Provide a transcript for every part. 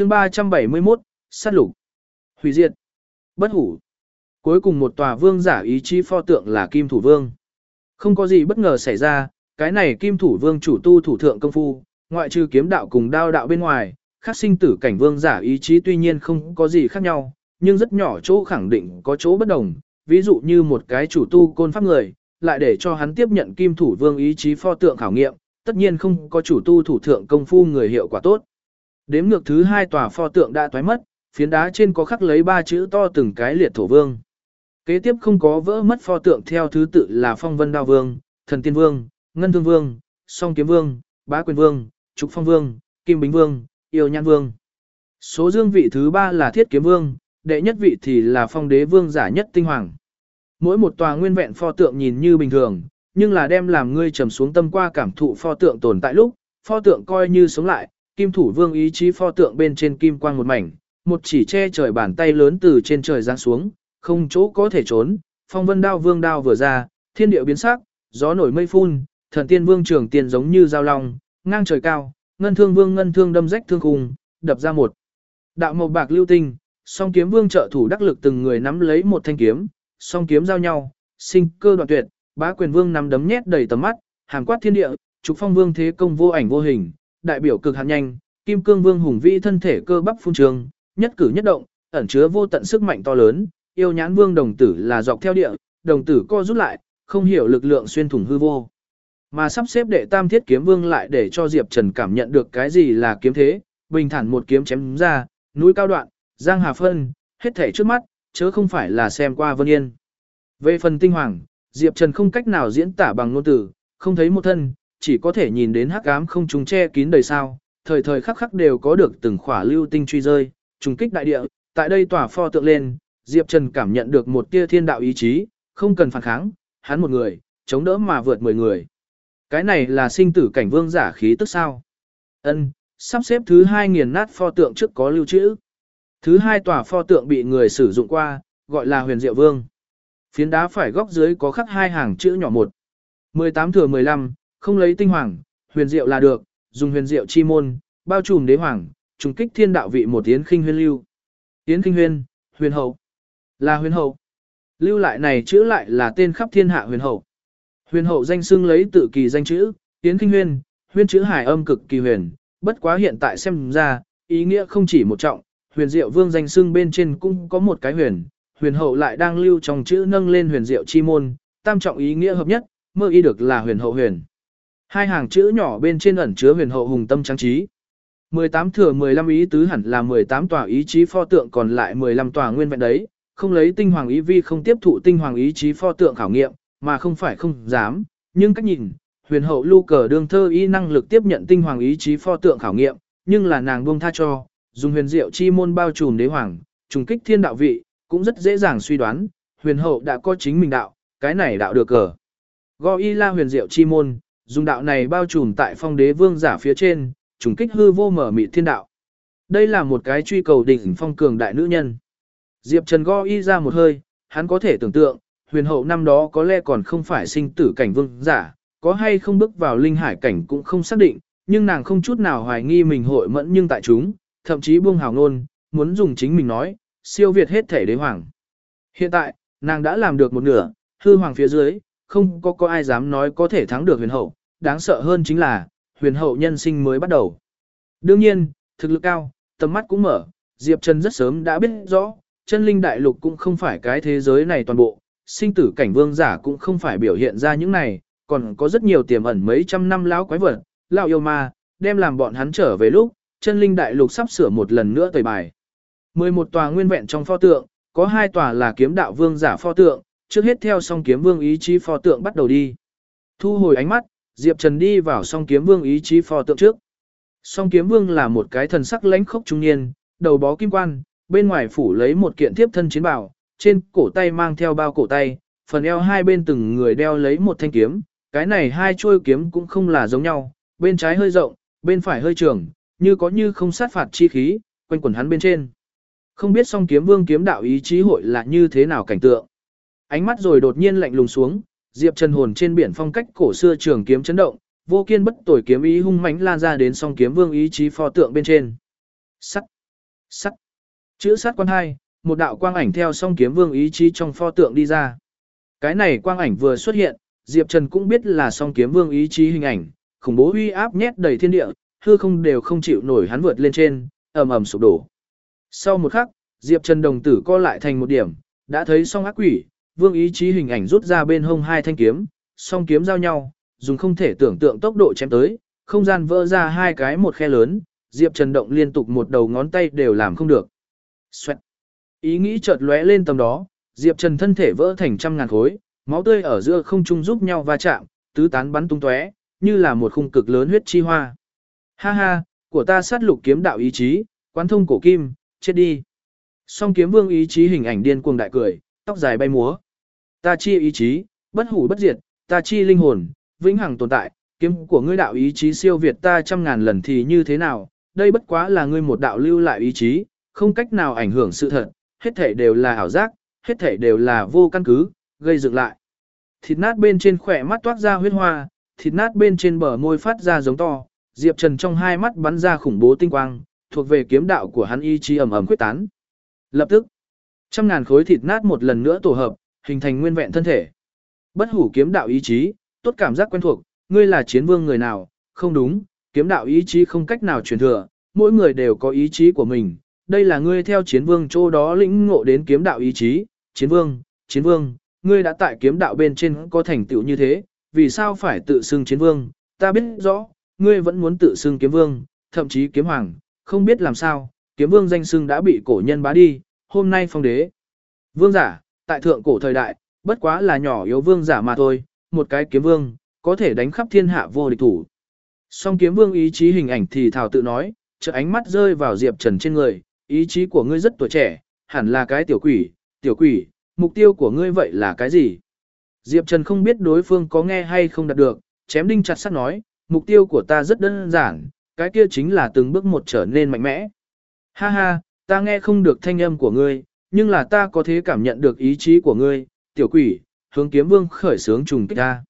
chương 371, sát lục, hủy diệt, bất hủ. Cuối cùng một tòa vương giả ý chí pho tượng là Kim Thủ Vương. Không có gì bất ngờ xảy ra, cái này Kim Thủ Vương chủ tu thủ thượng công phu, ngoại trừ kiếm đạo cùng đao đạo bên ngoài, khác sinh tử cảnh vương giả ý chí tuy nhiên không có gì khác nhau, nhưng rất nhỏ chỗ khẳng định có chỗ bất đồng, ví dụ như một cái chủ tu côn pháp người, lại để cho hắn tiếp nhận kim thủ vương ý chí pho tượng khảo nghiệm, tất nhiên không có chủ tu thủ thượng công phu người hiệu quả tốt. Đếm ngược thứ hai tòa pho tượng đã toái mất, phiến đá trên có khắc lấy ba chữ to từng cái liệt thổ vương. Kế tiếp không có vỡ mất pho tượng theo thứ tự là phong vân đao vương, thần tiên vương, ngân thương vương, song kiếm vương, bá quyền vương, trục phong vương, kim bính vương, yêu nhan vương. Số dương vị thứ ba là thiết kiếm vương, đệ nhất vị thì là phong đế vương giả nhất tinh hoàng. Mỗi một tòa nguyên vẹn pho tượng nhìn như bình thường, nhưng là đem làm ngươi trầm xuống tâm qua cảm thụ pho tượng tồn tại lúc, pho tượng coi như sống lại, kim thủ vương ý chí pho tượng bên trên kim quang một mảnh, một chỉ che trời bàn tay lớn từ trên trời giáng xuống, không chỗ có thể trốn, phong vân đao vương đao vừa ra, thiên địa biến sắc, gió nổi mây phun, thần tiên vương trường tiền giống như dao long, ngang trời cao, ngân thương vương ngân thương đâm rách thương khung, đập ra một. Đạo màu bạc lưu tinh, song kiếm vương trợ thủ đắc lực từng người nắm lấy một thanh kiếm, song kiếm giao nhau, sinh cơ đoạn tuyệt, bá quyền vương nắm đấm nhét đầy tầm mắt, hàng quát thiên địa, trục phong vương thế công vô ảnh vô hình, đại biểu cực hạn nhanh, kim cương vương hùng vĩ thân thể cơ bắp phun trường, nhất cử nhất động, ẩn chứa vô tận sức mạnh to lớn, yêu nhãn vương đồng tử là dọc theo địa, đồng tử co rút lại, không hiểu lực lượng xuyên thủng hư vô. Mà sắp xếp đệ tam thiết kiếm vương lại để cho Diệp Trần cảm nhận được cái gì là kiếm thế, bình thản một kiếm chém ra, núi cao đoạn, giang hà phân, hết thể trước mắt, chớ không phải là xem qua vân yên. Về phần tinh hoàng, Diệp Trần không cách nào diễn tả bằng ngôn từ, không thấy một thân, chỉ có thể nhìn đến hắc ám không trùng che kín đời sao, thời thời khắc khắc đều có được từng khỏa lưu tinh truy rơi, trùng kích đại địa, tại đây tỏa pho tượng lên, Diệp Trần cảm nhận được một tia thiên đạo ý chí, không cần phản kháng, hắn một người, chống đỡ mà vượt 10 người. Cái này là sinh tử cảnh vương giả khí tức sao? Ân, sắp xếp thứ hai nghiền nát pho tượng trước có lưu trữ. Thứ hai tòa pho tượng bị người sử dụng qua, gọi là huyền diệu vương. Phiến đá phải góc dưới có khắc hai hàng chữ nhỏ một. 18 thừa 15, không lấy tinh hoàng, huyền diệu là được, dùng huyền diệu chi môn, bao trùm đế hoàng, trùng kích thiên đạo vị một tiến khinh huyền lưu. Tiến khinh huyền, huyền hậu. Là huyền hậu. Lưu lại này chữ lại là tên khắp thiên hạ huyền hậu. Huyền hậu danh xưng lấy tự kỳ danh chữ, tiến kinh huyền, huyền chữ hải âm cực kỳ huyền, bất quá hiện tại xem ra, ý nghĩa không chỉ một trọng, huyền diệu vương danh xưng bên trên cũng có một cái huyền, huyền hậu lại đang lưu trong chữ nâng lên huyền diệu chi môn, tam trọng ý nghĩa hợp nhất, mơ ý được là huyền hậu huyền. Hai hàng chữ nhỏ bên trên ẩn chứa huyền hậu hùng tâm trang trí. 18 thừa 15 ý tứ hẳn là 18 tòa ý chí pho tượng còn lại 15 tòa nguyên vẹn đấy, không lấy tinh hoàng ý vi không tiếp thụ tinh hoàng ý chí pho tượng khảo nghiệm, mà không phải không dám, nhưng cách nhìn, huyền hậu lưu cờ đương thơ ý năng lực tiếp nhận tinh hoàng ý chí pho tượng khảo nghiệm, nhưng là nàng buông tha cho, dùng huyền diệu chi môn bao trùm đế hoàng, trùng kích thiên đạo vị, cũng rất dễ dàng suy đoán, huyền hậu đã có chính mình đạo, cái này đạo được cờ. Gò y la huyền diệu chi môn, dùng đạo này bao trùm tại phong đế vương giả phía trên, trùng kích hư vô mở mị thiên đạo. Đây là một cái truy cầu đỉnh phong cường đại nữ nhân. Diệp Trần go y ra một hơi, hắn có thể tưởng tượng, huyền hậu năm đó có lẽ còn không phải sinh tử cảnh vương giả, có hay không bước vào linh hải cảnh cũng không xác định, nhưng nàng không chút nào hoài nghi mình hội mẫn nhưng tại chúng, thậm chí buông hào ngôn, muốn dùng chính mình nói, siêu việt hết thể đế hoàng. Hiện tại, nàng đã làm được một nửa, hư hoàng phía dưới, không có có ai dám nói có thể thắng được huyền hậu, đáng sợ hơn chính là, huyền hậu nhân sinh mới bắt đầu. Đương nhiên, thực lực cao, tầm mắt cũng mở, Diệp Trần rất sớm đã biết rõ, chân linh đại lục cũng không phải cái thế giới này toàn bộ, sinh tử cảnh vương giả cũng không phải biểu hiện ra những này, còn có rất nhiều tiềm ẩn mấy trăm năm lão quái vật, lão yêu ma, đem làm bọn hắn trở về lúc, chân linh đại lục sắp sửa một lần nữa tẩy bài. 11 tòa nguyên vẹn trong pho tượng, có hai tòa là kiếm đạo vương giả pho tượng, trước hết theo song kiếm vương ý chí pho tượng bắt đầu đi. Thu hồi ánh mắt, Diệp Trần đi vào song kiếm vương ý chí pho tượng trước. Song kiếm vương là một cái thần sắc lãnh khốc trung niên, đầu bó kim quan, bên ngoài phủ lấy một kiện thiếp thân chiến bào, trên cổ tay mang theo bao cổ tay, phần eo hai bên từng người đeo lấy một thanh kiếm, cái này hai chuôi kiếm cũng không là giống nhau, bên trái hơi rộng, bên phải hơi trường, như có như không sát phạt chi khí, quanh quẩn hắn bên trên. Không biết song kiếm vương kiếm đạo ý chí hội là như thế nào cảnh tượng. Ánh mắt rồi đột nhiên lạnh lùng xuống, Diệp Trần hồn trên biển phong cách cổ xưa trường kiếm chấn động, vô kiên bất tồi kiếm ý hung mãnh lan ra đến song kiếm vương ý chí pho tượng bên trên. Sắt. Sắt. Chữ sắt quan hai, một đạo quang ảnh theo song kiếm vương ý chí trong pho tượng đi ra. Cái này quang ảnh vừa xuất hiện, Diệp Trần cũng biết là song kiếm vương ý chí hình ảnh, khủng bố uy áp nhét đầy thiên địa, hư không đều không chịu nổi hắn vượt lên trên, ầm ầm sụp đổ. Sau một khắc, Diệp Trần đồng tử co lại thành một điểm, đã thấy song ác quỷ, vương ý chí hình ảnh rút ra bên hông hai thanh kiếm, song kiếm giao nhau, dùng không thể tưởng tượng tốc độ chém tới, không gian vỡ ra hai cái một khe lớn, Diệp Trần động liên tục một đầu ngón tay đều làm không được. Xoẹt. Ý nghĩ chợt lóe lên tầm đó, Diệp Trần thân thể vỡ thành trăm ngàn khối, máu tươi ở giữa không trung giúp nhau va chạm, tứ tán bắn tung tóe, như là một khung cực lớn huyết chi hoa. Ha ha, của ta sát lục kiếm đạo ý chí, quán thông cổ kim, chết đi. Song kiếm vương ý chí hình ảnh điên cuồng đại cười, tóc dài bay múa. Ta chi ý chí, bất hủ bất diệt, ta chi linh hồn, vĩnh hằng tồn tại, kiếm của ngươi đạo ý chí siêu việt ta trăm ngàn lần thì như thế nào, đây bất quá là ngươi một đạo lưu lại ý chí, không cách nào ảnh hưởng sự thật, hết thể đều là ảo giác, hết thể đều là vô căn cứ, gây dựng lại. Thịt nát bên trên khỏe mắt toát ra huyết hoa, thịt nát bên trên bờ môi phát ra giống to, Diệp Trần trong hai mắt bắn ra khủng bố tinh quang, thuộc về kiếm đạo của hắn ý chí ầm ầm quyết tán. Lập tức, trăm ngàn khối thịt nát một lần nữa tổ hợp, hình thành nguyên vẹn thân thể. Bất hủ kiếm đạo ý chí, tốt cảm giác quen thuộc, ngươi là chiến vương người nào, không đúng, kiếm đạo ý chí không cách nào truyền thừa, mỗi người đều có ý chí của mình, đây là ngươi theo chiến vương chỗ đó lĩnh ngộ đến kiếm đạo ý chí, chiến vương, chiến vương, ngươi đã tại kiếm đạo bên trên có thành tựu như thế, vì sao phải tự xưng chiến vương, ta biết rõ, ngươi vẫn muốn tự xưng kiếm vương, thậm chí kiếm hoàng, không biết làm sao, kiếm vương danh xưng đã bị cổ nhân bá đi, hôm nay phong đế. Vương giả, tại thượng cổ thời đại, bất quá là nhỏ yếu vương giả mà thôi, một cái kiếm vương, có thể đánh khắp thiên hạ vô địch thủ. Song kiếm vương ý chí hình ảnh thì thảo tự nói, chợt ánh mắt rơi vào Diệp Trần trên người, ý chí của ngươi rất tuổi trẻ, hẳn là cái tiểu quỷ, tiểu quỷ, mục tiêu của ngươi vậy là cái gì? Diệp Trần không biết đối phương có nghe hay không đạt được, chém đinh chặt sắt nói, mục tiêu của ta rất đơn giản, cái kia chính là từng bước một trở nên mạnh mẽ. Ha ha, ta nghe không được thanh âm của ngươi, nhưng là ta có thể cảm nhận được ý chí của ngươi, tiểu quỷ, hướng kiếm vương khởi sướng trùng kích ta.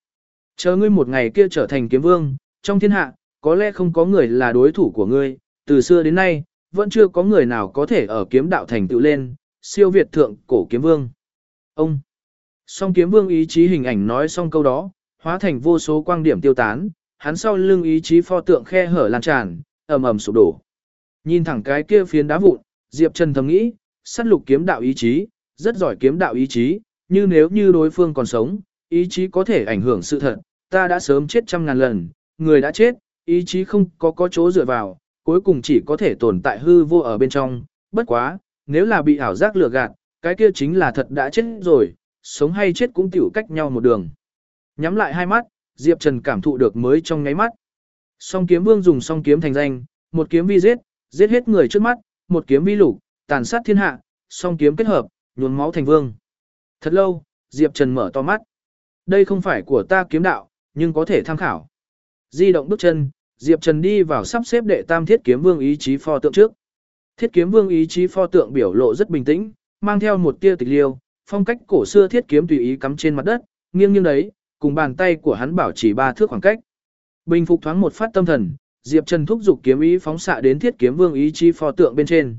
Chờ ngươi một ngày kia trở thành kiếm vương, trong thiên hạ, có lẽ không có người là đối thủ của ngươi, từ xưa đến nay, vẫn chưa có người nào có thể ở kiếm đạo thành tựu lên, siêu việt thượng cổ kiếm vương. Ông, song kiếm vương ý chí hình ảnh nói xong câu đó, hóa thành vô số quang điểm tiêu tán, hắn sau lưng ý chí pho tượng khe hở lan tràn, ầm ầm sụp đổ. Nhìn thẳng cái kia phiến đá vụn, Diệp Trần thầm nghĩ, sát lục kiếm đạo ý chí, rất giỏi kiếm đạo ý chí, như nếu như đối phương còn sống, ý chí có thể ảnh hưởng sự thật, ta đã sớm chết trăm ngàn lần, người đã chết, ý chí không có có chỗ dựa vào, cuối cùng chỉ có thể tồn tại hư vô ở bên trong, bất quá, nếu là bị ảo giác lừa gạt, cái kia chính là thật đã chết rồi, sống hay chết cũng tiểu cách nhau một đường. Nhắm lại hai mắt, Diệp Trần cảm thụ được mới trong ngáy mắt. Song kiếm vương dùng song kiếm thành danh, một kiếm vi giết, giết hết người trước mắt, một kiếm vi lục, tàn sát thiên hạ, song kiếm kết hợp, nhuốm máu thành vương. Thật lâu, Diệp Trần mở to mắt. Đây không phải của ta kiếm đạo, nhưng có thể tham khảo. Di động bước chân, Diệp Trần đi vào sắp xếp đệ tam thiết kiếm vương ý chí pho tượng trước. Thiết kiếm vương ý chí pho tượng biểu lộ rất bình tĩnh, mang theo một tia tịch liêu, phong cách cổ xưa thiết kiếm tùy ý cắm trên mặt đất, nghiêng nghiêng đấy, cùng bàn tay của hắn bảo chỉ ba thước khoảng cách. Bình phục thoáng một phát tâm thần, Diệp Trần thúc giục kiếm ý phóng xạ đến thiết kiếm vương ý chí pho tượng bên trên.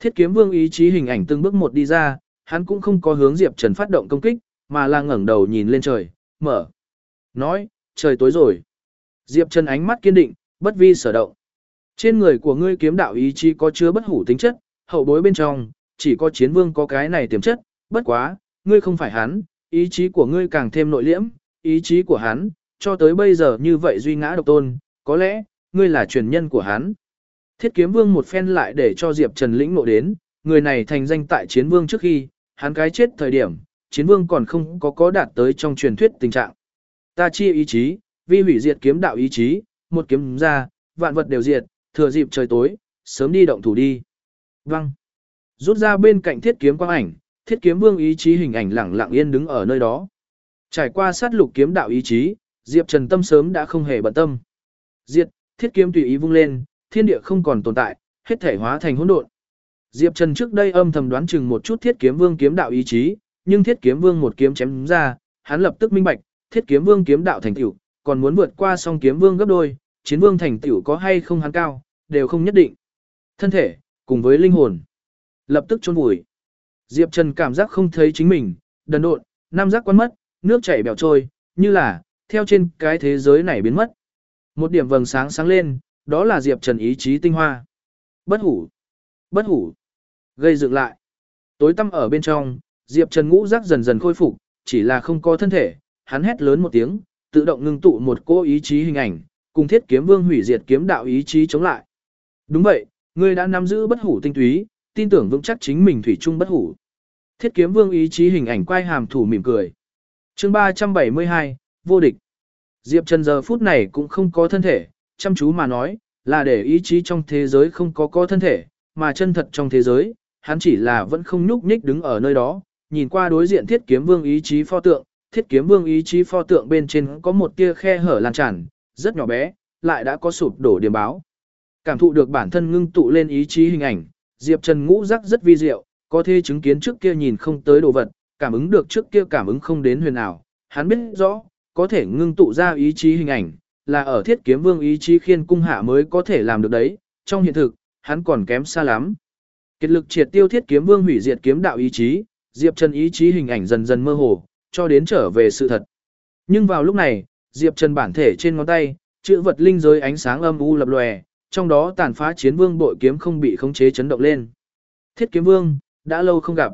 Thiết kiếm vương ý chí hình ảnh từng bước một đi ra, hắn cũng không có hướng Diệp Trần phát động công kích, mà là ngẩng đầu nhìn lên trời, mở. Nói, trời tối rồi. Diệp Trần ánh mắt kiên định, bất vi sở động. Trên người của ngươi kiếm đạo ý chí có chứa bất hủ tính chất, hậu bối bên trong, chỉ có chiến vương có cái này tiềm chất, bất quá, ngươi không phải hắn, ý chí của ngươi càng thêm nội liễm, ý chí của hắn, cho tới bây giờ như vậy duy ngã độc tôn, có lẽ, ngươi là truyền nhân của hắn. Thiết kiếm vương một phen lại để cho Diệp Trần lĩnh nộ đến, người này thành danh tại chiến vương trước khi, hắn cái chết thời điểm, chiến vương còn không có có đạt tới trong truyền thuyết tình trạng. Ta chi ý chí, vi hủy diệt kiếm đạo ý chí, một kiếm ra, vạn vật đều diệt, thừa dịp trời tối, sớm đi động thủ đi. Văng. Rút ra bên cạnh thiết kiếm quang ảnh, thiết kiếm vương ý chí hình ảnh lẳng lặng yên đứng ở nơi đó. Trải qua sát lục kiếm đạo ý chí, Diệp Trần tâm sớm đã không hề bận tâm. Diệt, thiết kiếm tùy ý vung lên, thiên địa không còn tồn tại, hết thể hóa thành hỗn độn. Diệp Trần trước đây âm thầm đoán chừng một chút thiết kiếm vương kiếm đạo ý chí, nhưng thiết kiếm vương một kiếm chém ra, hắn lập tức minh bạch, thiết kiếm vương kiếm đạo thành tựu, còn muốn vượt qua song kiếm vương gấp đôi, chiến vương thành tựu có hay không hắn cao, đều không nhất định. Thân thể, cùng với linh hồn. Lập tức chôn vùi. Diệp Trần cảm giác không thấy chính mình, đần độn, nam giác quan mất, nước chảy bèo trôi, như là, theo trên cái thế giới này biến mất. Một điểm vầng sáng sáng lên, đó là Diệp Trần ý chí tinh hoa. Bất hủ, bất hủ, gây dựng lại. Tối tăm ở bên trong, Diệp Trần ngũ giác dần dần khôi phục, chỉ là không có thân thể, hắn hét lớn một tiếng, tự động ngưng tụ một cô ý chí hình ảnh, cùng thiết kiếm vương hủy diệt kiếm đạo ý chí chống lại. Đúng vậy, ngươi đã nắm giữ bất hủ tinh túy, tin tưởng vững chắc chính mình thủy chung bất hủ. Thiết kiếm vương ý chí hình ảnh quay hàm thủ mỉm cười. chương 372, vô địch. Diệp Trần giờ phút này cũng không có thân thể, chăm chú mà nói, là để ý chí trong thế giới không có có thân thể, mà chân thật trong thế giới, hắn chỉ là vẫn không nhúc nhích đứng ở nơi đó, nhìn qua đối diện thiết kiếm vương ý chí pho tượng, thiết kiếm vương ý chí pho tượng bên trên có một tia khe hở lan tràn, rất nhỏ bé, lại đã có sụp đổ điểm báo. Cảm thụ được bản thân ngưng tụ lên ý chí hình ảnh, Diệp Trần ngũ giác rất vi diệu, có thể chứng kiến trước kia nhìn không tới đồ vật, cảm ứng được trước kia cảm ứng không đến huyền ảo. Hắn biết rõ, có thể ngưng tụ ra ý chí hình ảnh, là ở thiết kiếm vương ý chí khiên cung hạ mới có thể làm được đấy, trong hiện thực, hắn còn kém xa lắm. Kết lực triệt tiêu thiết kiếm vương hủy diệt kiếm đạo ý chí, Diệp Trần ý chí hình ảnh dần dần mơ hồ, cho đến trở về sự thật. Nhưng vào lúc này, Diệp Trần bản thể trên ngón tay, chữ vật linh giới ánh sáng âm u lập lòe, trong đó tàn phá chiến vương bội kiếm không bị khống chế chấn động lên. Thiết kiếm vương, đã lâu không gặp.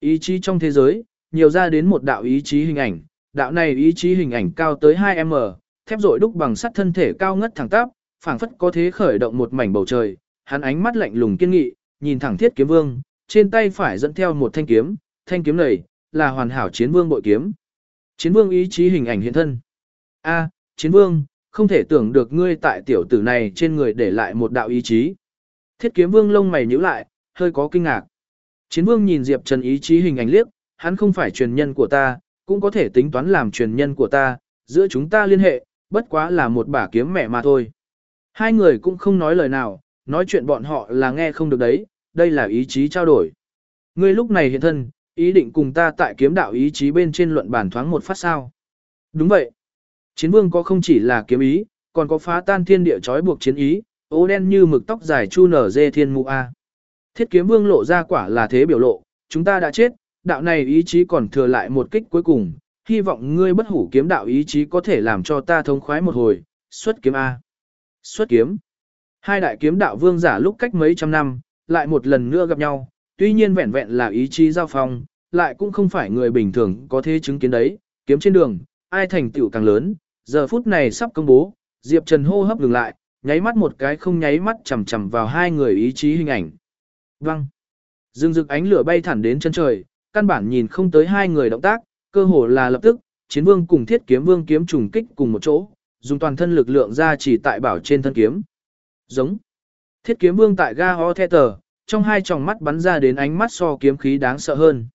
Ý chí trong thế giới, nhiều ra đến một đạo ý chí hình ảnh, đạo này ý chí hình ảnh cao tới 2m, thép rội đúc bằng sắt thân thể cao ngất thẳng tắp, phảng phất có thế khởi động một mảnh bầu trời, hắn ánh mắt lạnh lùng kiên nghị, nhìn thẳng Thiết Kiếm Vương, trên tay phải dẫn theo một thanh kiếm, thanh kiếm này là hoàn hảo chiến vương bội kiếm. Chiến vương ý chí hình ảnh hiện thân. A, chiến vương, không thể tưởng được ngươi tại tiểu tử này trên người để lại một đạo ý chí. Thiết kiếm vương lông mày nhíu lại, hơi có kinh ngạc. Chiến vương nhìn Diệp Trần ý chí hình ảnh liếc, hắn không phải truyền nhân của ta, cũng có thể tính toán làm truyền nhân của ta, giữa chúng ta liên hệ, bất quá là một bả kiếm mẹ mà thôi. Hai người cũng không nói lời nào, nói chuyện bọn họ là nghe không được đấy, đây là ý chí trao đổi. Ngươi lúc này hiện thân, ý định cùng ta tại kiếm đạo ý chí bên trên luận bản thoáng một phát sao. Đúng vậy. Chiến vương có không chỉ là kiếm ý, còn có phá tan thiên địa trói buộc chiến ý, ô đen như mực tóc dài chu nở dê thiên mụ A. Thiết kiếm vương lộ ra quả là thế biểu lộ, chúng ta đã chết, đạo này ý chí còn thừa lại một kích cuối cùng, hy vọng ngươi bất hủ kiếm đạo ý chí có thể làm cho ta thông khoái một hồi, xuất kiếm A. Xuất kiếm. Hai đại kiếm đạo vương giả lúc cách mấy trăm năm, lại một lần nữa gặp nhau, tuy nhiên vẹn vẹn là ý chí giao phong, lại cũng không phải người bình thường có thể chứng kiến đấy, kiếm trên đường, ai thành tựu càng lớn, giờ phút này sắp công bố, Diệp Trần hô hấp ngừng lại, nháy mắt một cái không nháy mắt chầm chầm vào hai người ý chí hình ảnh. Văng. Dương rực ánh lửa bay thẳng đến chân trời, căn bản nhìn không tới hai người động tác, cơ hồ là lập tức, chiến vương cùng thiết kiếm vương kiếm trùng kích cùng một chỗ, dùng toàn thân lực lượng ra chỉ tại bảo trên thân kiếm. Giống. Thiết kiếm vương tại ga ho the tờ, trong hai tròng mắt bắn ra đến ánh mắt so kiếm khí đáng sợ hơn.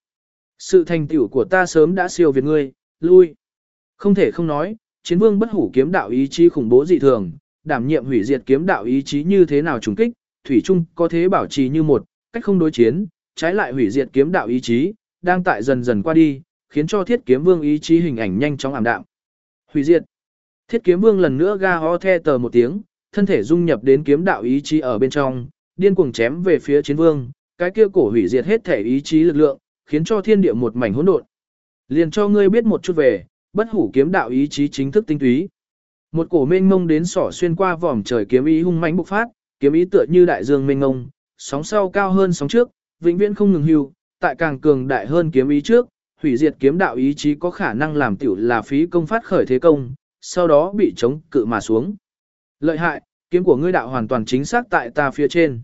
Sự thành tựu của ta sớm đã siêu việt ngươi, lui. Không thể không nói, chiến vương bất hủ kiếm đạo ý chí khủng bố dị thường, đảm nhiệm hủy diệt kiếm đạo ý chí như thế nào trùng kích, thủy chung có thế bảo trì như một, cách không đối chiến, trái lại hủy diệt kiếm đạo ý chí, đang tại dần dần qua đi, khiến cho thiết kiếm vương ý chí hình ảnh nhanh chóng ảm đạm. Hủy diệt. Thiết kiếm vương lần nữa ga ho the tờ một tiếng, thân thể dung nhập đến kiếm đạo ý chí ở bên trong, điên cuồng chém về phía chiến vương, cái kia cổ hủy diệt hết thể ý chí lực lượng, khiến cho thiên địa một mảnh hỗn độn. Liền cho ngươi biết một chút về, bất hủ kiếm đạo ý chí chính thức tinh túy. Một cổ mênh mông đến sỏ xuyên qua vòm trời kiếm ý hung mãnh bộc phát, kiếm ý tựa như đại dương mênh mông, sóng sau cao hơn sóng trước, vĩnh viễn không ngừng hưu, tại càng cường đại hơn kiếm ý trước, hủy diệt kiếm đạo ý chí có khả năng làm tiểu là phí công phát khởi thế công, sau đó bị chống cự mà xuống. Lợi hại, kiếm của ngươi đạo hoàn toàn chính xác tại ta phía trên.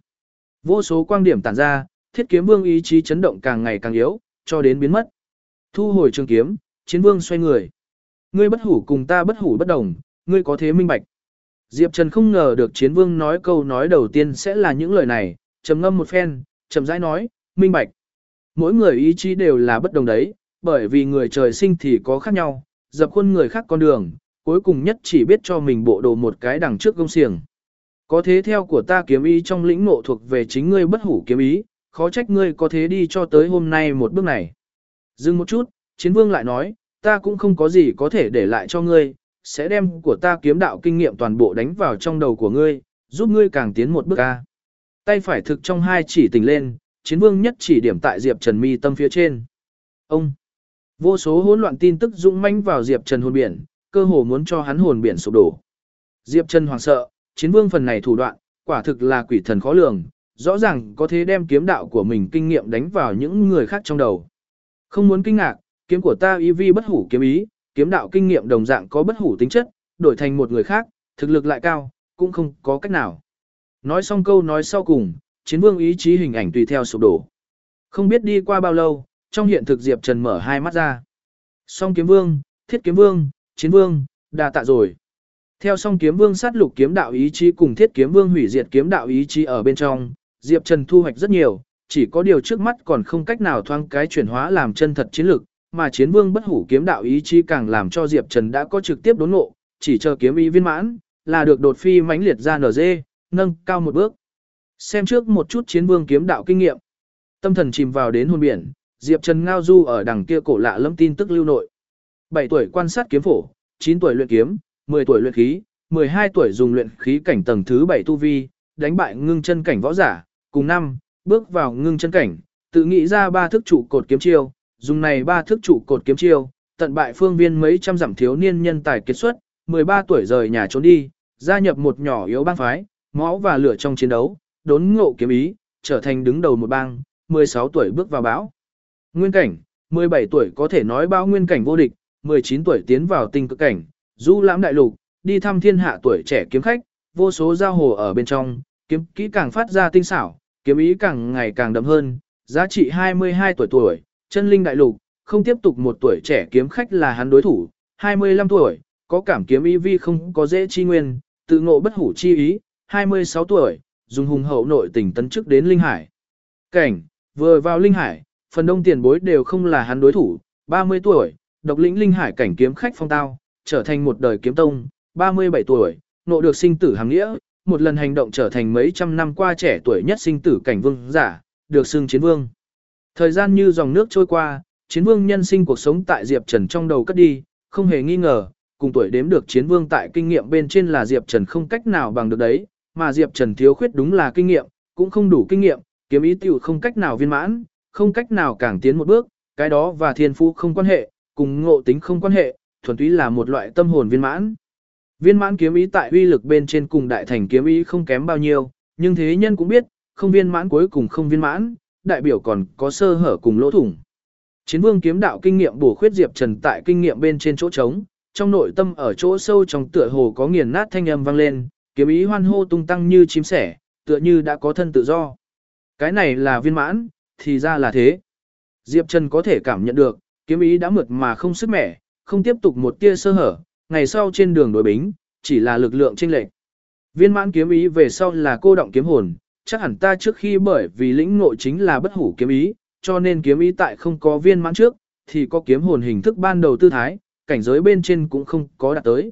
Vô số quang điểm tản ra, thiết kiếm vương ý chí chấn động càng ngày càng yếu, cho đến biến mất. Thu hồi trường kiếm, chiến vương xoay người. Ngươi bất hủ cùng ta bất hủ bất đồng, ngươi có thế minh bạch. Diệp Trần không ngờ được chiến vương nói câu nói đầu tiên sẽ là những lời này, trầm ngâm một phen, trầm rãi nói, minh bạch. Mỗi người ý chí đều là bất đồng đấy, bởi vì người trời sinh thì có khác nhau, dập khuôn người khác con đường, cuối cùng nhất chỉ biết cho mình bộ đồ một cái đằng trước gông xiềng. Có thế theo của ta kiếm ý trong lĩnh ngộ thuộc về chính ngươi bất hủ kiếm ý, khó trách ngươi có thế đi cho tới hôm nay một bước này. Dừng một chút, chiến vương lại nói, ta cũng không có gì có thể để lại cho ngươi, sẽ đem của ta kiếm đạo kinh nghiệm toàn bộ đánh vào trong đầu của ngươi, giúp ngươi càng tiến một bước ca. tay phải thực trong hai chỉ tỉnh lên, chiến vương nhất chỉ điểm tại Diệp Trần mi tâm phía trên. Ông! Vô số hỗn loạn tin tức dũng manh vào Diệp Trần hồn biển, cơ hồ muốn cho hắn hồn biển sụp đổ. Diệp Trần hoảng sợ, chiến vương phần này thủ đoạn, quả thực là quỷ thần khó lường, rõ ràng có thể đem kiếm đạo của mình kinh nghiệm đánh vào những người khác trong đầu. Không muốn kinh ngạc, kiếm của ta y vi bất hủ kiếm ý, kiếm đạo kinh nghiệm đồng dạng có bất hủ tính chất, đổi thành một người khác, thực lực lại cao, cũng không có cách nào. Nói xong câu nói sau cùng, chiến vương ý chí hình ảnh tùy theo sụp đổ. Không biết đi qua bao lâu, trong hiện thực Diệp Trần mở hai mắt ra. Song kiếm vương, thiết kiếm vương, chiến vương, đà tạ rồi. Theo song kiếm vương sát lục kiếm đạo ý chí cùng thiết kiếm vương hủy diệt kiếm đạo ý chí ở bên trong, Diệp Trần thu hoạch rất nhiều, chỉ có điều trước mắt còn không cách nào thoang cái chuyển hóa làm chân thật chiến lực, mà chiến vương bất hủ kiếm đạo ý chí càng làm cho Diệp Trần đã có trực tiếp đốn ngộ, chỉ chờ kiếm ý viên mãn, là được đột phi mãnh liệt ra NG, nâng cao một bước. Xem trước một chút chiến vương kiếm đạo kinh nghiệm. Tâm thần chìm vào đến hồn biển, Diệp Trần ngao du ở đằng kia cổ lạ lâm tin tức lưu nội. 7 tuổi quan sát kiếm phổ, 9 tuổi luyện kiếm, 10 tuổi luyện khí, 12 tuổi dùng luyện khí cảnh tầng thứ 7 tu vi, đánh bại ngưng chân cảnh võ giả, cùng năm, bước vào ngưng chân cảnh, tự nghĩ ra ba thức trụ cột kiếm chiêu, dùng này ba thức trụ cột kiếm chiêu, tận bại phương viên mấy trăm giảm thiếu niên nhân tài kiệt xuất, 13 tuổi rời nhà trốn đi, gia nhập một nhỏ yếu bang phái, máu và lửa trong chiến đấu, đốn ngộ kiếm ý, trở thành đứng đầu một bang, 16 tuổi bước vào bão. Nguyên cảnh, 17 tuổi có thể nói bao nguyên cảnh vô địch, 19 tuổi tiến vào tinh cực cảnh, du lãm đại lục, đi thăm thiên hạ tuổi trẻ kiếm khách, vô số giao hồ ở bên trong, kiếm kỹ càng phát ra tinh xảo, kiếm ý càng ngày càng đậm hơn, giá trị 22 tuổi tuổi, chân linh đại lục, không tiếp tục một tuổi trẻ kiếm khách là hắn đối thủ, 25 tuổi, có cảm kiếm ý vi không có dễ chi nguyên, tự ngộ bất hủ chi ý, 26 tuổi, dùng hùng hậu nội tình tấn chức đến linh hải. Cảnh, vừa vào linh hải, phần đông tiền bối đều không là hắn đối thủ, 30 tuổi, độc lĩnh linh hải cảnh kiếm khách phong tao, trở thành một đời kiếm tông, 37 tuổi, nộ được sinh tử hàng nghĩa, một lần hành động trở thành mấy trăm năm qua trẻ tuổi nhất sinh tử cảnh vương giả, được xưng chiến vương. Thời gian như dòng nước trôi qua, chiến vương nhân sinh cuộc sống tại Diệp Trần trong đầu cất đi, không hề nghi ngờ, cùng tuổi đếm được chiến vương tại kinh nghiệm bên trên là Diệp Trần không cách nào bằng được đấy, mà Diệp Trần thiếu khuyết đúng là kinh nghiệm, cũng không đủ kinh nghiệm, kiếm ý tiểu không cách nào viên mãn, không cách nào càng tiến một bước, cái đó và thiên phú không quan hệ, cùng ngộ tính không quan hệ, thuần túy là một loại tâm hồn viên mãn. Viên mãn kiếm ý tại uy lực bên trên cùng đại thành kiếm ý không kém bao nhiêu, nhưng thế nhân cũng biết, không viên mãn cuối cùng không viên mãn, đại biểu còn có sơ hở cùng lỗ thủng. Chiến vương kiếm đạo kinh nghiệm bổ khuyết Diệp Trần tại kinh nghiệm bên trên chỗ trống, trong nội tâm ở chỗ sâu trong tựa hồ có nghiền nát thanh âm vang lên, kiếm ý hoan hô tung tăng như chim sẻ, tựa như đã có thân tự do. Cái này là viên mãn, thì ra là thế. Diệp Trần có thể cảm nhận được, kiếm ý đã mượt mà không sức mẻ, không tiếp tục một tia sơ hở, ngày sau trên đường đối bính, chỉ là lực lượng chênh lệch. Viên mãn kiếm ý về sau là cô động kiếm hồn, chắc hẳn ta trước khi bởi vì lĩnh ngộ chính là bất hủ kiếm ý, cho nên kiếm ý tại không có viên mãn trước, thì có kiếm hồn hình thức ban đầu tư thái, cảnh giới bên trên cũng không có đạt tới.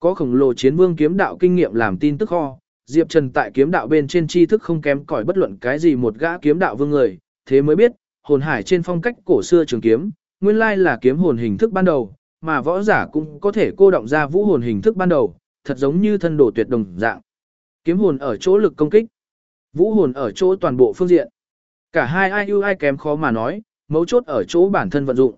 Có khổng lồ chiến vương kiếm đạo kinh nghiệm làm tin tức kho, Diệp Trần tại kiếm đạo bên trên tri thức không kém cỏi bất luận cái gì một gã kiếm đạo vương người, thế mới biết, hồn hải trên phong cách cổ xưa trường kiếm, nguyên lai là kiếm hồn hình thức ban đầu, mà võ giả cũng có thể cô động ra vũ hồn hình thức ban đầu, thật giống như thân đồ tuyệt đồng dạng. Kiếm hồn ở chỗ lực công kích, vũ hồn ở chỗ toàn bộ phương diện. Cả hai ai ưu ai kém khó mà nói, mấu chốt ở chỗ bản thân vận dụng.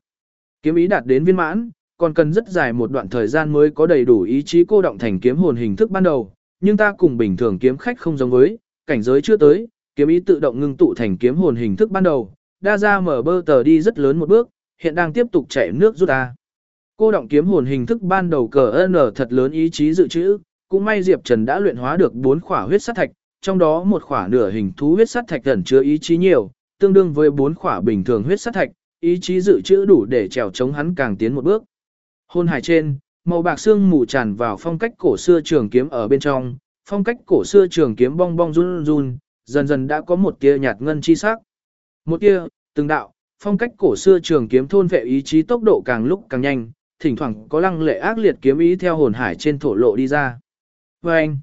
Kiếm ý đạt đến viên mãn, còn cần rất dài một đoạn thời gian mới có đầy đủ ý chí cô động thành kiếm hồn hình thức ban đầu, nhưng ta cùng bình thường kiếm khách không giống với, cảnh giới chưa tới, kiếm ý tự động ngưng tụ thành kiếm hồn hình thức ban đầu, đa ra mở bơ tờ đi rất lớn một bước, hiện đang tiếp tục chảy nước rút ra. Cô động kiếm hồn hình thức ban đầu cờ N thật lớn ý chí dự trữ, cũng may Diệp Trần đã luyện hóa được 4 khỏa huyết sát thạch, trong đó một khỏa nửa hình thú huyết sát thạch ẩn chứa ý chí nhiều, tương đương với 4 khỏa bình thường huyết sát thạch, ý chí dự trữ đủ để trèo chống hắn càng tiến một bước. Hôn hải trên, màu bạc xương mù tràn vào phong cách cổ xưa trường kiếm ở bên trong, phong cách cổ xưa trường kiếm bong bong run run, dần dần đã có một tia nhạt ngân chi sắc. Một tia, từng đạo, phong cách cổ xưa trường kiếm thôn vệ ý chí tốc độ càng lúc càng nhanh, thỉnh thoảng có lăng lệ ác liệt kiếm ý theo hồn hải trên thổ lộ đi ra. Và anh,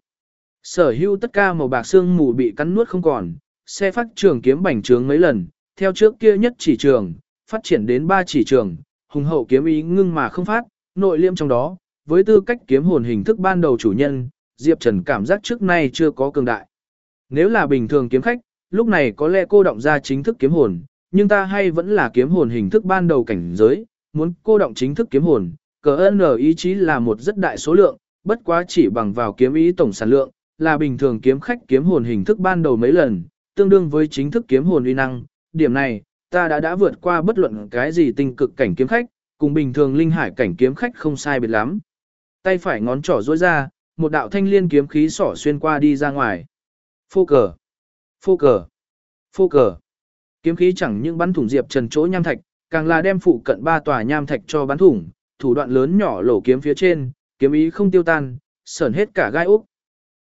sở hữu tất cả màu bạc xương mù bị cắn nuốt không còn, xe phát trường kiếm bành trướng mấy lần, theo trước kia nhất chỉ trường, phát triển đến ba chỉ trường, hùng hậu kiếm ý ngưng mà không phát, nội liêm trong đó, với tư cách kiếm hồn hình thức ban đầu chủ nhân, Diệp Trần cảm giác trước nay chưa có cường đại. Nếu là bình thường kiếm khách, lúc này có lẽ cô động ra chính thức kiếm hồn, nhưng ta hay vẫn là kiếm hồn hình thức ban đầu cảnh giới, muốn cô động chính thức kiếm hồn, cờ ơn ý chí là một rất đại số lượng, bất quá chỉ bằng vào kiếm ý tổng sản lượng, là bình thường kiếm khách kiếm hồn hình thức ban đầu mấy lần, tương đương với chính thức kiếm hồn uy năng. Điểm này, ta đã đã vượt qua bất luận cái gì tinh cực cảnh kiếm khách, cùng bình thường linh hải cảnh kiếm khách không sai biệt lắm. Tay phải ngón trỏ duỗi ra, một đạo thanh liên kiếm khí xỏ xuyên qua đi ra ngoài. Phô cờ, phô cờ, phô cờ. Kiếm khí chẳng những bắn thủng Diệp Trần chỗ nham thạch, càng là đem phụ cận ba tòa nham thạch cho bắn thủng, thủ đoạn lớn nhỏ lỗ kiếm phía trên, kiếm ý không tiêu tan, sởn hết cả gai úc.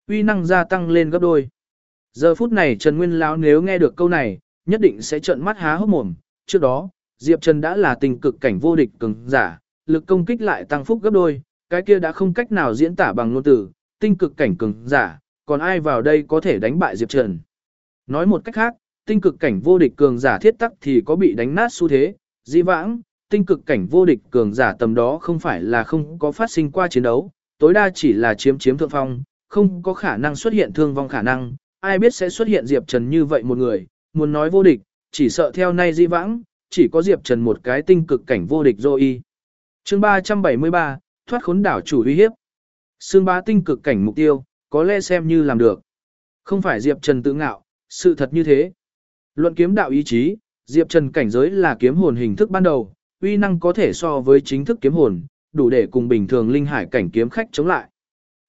Uy năng gia tăng lên gấp đôi. Giờ phút này Trần Nguyên lão nếu nghe được câu này, nhất định sẽ trợn mắt há hốc mồm. Trước đó, Diệp Trần đã là tình cực cảnh vô địch cường giả, lực công kích lại tăng phúc gấp đôi, cái kia đã không cách nào diễn tả bằng ngôn từ, tinh cực cảnh cường giả, còn ai vào đây có thể đánh bại Diệp Trần. Nói một cách khác, tinh cực cảnh vô địch cường giả thiết tắc thì có bị đánh nát xu thế, dĩ vãng, tinh cực cảnh vô địch cường giả tầm đó không phải là không có phát sinh qua chiến đấu, tối đa chỉ là chiếm chiếm thượng phong, không có khả năng xuất hiện thương vong khả năng, ai biết sẽ xuất hiện Diệp Trần như vậy một người, muốn nói vô địch, chỉ sợ theo nay di vãng, chỉ có Diệp Trần một cái tinh cực cảnh vô địch rồi y. chương 373, thoát khốn đảo chủ uy hiếp. Sương bá tinh cực cảnh mục tiêu, có lẽ xem như làm được. Không phải Diệp Trần tự ngạo, sự thật như thế. Luận kiếm đạo ý chí, Diệp Trần cảnh giới là kiếm hồn hình thức ban đầu, uy năng có thể so với chính thức kiếm hồn, đủ để cùng bình thường linh hải cảnh kiếm khách chống lại.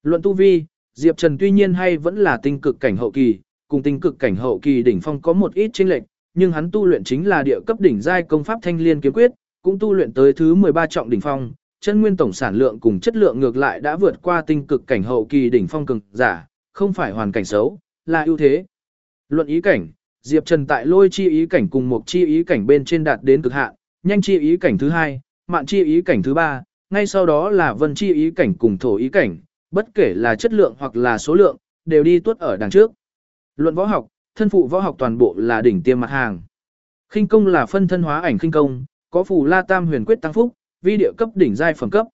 Luận tu vi, Diệp Trần tuy nhiên hay vẫn là tinh cực cảnh hậu kỳ, cùng tinh cực cảnh hậu kỳ đỉnh phong có một ít chênh lệch, nhưng hắn tu luyện chính là địa cấp đỉnh giai công pháp Thanh Liên kiếm quyết, cũng tu luyện tới thứ 13 trọng đỉnh phong, chân nguyên tổng sản lượng cùng chất lượng ngược lại đã vượt qua tinh cực cảnh hậu kỳ đỉnh phong cường giả, không phải hoàn cảnh xấu, là ưu thế. Luận ý cảnh, Diệp Trần tại lôi chi ý cảnh cùng một chi ý cảnh bên trên đạt đến cực hạn, nhanh chi ý cảnh thứ hai, mạn chi ý cảnh thứ ba, ngay sau đó là vân chi ý cảnh cùng thổ ý cảnh, bất kể là chất lượng hoặc là số lượng, đều đi tuốt ở đằng trước. Luận võ học, thân phụ võ học toàn bộ là đỉnh tiêm mặt hàng. Khinh công là phân thân hóa ảnh khinh công, có phù La Tam Huyền Quyết tăng phúc, vi địa cấp đỉnh giai phẩm cấp.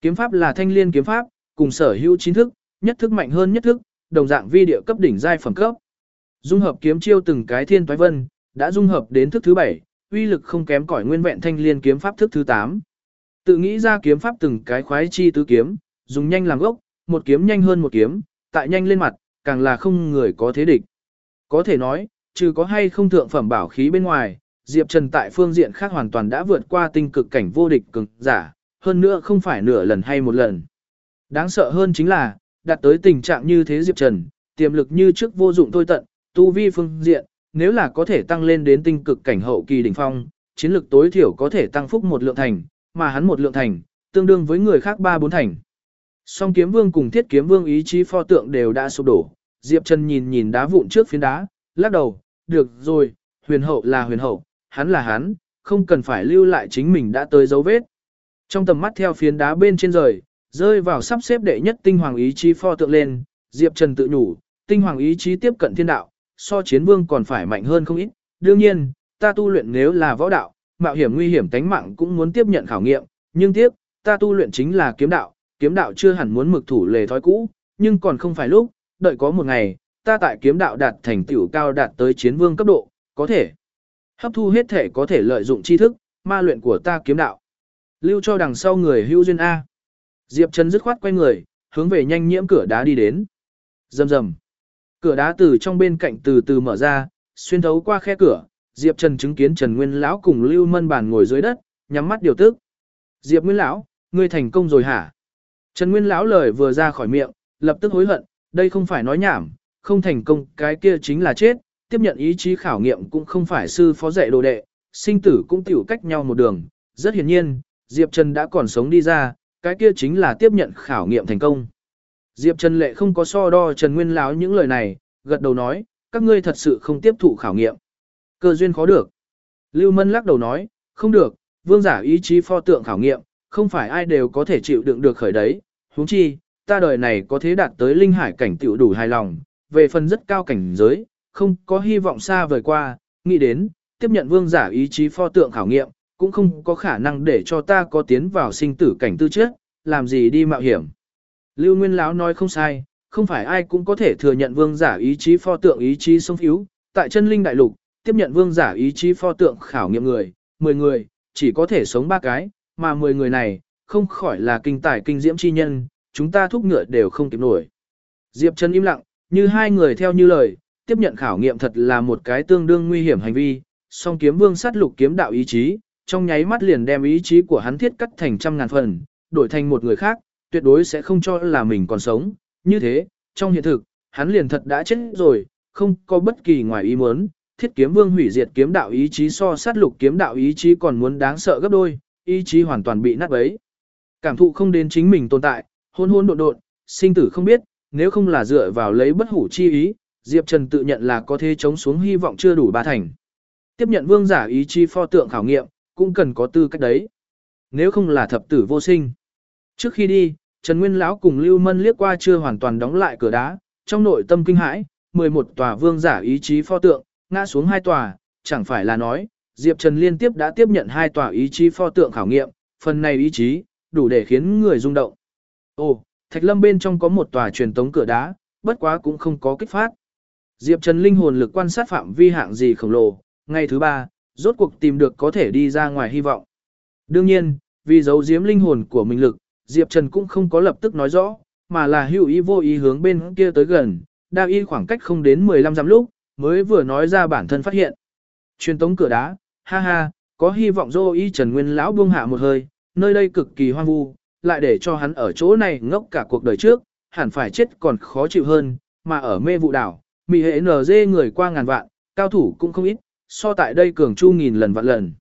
Kiếm pháp là thanh liên kiếm pháp, cùng sở hữu chín thức, nhất thức mạnh hơn nhất thức, đồng dạng vi địa cấp đỉnh giai phẩm cấp. Dung hợp kiếm chiêu từng cái thiên toái vân, đã dung hợp đến thức thứ 7, uy lực không kém cỏi nguyên vẹn thanh liên kiếm pháp thức thứ 8. Tự nghĩ ra kiếm pháp từng cái khoái chi tứ kiếm, dùng nhanh làm gốc, một kiếm nhanh hơn một kiếm, tại nhanh lên mặt, càng là không người có thế địch. Có thể nói, trừ có hay không thượng phẩm bảo khí bên ngoài, Diệp Trần tại phương diện khác hoàn toàn đã vượt qua tinh cực cảnh vô địch cực giả, hơn nữa không phải nửa lần hay một lần. Đáng sợ hơn chính là, đạt tới tình trạng như thế Diệp Trần, tiềm lực như trước vô dụng thôi tận, tu vi phương diện, nếu là có thể tăng lên đến tinh cực cảnh hậu kỳ đỉnh phong, chiến lực tối thiểu có thể tăng phúc một lượng thành, mà hắn một lượng thành, tương đương với người khác ba bốn thành. Song kiếm vương cùng thiết kiếm vương ý chí pho tượng đều đã sụp đổ, Diệp Trần nhìn nhìn đá vụn trước phiến đá, lắc đầu, được rồi, huyền hậu là huyền hậu, hắn là hắn, không cần phải lưu lại chính mình đã tới dấu vết. Trong tầm mắt theo phiến đá bên trên rời, rơi vào sắp xếp đệ nhất tinh hoàng ý chí pho tượng lên, Diệp Trần tự nhủ, tinh hoàng ý chí tiếp cận thiên đạo, so chiến vương còn phải mạnh hơn không ít. Đương nhiên, ta tu luyện nếu là võ đạo, mạo hiểm nguy hiểm tánh mạng cũng muốn tiếp nhận khảo nghiệm, nhưng tiếc, ta tu luyện chính là kiếm đạo, kiếm đạo chưa hẳn muốn mực thủ lề thói cũ, nhưng còn không phải lúc, đợi có một ngày, ta tại kiếm đạo đạt thành tựu cao đạt tới chiến vương cấp độ, có thể hấp thu hết thể có thể lợi dụng tri thức, ma luyện của ta kiếm đạo. Lưu cho đằng sau người hưu duyên A. Diệp Trần dứt khoát quay người, hướng về nhanh nhiễm cửa đá đi đến. Rầm rầm. Cửa đá từ trong bên cạnh từ từ mở ra, xuyên thấu qua khe cửa, Diệp Trần chứng kiến Trần Nguyên lão cùng Lưu Mân bàn ngồi dưới đất, nhắm mắt điều tức. Diệp Nguyên lão, ngươi thành công rồi hả? Trần Nguyên lão lời vừa ra khỏi miệng, lập tức hối hận, đây không phải nói nhảm, không thành công, cái kia chính là chết, tiếp nhận ý chí khảo nghiệm cũng không phải sư phó dạy đồ đệ, sinh tử cũng tiểu cách nhau một đường. Rất hiển nhiên, Diệp Trần đã còn sống đi ra, cái kia chính là tiếp nhận khảo nghiệm thành công. Diệp Trần Lệ không có so đo Trần Nguyên lão những lời này, gật đầu nói, các ngươi thật sự không tiếp thụ khảo nghiệm. Cơ duyên khó được. Lưu Mân lắc đầu nói, không được, vương giả ý chí pho tượng khảo nghiệm, không phải ai đều có thể chịu đựng được khởi đấy. huống chi, ta đời này có thế đạt tới linh hải cảnh tiểu đủ hài lòng, về phần rất cao cảnh giới, không có hy vọng xa vời qua, nghĩ đến, tiếp nhận vương giả ý chí pho tượng khảo nghiệm, cũng không có khả năng để cho ta có tiến vào sinh tử cảnh tư chất, làm gì đi mạo hiểm. Lưu Nguyên Lão nói không sai, không phải ai cũng có thể thừa nhận vương giả ý chí pho tượng ý chí sông yếu tại chân linh đại lục, tiếp nhận vương giả ý chí pho tượng khảo nghiệm người, 10 người, chỉ có thể sống ba cái, mà 10 người này, không khỏi là kinh tài kinh diễm chi nhân, chúng ta thúc ngựa đều không kịp nổi. Diệp Trần im lặng, như hai người theo như lời, tiếp nhận khảo nghiệm thật là một cái tương đương nguy hiểm hành vi, song kiếm vương sát lục kiếm đạo ý chí, trong nháy mắt liền đem ý chí của hắn thiết cắt thành trăm ngàn phần, đổi thành một người khác, tuyệt đối sẽ không cho là mình còn sống. Như thế, trong hiện thực, hắn liền thật đã chết rồi, không có bất kỳ ngoài ý muốn, thiết kiếm vương hủy diệt kiếm đạo ý chí so sát lục kiếm đạo ý chí còn muốn đáng sợ gấp đôi, ý chí hoàn toàn bị nát bấy. Cảm thụ không đến chính mình tồn tại, hôn hôn độn độn, sinh tử không biết, nếu không là dựa vào lấy bất hủ chi ý, Diệp Trần tự nhận là có thể chống xuống hy vọng chưa đủ ba thành. Tiếp nhận vương giả ý chí pho tượng khảo nghiệm, cũng cần có tư cách đấy. Nếu không là thập tử vô sinh. Trước khi đi, Trần Nguyên lão cùng Lưu Mân liếc qua chưa hoàn toàn đóng lại cửa đá, trong nội tâm kinh hãi, 11 tòa vương giả ý chí pho tượng, ngã xuống hai tòa, chẳng phải là nói, Diệp Trần liên tiếp đã tiếp nhận hai tòa ý chí pho tượng khảo nghiệm, phần này ý chí, đủ để khiến người rung động. Ồ, Thạch Lâm bên trong có một tòa truyền tống cửa đá, bất quá cũng không có kích phát. Diệp Trần linh hồn lực quan sát phạm vi hạng gì khổng lồ, ngày thứ ba, rốt cuộc tìm được có thể đi ra ngoài hy vọng. Đương nhiên, vì giấu giếm linh hồn của mình lực, Diệp Trần cũng không có lập tức nói rõ, mà là hữu ý vô ý hướng bên kia tới gần, đa y khoảng cách không đến 15 dặm lúc, mới vừa nói ra bản thân phát hiện. Truyền tống cửa đá, ha ha, có hy vọng dô y Trần Nguyên lão buông hạ một hơi, nơi đây cực kỳ hoang vu, lại để cho hắn ở chỗ này ngốc cả cuộc đời trước, hẳn phải chết còn khó chịu hơn, mà ở mê vụ đảo, Mị hệ NG người qua ngàn vạn, cao thủ cũng không ít, so tại đây cường chu nghìn lần vạn lần.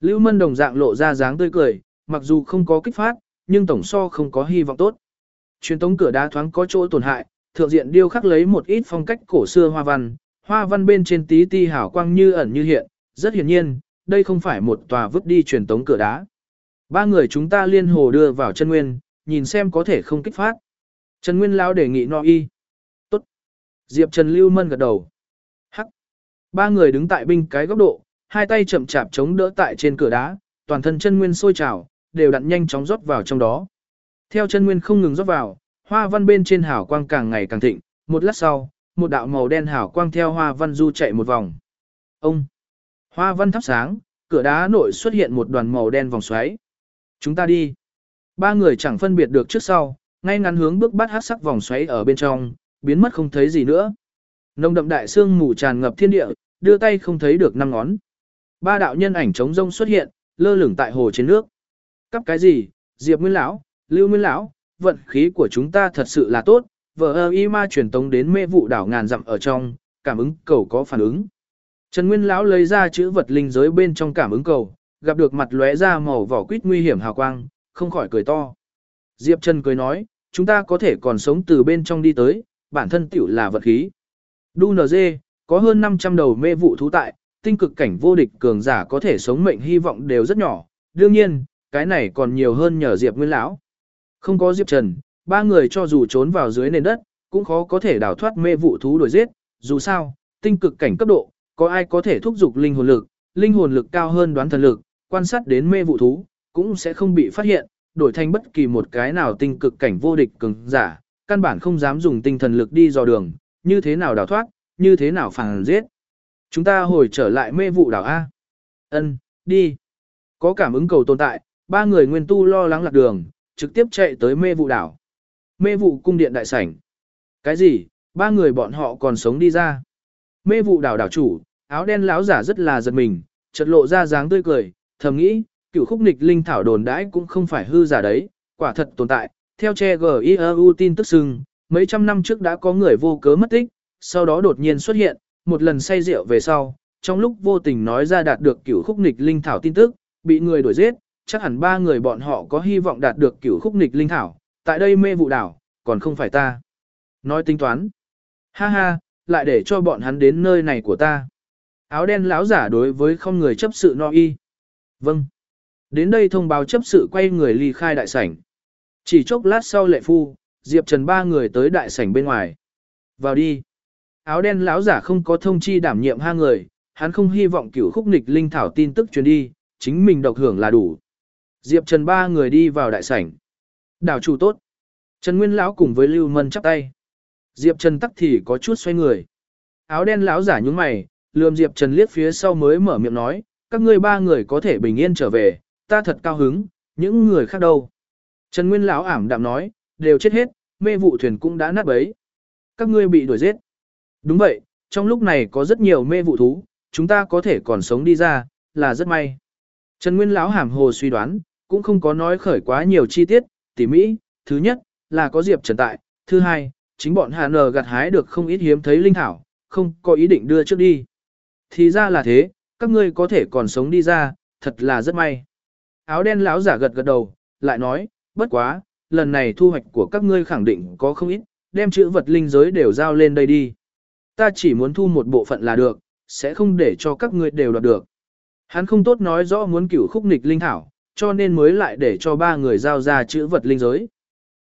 Lưu Mân đồng dạng lộ ra dáng tươi cười, mặc dù không có kích phát, nhưng tổng so không có hy vọng tốt. Truyền tống cửa đá thoáng có chỗ tổn hại, thượng diện điêu khắc lấy một ít phong cách cổ xưa hoa văn, hoa văn bên trên tí ti hảo quang như ẩn như hiện, rất hiển nhiên, đây không phải một tòa vứt đi truyền tống cửa đá. Ba người chúng ta liên hồ đưa vào chân nguyên, nhìn xem có thể không kích phát. Trần Nguyên lão đề nghị no y. Diệp Trần Lưu Mân gật đầu. Hắc. Ba người đứng tại binh cái góc độ, hai tay chậm chạp chống đỡ tại trên cửa đá, toàn thân chân nguyên sôi trào, đều đặn nhanh chóng rót vào trong đó. Theo chân nguyên không ngừng rót vào, hoa văn bên trên hào quang càng ngày càng thịnh, một lát sau, một đạo màu đen hào quang theo hoa văn du chạy một vòng. Ông! Hoa văn thắp sáng, cửa đá nội xuất hiện một đoàn màu đen vòng xoáy. Chúng ta đi. Ba người chẳng phân biệt được trước sau, ngay ngắn hướng bước bắt hát sắc vòng xoáy ở bên trong, biến mất không thấy gì nữa. Nồng đậm đại xương mù tràn ngập thiên địa, đưa tay không thấy được năm ngón. Ba đạo nhân ảnh trống rông xuất hiện, lơ lửng tại hồ trên nước. Cấp cái gì? Diệp Nguyên lão, Lưu Nguyên lão, vận khí của chúng ta thật sự là tốt, vợ ơ y ma truyền tống đến mê vụ đảo ngàn dặm ở trong, cảm ứng cầu có phản ứng. Trần Nguyên lão lấy ra chữ vật linh giới bên trong cảm ứng cầu, gặp được mặt lóe ra màu vỏ quýt nguy hiểm hào quang, không khỏi cười to. Diệp Trần cười nói, chúng ta có thể còn sống từ bên trong đi tới, bản thân tiểu là vật khí. Đu NG, có hơn 500 đầu mê vụ thú tại, tinh cực cảnh vô địch cường giả có thể sống mệnh hy vọng đều rất nhỏ. Đương nhiên, cái này còn nhiều hơn nhờ Diệp Nguyên lão. Không có Diệp Trần, ba người cho dù trốn vào dưới nền đất, cũng khó có thể đào thoát mê vụ thú đuổi giết, dù sao, tinh cực cảnh cấp độ, có ai có thể thúc giục linh hồn lực, linh hồn lực cao hơn đoán thần lực, quan sát đến mê vụ thú, cũng sẽ không bị phát hiện, đổi thành bất kỳ một cái nào tinh cực cảnh vô địch cường giả, căn bản không dám dùng tinh thần lực đi dò đường, như thế nào đào thoát, như thế nào phản giết. Chúng ta hồi trở lại mê vụ đảo A. Ân, đi. Có cảm ứng cầu tồn tại, ba người nguyên tu lo lắng lạc đường, trực tiếp chạy tới mê vụ đảo. Mê vụ cung điện đại sảnh. Cái gì? Ba người bọn họ còn sống đi ra. Mê vụ đảo đảo chủ, áo đen lão giả rất là giật mình, chợt lộ ra dáng tươi cười, thầm nghĩ, cựu khúc nịch linh thảo đồn đãi cũng không phải hư giả đấy, quả thật tồn tại. Theo che GIEU tin tức sưng, mấy trăm năm trước đã có người vô cớ mất tích, sau đó đột nhiên xuất hiện, một lần say rượu về sau, trong lúc vô tình nói ra đạt được cửu khúc nịch linh thảo tin tức, bị người đuổi giết, chắc hẳn ba người bọn họ có hy vọng đạt được cửu khúc nịch linh thảo, tại đây mê vụ đảo, còn không phải ta. Nói tính toán. Ha ha, lại để cho bọn hắn đến nơi này của ta. Áo đen lão giả đối với không người chấp sự no y. Vâng. Đến đây thông báo chấp sự quay người ly khai đại sảnh. Chỉ chốc lát sau lệ phu, Diệp Trần ba người tới đại sảnh bên ngoài. Vào đi. Áo đen lão giả không có thông chi đảm nhiệm hai người, hắn không hy vọng cửu khúc nịch linh thảo tin tức truyền đi, chính mình độc hưởng là đủ. Diệp Trần ba người đi vào đại sảnh. Đảo chủ tốt. Trần Nguyên lão cùng với Lưu Mân chắp tay. Diệp Trần tắc thì có chút xoay người. Áo đen lão giả nhúng mày, lườm Diệp Trần liếc phía sau mới mở miệng nói, các ngươi ba người có thể bình yên trở về, ta thật cao hứng, những người khác đâu. Trần Nguyên lão ảm đạm nói, đều chết hết, mê vụ thuyền cũng đã nát bấy. Các ngươi bị đuổi giết. Đúng vậy, trong lúc này có rất nhiều mê vụ thú, chúng ta có thể còn sống đi ra, là rất may. Trần Nguyên lão hàm hồ suy đoán, cũng không có nói khởi quá nhiều chi tiết, tỉ mỹ, thứ nhất, là có Diệp Trần tại, thứ hai, chính bọn Hà Nờ gặt hái được không ít hiếm thấy linh thảo, không có ý định đưa trước đi. Thì ra là thế, các ngươi có thể còn sống đi ra, thật là rất may. Áo đen lão giả gật gật đầu, lại nói, bất quá, lần này thu hoạch của các ngươi khẳng định có không ít, đem chữ vật linh giới đều giao lên đây đi. Ta chỉ muốn thu một bộ phận là được, sẽ không để cho các ngươi đều đoạt được. Hắn không tốt nói rõ muốn cửu khúc nịch linh thảo, cho nên mới lại để cho ba người giao ra chữ vật linh giới.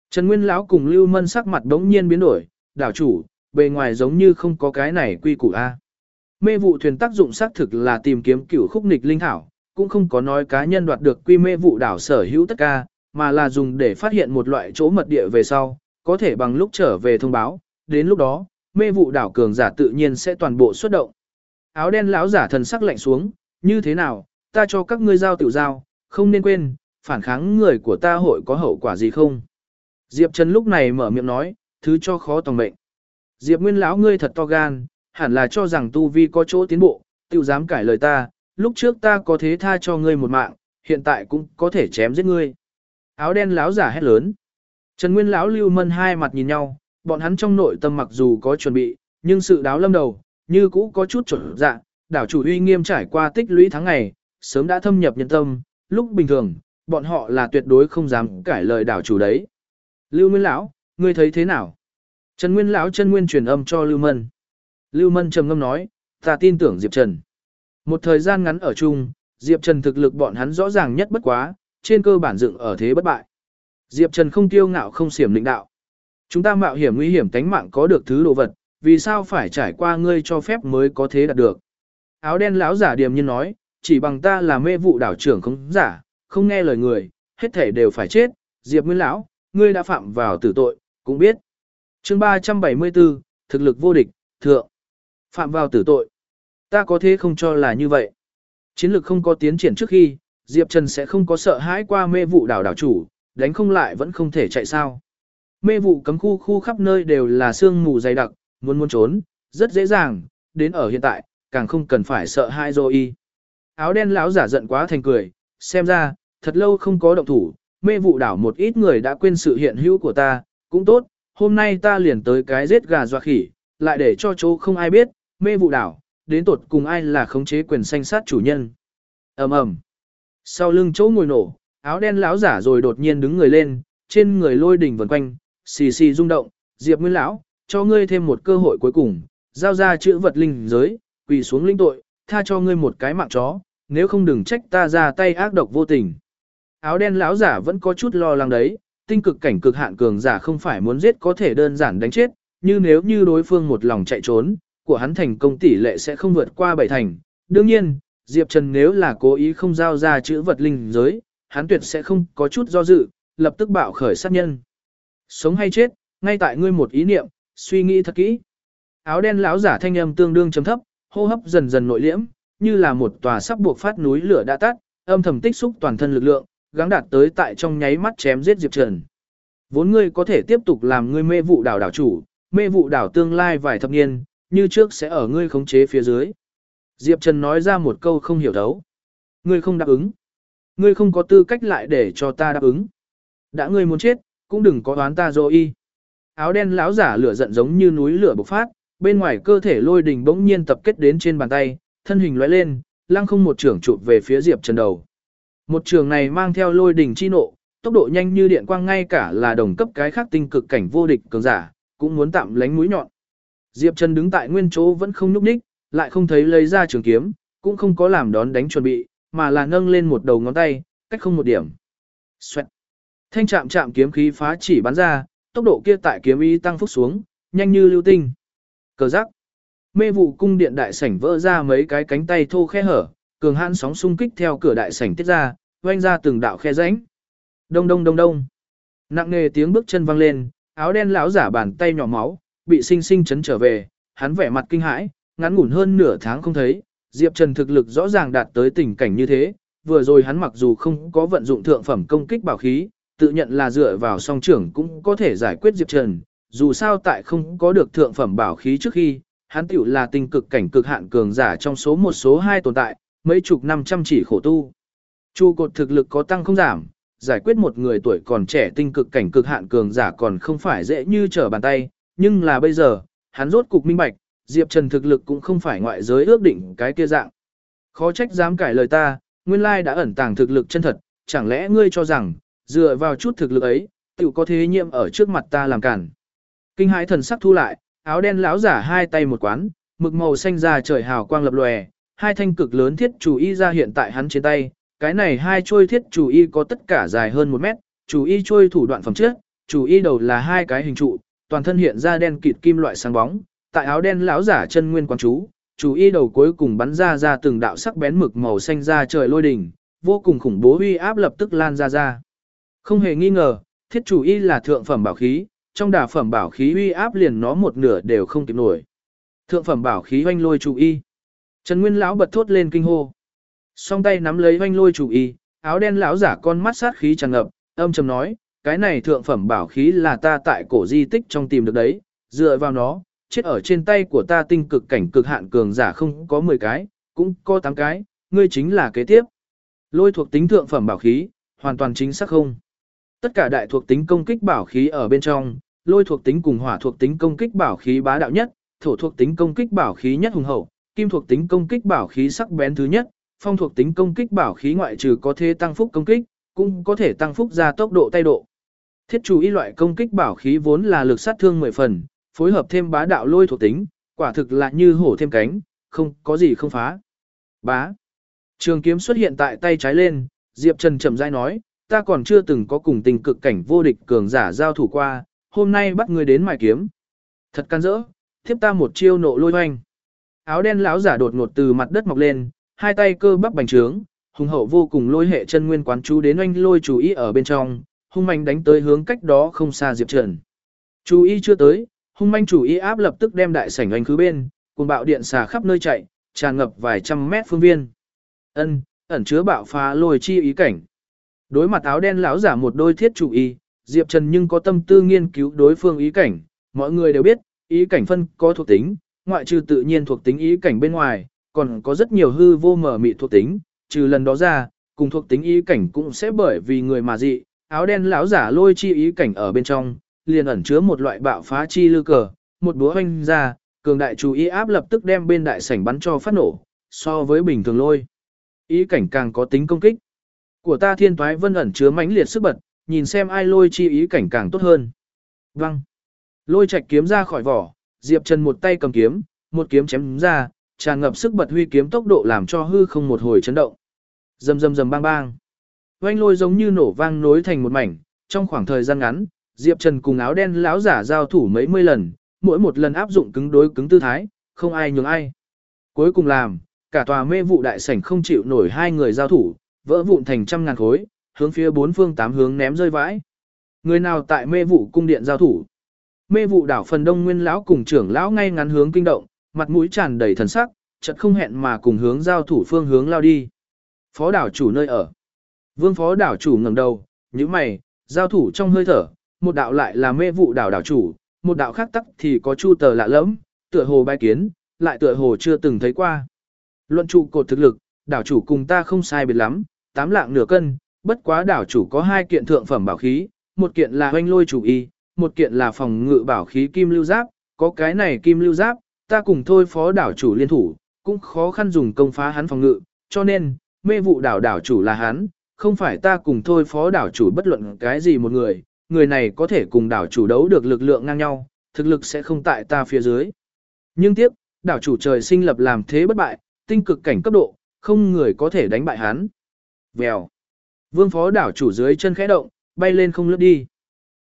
Trần Nguyên lão cùng Lưu Mân sắc mặt đống nhiên biến đổi, đảo chủ, bề ngoài giống như không có cái này quy củ a. Mê vụ thuyền tác dụng xác thực là tìm kiếm cửu khúc nịch linh thảo, cũng không có nói cá nhân đoạt được quy mê vụ đảo sở hữu tất cả, mà là dùng để phát hiện một loại chỗ mật địa về sau, có thể bằng lúc trở về thông báo, đến lúc đó, mê vụ đảo cường giả tự nhiên sẽ toàn bộ xuất động. Áo đen lão giả thần sắc lạnh xuống, như thế nào, ta cho các ngươi giao tiểu giao, không nên quên, phản kháng người của ta hội có hậu quả gì không? Diệp Trần lúc này mở miệng nói, thứ cho khó tòng mệnh. Diệp Nguyên lão ngươi thật to gan, hẳn là cho rằng tu vi có chỗ tiến bộ, tiểu dám cải lời ta, lúc trước ta có thế tha cho ngươi một mạng, hiện tại cũng có thể chém giết ngươi. Áo đen lão giả hét lớn. Trần Nguyên lão Lưu Mân hai mặt nhìn nhau, bọn hắn trong nội tâm mặc dù có chuẩn bị, nhưng sự đáo lâm đầu, như cũ có chút chuẩn dạ, đảo chủ uy nghiêm trải qua tích lũy tháng ngày, sớm đã thâm nhập nhân tâm, lúc bình thường, bọn họ là tuyệt đối không dám cải lời đảo chủ đấy. Lưu Nguyên lão, ngươi thấy thế nào? Trần Nguyên lão chân nguyên truyền âm cho Lưu Mân. Lưu Mân trầm ngâm nói, ta tin tưởng Diệp Trần. Một thời gian ngắn ở chung, Diệp Trần thực lực bọn hắn rõ ràng nhất bất quá, trên cơ bản dựng ở thế bất bại. Diệp Trần không tiêu ngạo không xiểm lĩnh đạo. Chúng ta mạo hiểm nguy hiểm tánh mạng có được thứ đồ vật, vì sao phải trải qua ngươi cho phép mới có thế đạt được. Áo đen lão giả điềm nhiên nói, chỉ bằng ta là mê vụ đảo trưởng không giả, không nghe lời người, hết thể đều phải chết, Diệp Nguyên lão, ngươi đã phạm vào tử tội, cũng biết. Chương 374, thực lực vô địch, thượng. Phạm vào tử tội. Ta có thế không cho là như vậy. Chiến lược không có tiến triển trước khi, Diệp Trần sẽ không có sợ hãi qua mê vụ đảo đảo chủ, đánh không lại vẫn không thể chạy sao. Mê vụ cấm khu khu khắp nơi đều là sương mù dày đặc, muốn muốn trốn, rất dễ dàng, đến ở hiện tại, càng không cần phải sợ hãi rồi Áo đen lão giả giận quá thành cười, xem ra, thật lâu không có động thủ, mê vụ đảo một ít người đã quên sự hiện hữu của ta, cũng tốt, hôm nay ta liền tới cái giết gà dọa khỉ, lại để cho chỗ không ai biết, mê vụ đảo, đến tột cùng ai là khống chế quyền sanh sát chủ nhân. ầm ầm sau lưng chỗ ngồi nổ, áo đen lão giả rồi đột nhiên đứng người lên, trên người lôi đỉnh vần quanh, xì xì rung động, Diệp Nguyên lão, cho ngươi thêm một cơ hội cuối cùng, giao ra chữ vật linh giới, quỳ xuống linh tội, tha cho ngươi một cái mạng chó, nếu không đừng trách ta ra tay ác độc vô tình. Áo đen lão giả vẫn có chút lo lắng đấy, tinh cực cảnh cực hạn cường giả không phải muốn giết có thể đơn giản đánh chết, như nếu như đối phương một lòng chạy trốn, của hắn thành công tỷ lệ sẽ không vượt qua bảy thành. Đương nhiên, Diệp Trần nếu là cố ý không giao ra chữ vật linh giới, hắn tuyệt sẽ không có chút do dự, lập tức bạo khởi sát nhân. Sống hay chết, ngay tại ngươi một ý niệm, suy nghĩ thật kỹ. Áo đen lão giả thanh âm tương đương chấm thấp, hô hấp dần dần nội liễm, như là một tòa sắp buộc phát núi lửa đã tắt, âm thầm tích xúc toàn thân lực lượng, gắng đạt tới tại trong nháy mắt chém giết Diệp Trần. Vốn ngươi có thể tiếp tục làm ngươi mê vụ đảo đảo chủ, mê vụ đảo tương lai vài thập niên, như trước sẽ ở ngươi khống chế phía dưới. Diệp Trần nói ra một câu không hiểu thấu. Ngươi không đáp ứng. Ngươi không có tư cách lại để cho ta đáp ứng. Đã ngươi muốn chết, cũng đừng có đoán ta rồi y. Áo đen lão giả lửa giận giống như núi lửa bộc phát, bên ngoài cơ thể lôi đình bỗng nhiên tập kết đến trên bàn tay, thân hình lóe lên, lăng không một trường chụp về phía Diệp Trần đầu. Một trường này mang theo lôi đình chi nộ, tốc độ nhanh như điện quang ngay cả là đồng cấp cái khác tinh cực cảnh vô địch cường giả, cũng muốn tạm lánh mũi nhọn. Diệp Trần đứng tại nguyên chỗ vẫn không nhúc nhích, lại không thấy lấy ra trường kiếm, cũng không có làm đón đánh chuẩn bị, mà là nâng lên một đầu ngón tay, cách không một điểm. Xoẹt. Thanh chạm chạm kiếm khí phá chỉ bắn ra, tốc độ kia tại kiếm ý tăng phúc xuống, nhanh như lưu tinh. Cờ giác. Mê vụ cung điện đại sảnh vỡ ra mấy cái cánh tay thô khe hở, cường hãn sóng xung kích theo cửa đại sảnh tiết ra, vang ra từng đạo khe rãnh. Đông đông đông đông. Nặng nề tiếng bước chân vang lên, áo đen lão giả bàn tay nhỏ máu, bị sinh sinh chấn trở về, hắn vẻ mặt kinh hãi, ngắn ngủn hơn nửa tháng không thấy, Diệp Trần thực lực rõ ràng đạt tới tình cảnh như thế, vừa rồi hắn mặc dù không có vận dụng thượng phẩm công kích bảo khí, tự nhận là dựa vào song trưởng cũng có thể giải quyết Diệp Trần, dù sao tại không có được thượng phẩm bảo khí trước khi, hắn tiểu là tinh cực cảnh cực hạn cường giả trong số một số hai tồn tại, mấy chục năm chăm chỉ khổ tu. Chu cột thực lực có tăng không giảm, giải quyết một người tuổi còn trẻ tinh cực cảnh cực hạn cường giả còn không phải dễ như trở bàn tay, nhưng là bây giờ, hắn rốt cục minh bạch, Diệp Trần thực lực cũng không phải ngoại giới ước định cái kia dạng. Khó trách dám cải lời ta, nguyên lai đã ẩn tàng thực lực chân thật, chẳng lẽ ngươi cho rằng, dựa vào chút thực lực ấy, tiểu có thế nhiệm ở trước mặt ta làm cản. Kinh hãi thần sắc thu lại, áo đen lão giả hai tay một quán, mực màu xanh ra trời hào quang lập lòe, hai thanh cực lớn thiết chủ y ra hiện tại hắn trên tay, cái này hai trôi thiết chủ y có tất cả dài hơn một mét, chủ y trôi thủ đoạn phẩm trước, chủ y đầu là hai cái hình trụ, toàn thân hiện ra đen kịt kim loại sáng bóng, tại áo đen lão giả chân nguyên quang chú, chủ y đầu cuối cùng bắn ra ra từng đạo sắc bén mực màu xanh ra trời lôi đỉnh, vô cùng khủng bố uy áp lập tức lan ra ra. Không hề nghi ngờ, thiết chủ y là thượng phẩm bảo khí, trong đà phẩm bảo khí uy áp liền nó một nửa đều không kịp nổi. Thượng phẩm bảo khí hoanh lôi chủ y. Trần Nguyên lão bật thốt lên kinh hô. Song tay nắm lấy hoanh lôi chủ y, áo đen lão giả con mắt sát khí tràn ngập, âm trầm nói, cái này thượng phẩm bảo khí là ta tại cổ di tích trong tìm được đấy, dựa vào nó, chết ở trên tay của ta tinh cực cảnh cực hạn cường giả không có 10 cái, cũng có 8 cái, ngươi chính là kế tiếp. Lôi thuộc tính thượng phẩm bảo khí, hoàn toàn chính xác không. Tất cả đại thuộc tính công kích bảo khí ở bên trong, lôi thuộc tính cùng hỏa thuộc tính công kích bảo khí bá đạo nhất, thổ thuộc tính công kích bảo khí nhất hùng hậu, kim thuộc tính công kích bảo khí sắc bén thứ nhất, phong thuộc tính công kích bảo khí ngoại trừ có thể tăng phúc công kích, cũng có thể tăng phúc ra tốc độ tay độ. Thiết chủ ý loại công kích bảo khí vốn là lực sát thương 10 phần, phối hợp thêm bá đạo lôi thuộc tính, quả thực là như hổ thêm cánh, không có gì không phá. Bá. Trường kiếm xuất hiện tại tay trái lên, Diệp Trần chậm rãi nói, ta còn chưa từng có cùng tình cực cảnh vô địch cường giả giao thủ qua, hôm nay bắt người đến mài kiếm. Thật can dỡ, thiếp ta một chiêu nộ lôi hoanh. Áo đen lão giả đột ngột từ mặt đất mọc lên, hai tay cơ bắp bành trướng, hùng hậu vô cùng lôi hệ chân nguyên quán chú đến oanh lôi chủ ý ở bên trong, hung mạnh đánh tới hướng cách đó không xa Diệp Trần. Chú ý chưa tới, hung manh chủ ý áp lập tức đem đại sảnh anh cứ bên, cùng bạo điện xà khắp nơi chạy, tràn ngập vài trăm mét phương viên. Ân, ẩn chứa bạo phá lôi chi ý cảnh. Đối mặt áo đen lão giả một đôi thiết chủ ý, Diệp Trần nhưng có tâm tư nghiên cứu đối phương ý cảnh, mọi người đều biết, ý cảnh phân có thuộc tính, ngoại trừ tự nhiên thuộc tính ý cảnh bên ngoài, còn có rất nhiều hư vô mở mị thuộc tính, trừ lần đó ra, cùng thuộc tính ý cảnh cũng sẽ bởi vì người mà dị, áo đen lão giả lôi chi ý cảnh ở bên trong, liền ẩn chứa một loại bạo phá chi lư cờ, một búa hoanh ra, cường đại chú ý áp lập tức đem bên đại sảnh bắn cho phát nổ, so với bình thường lôi. Ý cảnh càng có tính công kích. Của ta thiên toái vân ẩn chứa mãnh liệt sức bật, nhìn xem ai lôi chi ý cảnh càng tốt hơn. Văng. Lôi chạch kiếm ra khỏi vỏ, Diệp Trần một tay cầm kiếm, một kiếm chém ra, tràn ngập sức bật huy kiếm tốc độ làm cho hư không một hồi chấn động. Rầm rầm rầm bang bang. Oanh lôi giống như nổ vang nối thành một mảnh, trong khoảng thời gian ngắn, Diệp Trần cùng áo đen lão giả giao thủ mấy mươi lần, mỗi một lần áp dụng cứng đối cứng tư thái, không ai nhường ai. Cuối cùng làm, cả tòa mê vụ đại sảnh không chịu nổi hai người giao thủ, vỡ vụn thành trăm ngàn khối, hướng phía bốn phương tám hướng ném rơi vãi. Người nào tại mê vụ cung điện giao thủ? Mê vụ đảo phần đông nguyên lão cùng trưởng lão ngay ngắn hướng kinh động, mặt mũi tràn đầy thần sắc, chợt không hẹn mà cùng hướng giao thủ phương hướng lao đi. Phó đảo chủ nơi ở. Vương phó đảo chủ ngẩng đầu, những mày, giao thủ trong hơi thở, một đạo lại là mê vụ đảo đảo chủ, một đạo khác tắc thì có chu tờ lạ lẫm, tựa hồ bai kiến, lại tựa hồ chưa từng thấy qua. Luận trụ cột thực lực, đảo chủ cùng ta không sai biệt lắm, tám lạng nửa cân, bất quá đảo chủ có hai kiện thượng phẩm bảo khí, một kiện là hoanh lôi chủ y, một kiện là phòng ngự bảo khí kim lưu giáp, có cái này kim lưu giáp, ta cùng thôi phó đảo chủ liên thủ, cũng khó khăn dùng công phá hắn phòng ngự, cho nên, mê vụ đảo đảo chủ là hắn, không phải ta cùng thôi phó đảo chủ bất luận cái gì một người, người này có thể cùng đảo chủ đấu được lực lượng ngang nhau, thực lực sẽ không tại ta phía dưới. Nhưng tiếc, đảo chủ trời sinh lập làm thế bất bại, tinh cực cảnh cấp độ, không người có thể đánh bại hắn. Vèo. Vương phó đảo chủ dưới chân khẽ động, bay lên không lướt đi.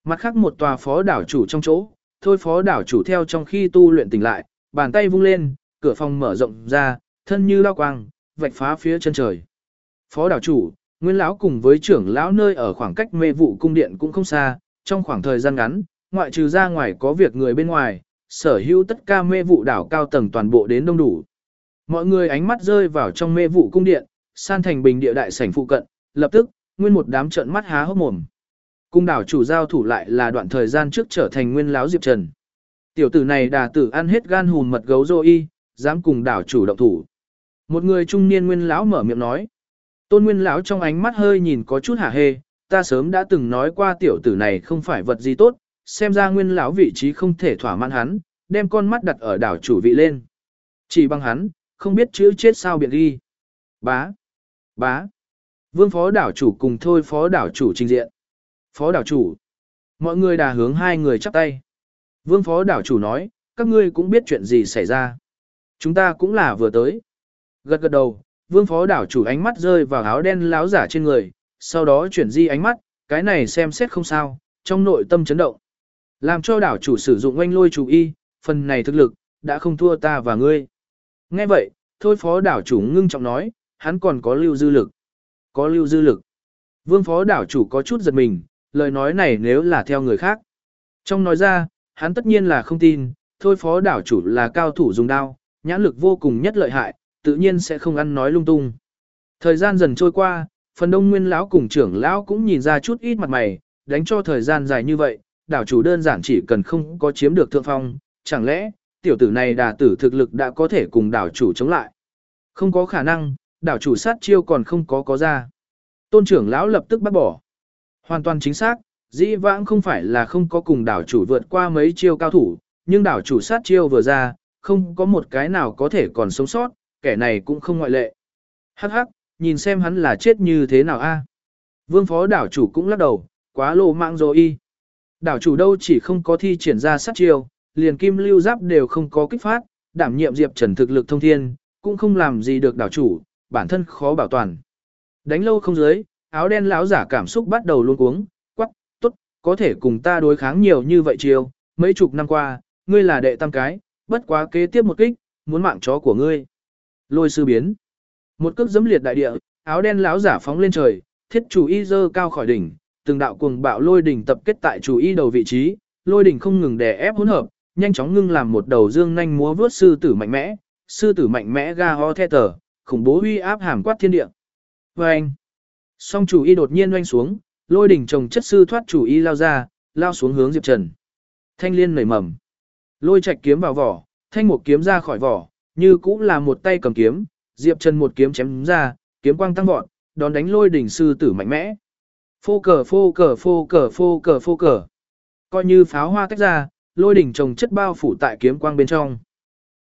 Mặt khác một tòa phó đảo chủ trong chỗ, thôi phó đảo chủ theo trong khi tu luyện tỉnh lại, bàn tay vung lên, cửa phòng mở rộng ra, thân như lao quang, vạch phá phía chân trời. Phó đảo chủ, nguyên lão cùng với trưởng lão nơi ở khoảng cách mê vụ cung điện cũng không xa, trong khoảng thời gian ngắn, ngoại trừ ra ngoài có việc người bên ngoài, sở hữu tất cả mê vụ đảo cao tầng toàn bộ đến đông đủ. Mọi người ánh mắt rơi vào trong mê vụ cung điện, san thành bình địa đại sảnh phụ cận, lập tức, nguyên một đám trợn mắt há hốc mồm. Cung đảo chủ giao thủ lại là đoạn thời gian trước trở thành nguyên lão Diệp Trần. Tiểu tử này đà tử ăn hết gan hùn mật gấu dô y, dám cùng đảo chủ động thủ. Một người trung niên nguyên lão mở miệng nói. Tôn nguyên lão trong ánh mắt hơi nhìn có chút hả hê, ta sớm đã từng nói qua tiểu tử này không phải vật gì tốt, xem ra nguyên lão vị trí không thể thỏa mãn hắn, đem con mắt đặt ở đảo chủ vị lên. Chỉ bằng hắn, không biết chữ chết sao biệt ghi. Bá, bá, vương phó đảo chủ cùng thôi phó đảo chủ trình diện. Phó đảo chủ, mọi người đà hướng hai người chắp tay. Vương phó đảo chủ nói, các ngươi cũng biết chuyện gì xảy ra. Chúng ta cũng là vừa tới. Gật gật đầu, vương phó đảo chủ ánh mắt rơi vào áo đen láo giả trên người, sau đó chuyển di ánh mắt, cái này xem xét không sao, trong nội tâm chấn động. Làm cho đảo chủ sử dụng oanh lôi chủ y, phần này thực lực, đã không thua ta và ngươi. Nghe vậy, thôi phó đảo chủ ngưng trọng nói, hắn còn có lưu dư lực. Có lưu dư lực. Vương phó đảo chủ có chút giật mình, lời nói này nếu là theo người khác. Trong nói ra, hắn tất nhiên là không tin, thôi phó đảo chủ là cao thủ dùng đao, nhãn lực vô cùng nhất lợi hại, tự nhiên sẽ không ăn nói lung tung. Thời gian dần trôi qua, phần đông nguyên lão cùng trưởng lão cũng nhìn ra chút ít mặt mày, đánh cho thời gian dài như vậy, đảo chủ đơn giản chỉ cần không có chiếm được thượng phong, chẳng lẽ, tiểu tử này đà tử thực lực đã có thể cùng đảo chủ chống lại. Không có khả năng, đảo chủ sát chiêu còn không có có ra. Tôn trưởng lão lập tức bắt bỏ. Hoàn toàn chính xác, dĩ vãng không phải là không có cùng đảo chủ vượt qua mấy chiêu cao thủ, nhưng đảo chủ sát chiêu vừa ra, không có một cái nào có thể còn sống sót, kẻ này cũng không ngoại lệ. Hắc hắc, nhìn xem hắn là chết như thế nào a. Vương phó đảo chủ cũng lắc đầu, quá lộ mạng rồi y. Đảo chủ đâu chỉ không có thi triển ra sát chiêu, liền kim lưu giáp đều không có kích phát, đảm nhiệm Diệp Trần thực lực thông thiên, cũng không làm gì được đảo chủ, bản thân khó bảo toàn. Đánh lâu không dưới, áo đen lão giả cảm xúc bắt đầu luôn cuống, quắc, tốt, có thể cùng ta đối kháng nhiều như vậy chiêu, mấy chục năm qua, ngươi là đệ tam cái, bất quá kế tiếp một kích, muốn mạng chó của ngươi. Lôi sư biến. Một cước dẫm liệt đại địa, áo đen lão giả phóng lên trời, thiết chủ y dơ cao khỏi đỉnh, từng đạo cuồng bạo lôi đỉnh tập kết tại chủ y đầu vị trí, lôi đỉnh không ngừng đè ép hỗn hợp, nhanh chóng ngưng làm một đầu dương nhanh múa vướt sư tử mạnh mẽ, sư tử mạnh mẽ ga ho the tờ, khủng bố uy áp hàm quát thiên địa. Vâng! Song chủ y đột nhiên oanh xuống, lôi đỉnh trồng chất sư thoát chủ y lao ra, lao xuống hướng Diệp Trần. Thanh liên nảy mầm. Lôi chạch kiếm vào vỏ, thanh một kiếm ra khỏi vỏ, như cũng là một tay cầm kiếm, Diệp Trần một kiếm chém ra, kiếm quang tăng vọt, đón đánh lôi đỉnh sư tử mạnh mẽ. Phô cờ phô cờ phô cờ phô cờ phô cờ. Coi như pháo hoa tách ra, lôi đỉnh trồng chất bao phủ tại kiếm quang bên trong.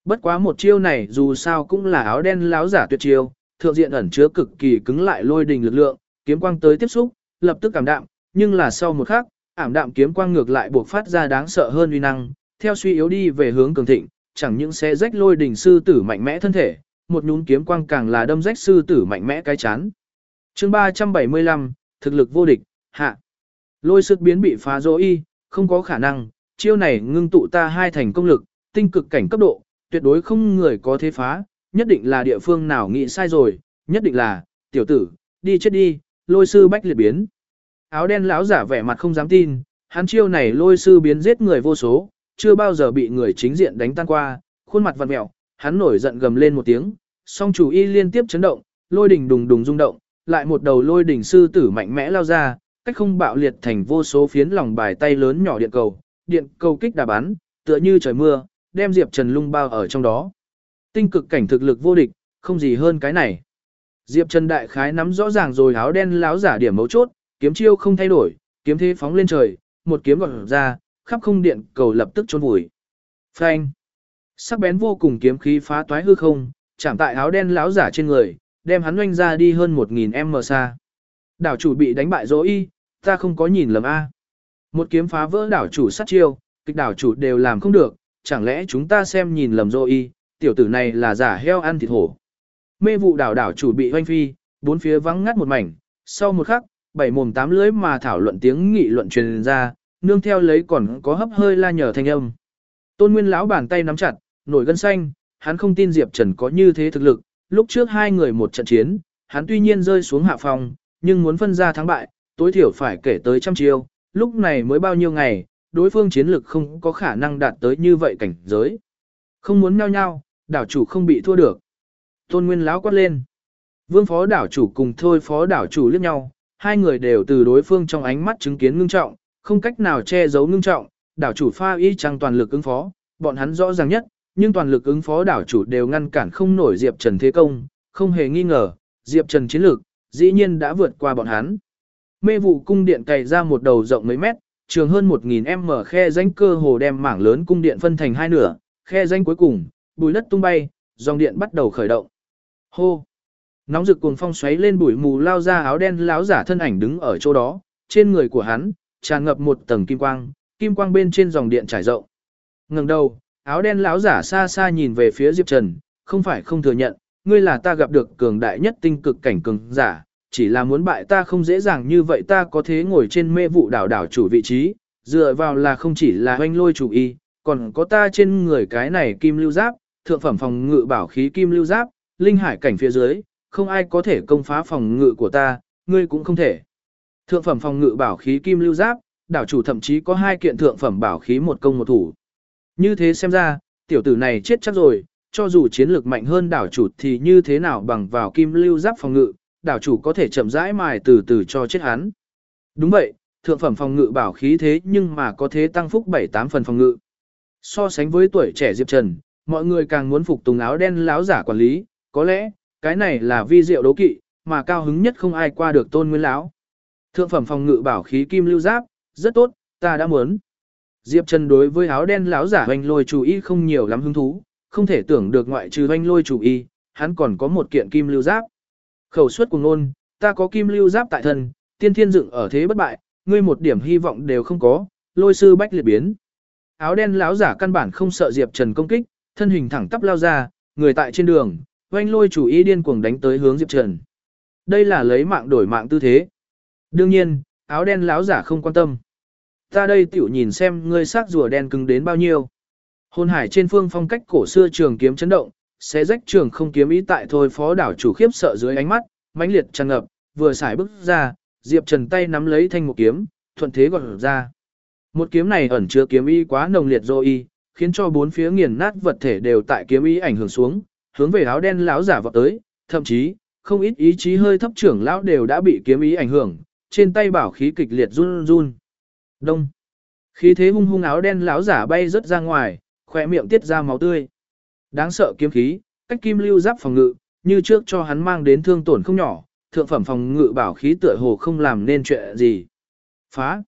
Bất quá một chiêu này dù sao cũng là áo đen láo giả tuyệt chiêu, thượng diện ẩn chứa cực kỳ cứng lại lôi đỉnh lực lượng, kiếm quang tới tiếp xúc, lập tức cảm đạm, nhưng là sau một khắc, ảm đạm kiếm quang ngược lại buộc phát ra đáng sợ hơn uy năng, theo suy yếu đi về hướng cường thịnh, chẳng những sẽ rách lôi đỉnh sư tử mạnh mẽ thân thể, một nhún kiếm quang càng là đâm rách sư tử mạnh mẽ cái chán. Chương 375, thực lực vô địch, hạ. Lôi sức biến bị phá rỗ y, không có khả năng, chiêu này ngưng tụ ta hai thành công lực, tinh cực cảnh cấp độ, tuyệt đối không người có thế phá, nhất định là địa phương nào nghĩ sai rồi, nhất định là, tiểu tử, đi chết đi, lôi sư bách liệt biến. Áo đen lão giả vẻ mặt không dám tin, hắn chiêu này lôi sư biến giết người vô số, chưa bao giờ bị người chính diện đánh tan qua, khuôn mặt vặn mẹo, hắn nổi giận gầm lên một tiếng, song chủ y liên tiếp chấn động, lôi đỉnh đùng đùng rung động, lại một đầu lôi đỉnh sư tử mạnh mẽ lao ra, cách không bạo liệt thành vô số phiến lòng bài tay lớn nhỏ điện cầu, điện cầu kích đà bắn, tựa như trời mưa, đem Diệp Trần lung bao ở trong đó. Tinh cực cảnh thực lực vô địch, không gì hơn cái này. Diệp Trần đại khái nắm rõ ràng rồi áo đen láo giả điểm mấu chốt, kiếm chiêu không thay đổi, kiếm thế phóng lên trời, một kiếm gọt ra, khắp không điện cầu lập tức trốn vùi. Phanh! Sắc bén vô cùng kiếm khí phá toái hư không, chạm tại áo đen láo giả trên người, đem hắn oanh ra đi hơn 1.000 m xa. Đảo chủ bị đánh bại dỗ y, ta không có nhìn lầm A. Một kiếm phá vỡ đảo chủ sát chiêu, kịch đảo chủ đều làm không được, chẳng lẽ chúng ta xem nhìn lầm dỗ y, tiểu tử này là giả heo ăn thịt hổ. Mê vụ đảo đảo chủ bị hoanh phi, bốn phía vắng ngắt một mảnh, sau một khắc, bảy mồm tám lưới mà thảo luận tiếng nghị luận truyền ra, nương theo lấy còn có hấp hơi la nhờ thanh âm. Tôn Nguyên lão bàn tay nắm chặt, nổi gân xanh, hắn không tin Diệp Trần có như thế thực lực, lúc trước hai người một trận chiến, hắn tuy nhiên rơi xuống hạ phòng, nhưng muốn phân ra thắng bại, tối thiểu phải kể tới trăm chiêu, lúc này mới bao nhiêu ngày, đối phương chiến lực không có khả năng đạt tới như vậy cảnh giới. Không muốn nhau nhau, đảo chủ không bị thua được. Tôn Nguyên lão quát lên. Vương phó đảo chủ cùng thôi phó đảo chủ liếc nhau, hai người đều từ đối phương trong ánh mắt chứng kiến ngưng trọng, không cách nào che giấu ngưng trọng, đảo chủ pha y chăng toàn lực ứng phó, bọn hắn rõ ràng nhất, nhưng toàn lực ứng phó đảo chủ đều ngăn cản không nổi Diệp Trần thế công, không hề nghi ngờ, Diệp Trần chiến lược, dĩ nhiên đã vượt qua bọn hắn. Mê vụ cung điện cày ra một đầu rộng mấy mét, trường hơn 1.000 m khe danh cơ hồ đem mảng lớn cung điện phân thành hai nửa, khe danh cuối cùng, bùi đất tung bay, dòng điện bắt đầu khởi động. Hô! Nóng rực cuồng phong xoáy lên bụi mù lao ra áo đen láo giả thân ảnh đứng ở chỗ đó, trên người của hắn, tràn ngập một tầng kim quang, kim quang bên trên dòng điện trải rộng. Ngừng đầu, áo đen lão giả xa xa nhìn về phía Diệp Trần, không phải không thừa nhận, ngươi là ta gặp được cường đại nhất tinh cực cảnh cường giả, chỉ là muốn bại ta không dễ dàng như vậy ta có thế ngồi trên mê vụ đảo đảo chủ vị trí, dựa vào là không chỉ là hoanh lôi chủ y, còn có ta trên người cái này kim lưu giáp, thượng phẩm phòng ngự bảo khí kim lưu giáp, linh hải cảnh phía dưới, không ai có thể công phá phòng ngự của ta, ngươi cũng không thể. Thượng phẩm phòng ngự bảo khí kim lưu giáp, đảo chủ thậm chí có hai kiện thượng phẩm bảo khí một công một thủ. Như thế xem ra, tiểu tử này chết chắc rồi, cho dù chiến lược mạnh hơn đảo chủ thì như thế nào bằng vào kim lưu giáp phòng ngự, đảo chủ có thể chậm rãi mài từ từ cho chết hắn. Đúng vậy, thượng phẩm phòng ngự bảo khí thế nhưng mà có thế tăng phúc 7-8 phần phòng ngự. So sánh với tuổi trẻ Diệp Trần, mọi người càng muốn phục tùng áo đen láo giả quản lý, có lẽ, cái này là vi diệu đấu kỵ, mà cao hứng nhất không ai qua được tôn nguyên lão. Thượng phẩm phòng ngự bảo khí kim lưu giáp, rất tốt, ta đã muốn. Diệp Trần đối với áo đen lão giả hoành lôi chủ y không nhiều lắm hứng thú, không thể tưởng được ngoại trừ hoành lôi chủ y, hắn còn có một kiện kim lưu giáp. Khẩu suất của ngôn, ta có kim lưu giáp tại thân, tiên thiên dựng ở thế bất bại, ngươi một điểm hy vọng đều không có, lôi sư bách liệt biến. Áo đen lão giả căn bản không sợ Diệp Trần công kích, thân hình thẳng tắp lao ra, người tại trên đường, hoành lôi chủ y điên cuồng đánh tới hướng Diệp Trần. Đây là lấy mạng đổi mạng tư thế. Đương nhiên, áo đen láo giả không quan tâm. Ta đây tiểu nhìn xem ngươi xác rùa đen cứng đến bao nhiêu. Hôn hải trên phương phong cách cổ xưa trường kiếm chấn động, sẽ rách trường không kiếm ý tại thôi phó đảo chủ khiếp sợ dưới ánh mắt, mãnh liệt tràn ngập, vừa xài bước ra, Diệp Trần tay nắm lấy thanh một kiếm, thuận thế gọt ra. Một kiếm này ẩn chứa kiếm ý quá nồng liệt dô y, khiến cho bốn phía nghiền nát vật thể đều tại kiếm ý ảnh hưởng xuống, hướng về áo đen lão giả vọt tới, thậm chí, không ít ý chí hơi thấp trưởng lão đều đã bị kiếm ý ảnh hưởng, trên tay bảo khí kịch liệt run run. Đông. Khí thế hung hung áo đen lão giả bay rất ra ngoài, khỏe miệng tiết ra máu tươi. Đáng sợ kiếm khí, cách kim lưu giáp phòng ngự, như trước cho hắn mang đến thương tổn không nhỏ, thượng phẩm phòng ngự bảo khí tựa hồ không làm nên chuyện gì. Phá.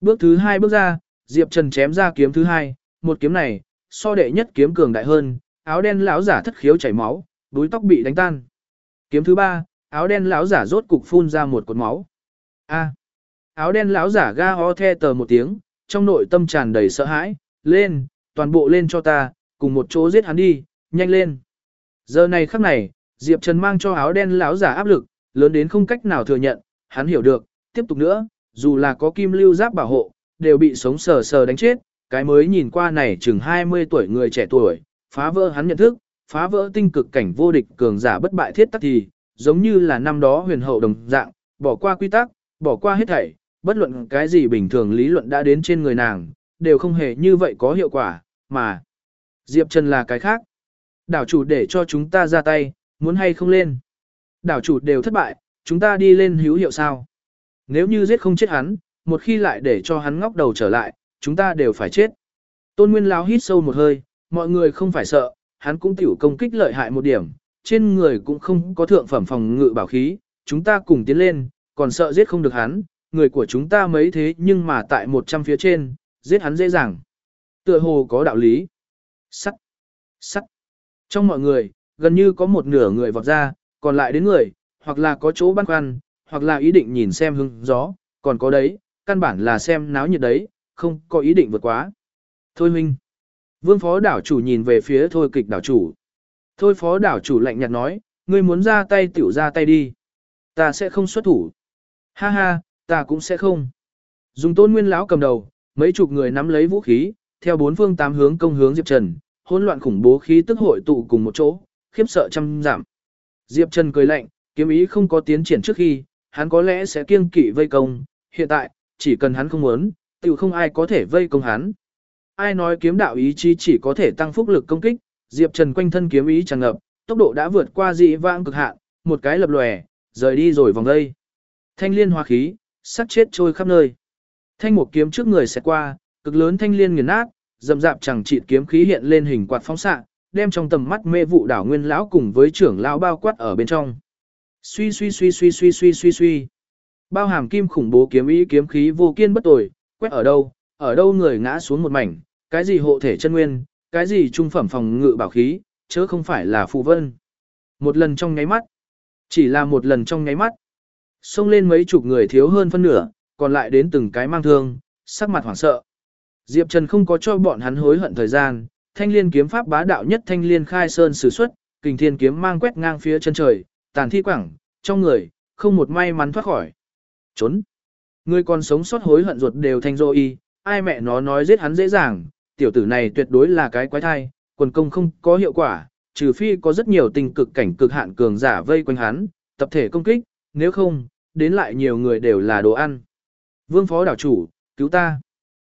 Bước thứ hai bước ra, Diệp Trần chém ra kiếm thứ hai, một kiếm này, so đệ nhất kiếm cường đại hơn, áo đen lão giả thất khiếu chảy máu, đuôi tóc bị đánh tan. Kiếm thứ ba, áo đen lão giả rốt cục phun ra một cột máu. A. Áo đen lão giả ga ho the tờ một tiếng, trong nội tâm tràn đầy sợ hãi, lên, toàn bộ lên cho ta, cùng một chỗ giết hắn đi, nhanh lên. Giờ này khắc này, Diệp Trần mang cho áo đen lão giả áp lực, lớn đến không cách nào thừa nhận, hắn hiểu được, tiếp tục nữa, dù là có kim lưu giáp bảo hộ, đều bị sống sờ sờ đánh chết, cái mới nhìn qua này chừng 20 tuổi người trẻ tuổi, phá vỡ hắn nhận thức, phá vỡ tinh cực cảnh vô địch cường giả bất bại thiết tắc thì, giống như là năm đó huyền hậu đồng dạng, bỏ qua quy tắc, bỏ qua hết thảy, bất luận cái gì bình thường lý luận đã đến trên người nàng, đều không hề như vậy có hiệu quả, mà Diệp Trần là cái khác. Đảo chủ để cho chúng ta ra tay, muốn hay không lên. Đảo chủ đều thất bại, chúng ta đi lên hữu hiệu sao. Nếu như giết không chết hắn, một khi lại để cho hắn ngóc đầu trở lại, chúng ta đều phải chết. Tôn Nguyên Lão hít sâu một hơi, mọi người không phải sợ, hắn cũng tiểu công kích lợi hại một điểm, trên người cũng không có thượng phẩm phòng ngự bảo khí, chúng ta cùng tiến lên, còn sợ giết không được hắn, người của chúng ta mấy thế nhưng mà tại 100 phía trên, giết hắn dễ dàng. Tựa hồ có đạo lý. Sắt. Sắt. Trong mọi người, gần như có một nửa người vọt ra, còn lại đến người, hoặc là có chỗ băn khoăn, hoặc là ý định nhìn xem hứng gió, còn có đấy, căn bản là xem náo nhiệt đấy, không có ý định vượt quá. Thôi huynh. Vương phó đảo chủ nhìn về phía thôi kịch đảo chủ. Thôi phó đảo chủ lạnh nhạt nói, ngươi muốn ra tay tiểu ra tay đi. Ta sẽ không xuất thủ. Ha ha, ta cũng sẽ không. Dùng tôn nguyên lão cầm đầu, mấy chục người nắm lấy vũ khí, theo bốn phương tám hướng công hướng Diệp Trần, hỗn loạn khủng bố khí tức hội tụ cùng một chỗ, khiếp sợ trăm giảm. Diệp Trần cười lạnh, kiếm ý không có tiến triển trước khi, hắn có lẽ sẽ kiêng kỵ vây công, hiện tại, chỉ cần hắn không muốn, Tiểu không ai có thể vây công hắn. Ai nói kiếm đạo ý chí chỉ có thể tăng phúc lực công kích, Diệp Trần quanh thân kiếm ý tràn ngập, tốc độ đã vượt qua dị vãng cực hạn, một cái lập lòe, rời đi rồi vòng đây. Thanh liên hóa khí, sắc chết trôi khắp nơi. Thanh một kiếm trước người sẽ qua, cực lớn thanh liên nghiền nát, dầm dạp chẳng trị kiếm khí hiện lên hình quạt phóng xạ, đem trong tầm mắt mê vụ đảo nguyên lão cùng với trưởng lão bao quát ở bên trong. Suy suy suy suy suy suy suy suy. Bao hàm kim khủng bố kiếm ý kiếm khí vô kiên bất tồi, quét ở đâu, ở đâu người ngã xuống một mảnh, cái gì hộ thể chân nguyên, cái gì trung phẩm phòng ngự bảo khí, chớ không phải là phù vân. Một lần trong nháy mắt, chỉ là một lần trong nháy mắt. Xông lên mấy chục người thiếu hơn phân nửa, còn lại đến từng cái mang thương, sắc mặt hoảng sợ. Diệp Trần không có cho bọn hắn hối hận thời gian, thanh liên kiếm pháp bá đạo nhất thanh liên khai sơn sử xuất, kình thiên kiếm mang quét ngang phía chân trời, tàn thi quảng, trong người, không một may mắn thoát khỏi. Trốn. Người còn sống sót hối hận ruột đều thanh dô y, ai mẹ nó nói giết hắn dễ dàng, tiểu tử này tuyệt đối là cái quái thai, quần công không có hiệu quả, trừ phi có rất nhiều tình cực cảnh cực hạn cường giả vây quanh hắn, tập thể công kích, nếu không, đến lại nhiều người đều là đồ ăn. Vương phó đảo chủ, cứu ta.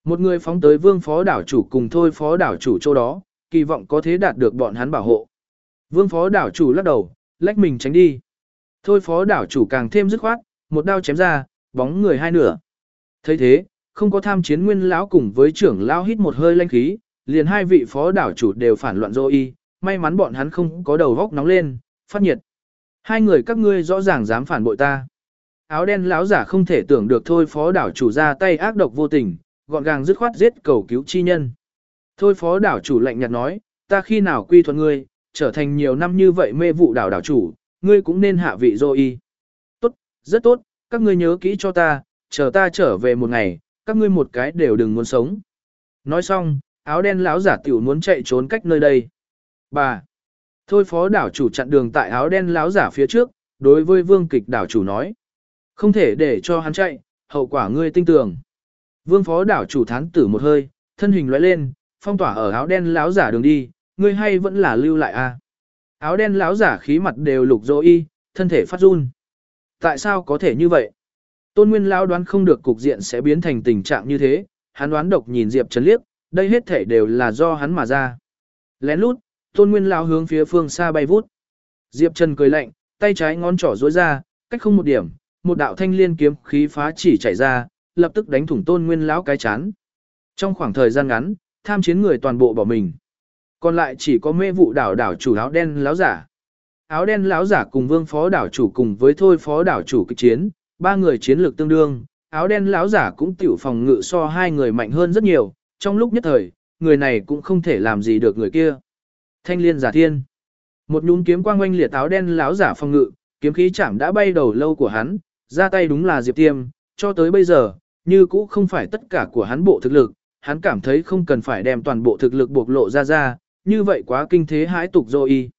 Một người phóng tới vương phó đảo chủ cùng thôi phó đảo chủ chỗ đó, kỳ vọng có thế đạt được bọn hắn bảo hộ. Vương phó đảo chủ lắc đầu, lách mình tránh đi. Thôi phó đảo chủ càng thêm dứt khoát, một đao chém ra, bóng người hai nửa. thấy thế, không có tham chiến nguyên lão cùng với trưởng lão hít một hơi lanh khí, liền hai vị phó đảo chủ đều phản loạn dô y, may mắn bọn hắn không có đầu góc nóng lên, phát nhiệt. Hai người các ngươi rõ ràng dám phản bội ta. Áo đen lão giả không thể tưởng được thôi phó đảo chủ ra tay ác độc vô tình, gọn gàng dứt khoát giết cầu cứu chi nhân. Thôi phó đảo chủ lạnh nhạt nói, ta khi nào quy thuận ngươi, trở thành nhiều năm như vậy mê vụ đảo đảo chủ, ngươi cũng nên hạ vị rồi y. Tốt, rất tốt, các ngươi nhớ kỹ cho ta, chờ ta trở về một ngày, các ngươi một cái đều đừng muốn sống. Nói xong, áo đen lão giả tiểu muốn chạy trốn cách nơi đây. Bà. Thôi phó đảo chủ chặn đường tại áo đen lão giả phía trước, đối với vương kịch đảo chủ nói. Không thể để cho hắn chạy, hậu quả ngươi tinh tường. Vương phó đảo chủ thán tử một hơi, thân hình lóe lên, phong tỏa ở áo đen lão giả đường đi, ngươi hay vẫn là lưu lại a? À? Áo đen lão giả khí mặt đều lục dỗ y, thân thể phát run. Tại sao có thể như vậy? Tôn Nguyên lão đoán không được cục diện sẽ biến thành tình trạng như thế, hắn đoán độc nhìn Diệp Trần liếc, đây hết thể đều là do hắn mà ra. Lén lút, Tôn Nguyên lão hướng phía phương xa bay vút. Diệp Trần cười lạnh, tay trái ngón trỏ duỗi ra, cách không một điểm, một đạo thanh liên kiếm khí phá chỉ chảy ra, lập tức đánh thủng Tôn Nguyên lão cái chán. Trong khoảng thời gian ngắn, tham chiến người toàn bộ bỏ mình. Còn lại chỉ có mê vụ đảo đảo chủ áo đen lão giả. Áo đen lão giả cùng vương phó đảo chủ cùng với thôi phó đảo chủ kịch chiến, ba người chiến lược tương đương, áo đen lão giả cũng tiểu phòng ngự so hai người mạnh hơn rất nhiều, trong lúc nhất thời, người này cũng không thể làm gì được người kia. Thanh liên giả thiên. Một nhún kiếm quang quanh liệt áo đen lão giả phòng ngự, kiếm khí chạm đã bay đầu lâu của hắn, ra tay đúng là Diệp Tiêm, cho tới bây giờ, như cũ không phải tất cả của hắn bộ thực lực, hắn cảm thấy không cần phải đem toàn bộ thực lực bộc lộ ra ra, như vậy quá kinh thế hãi tục rồi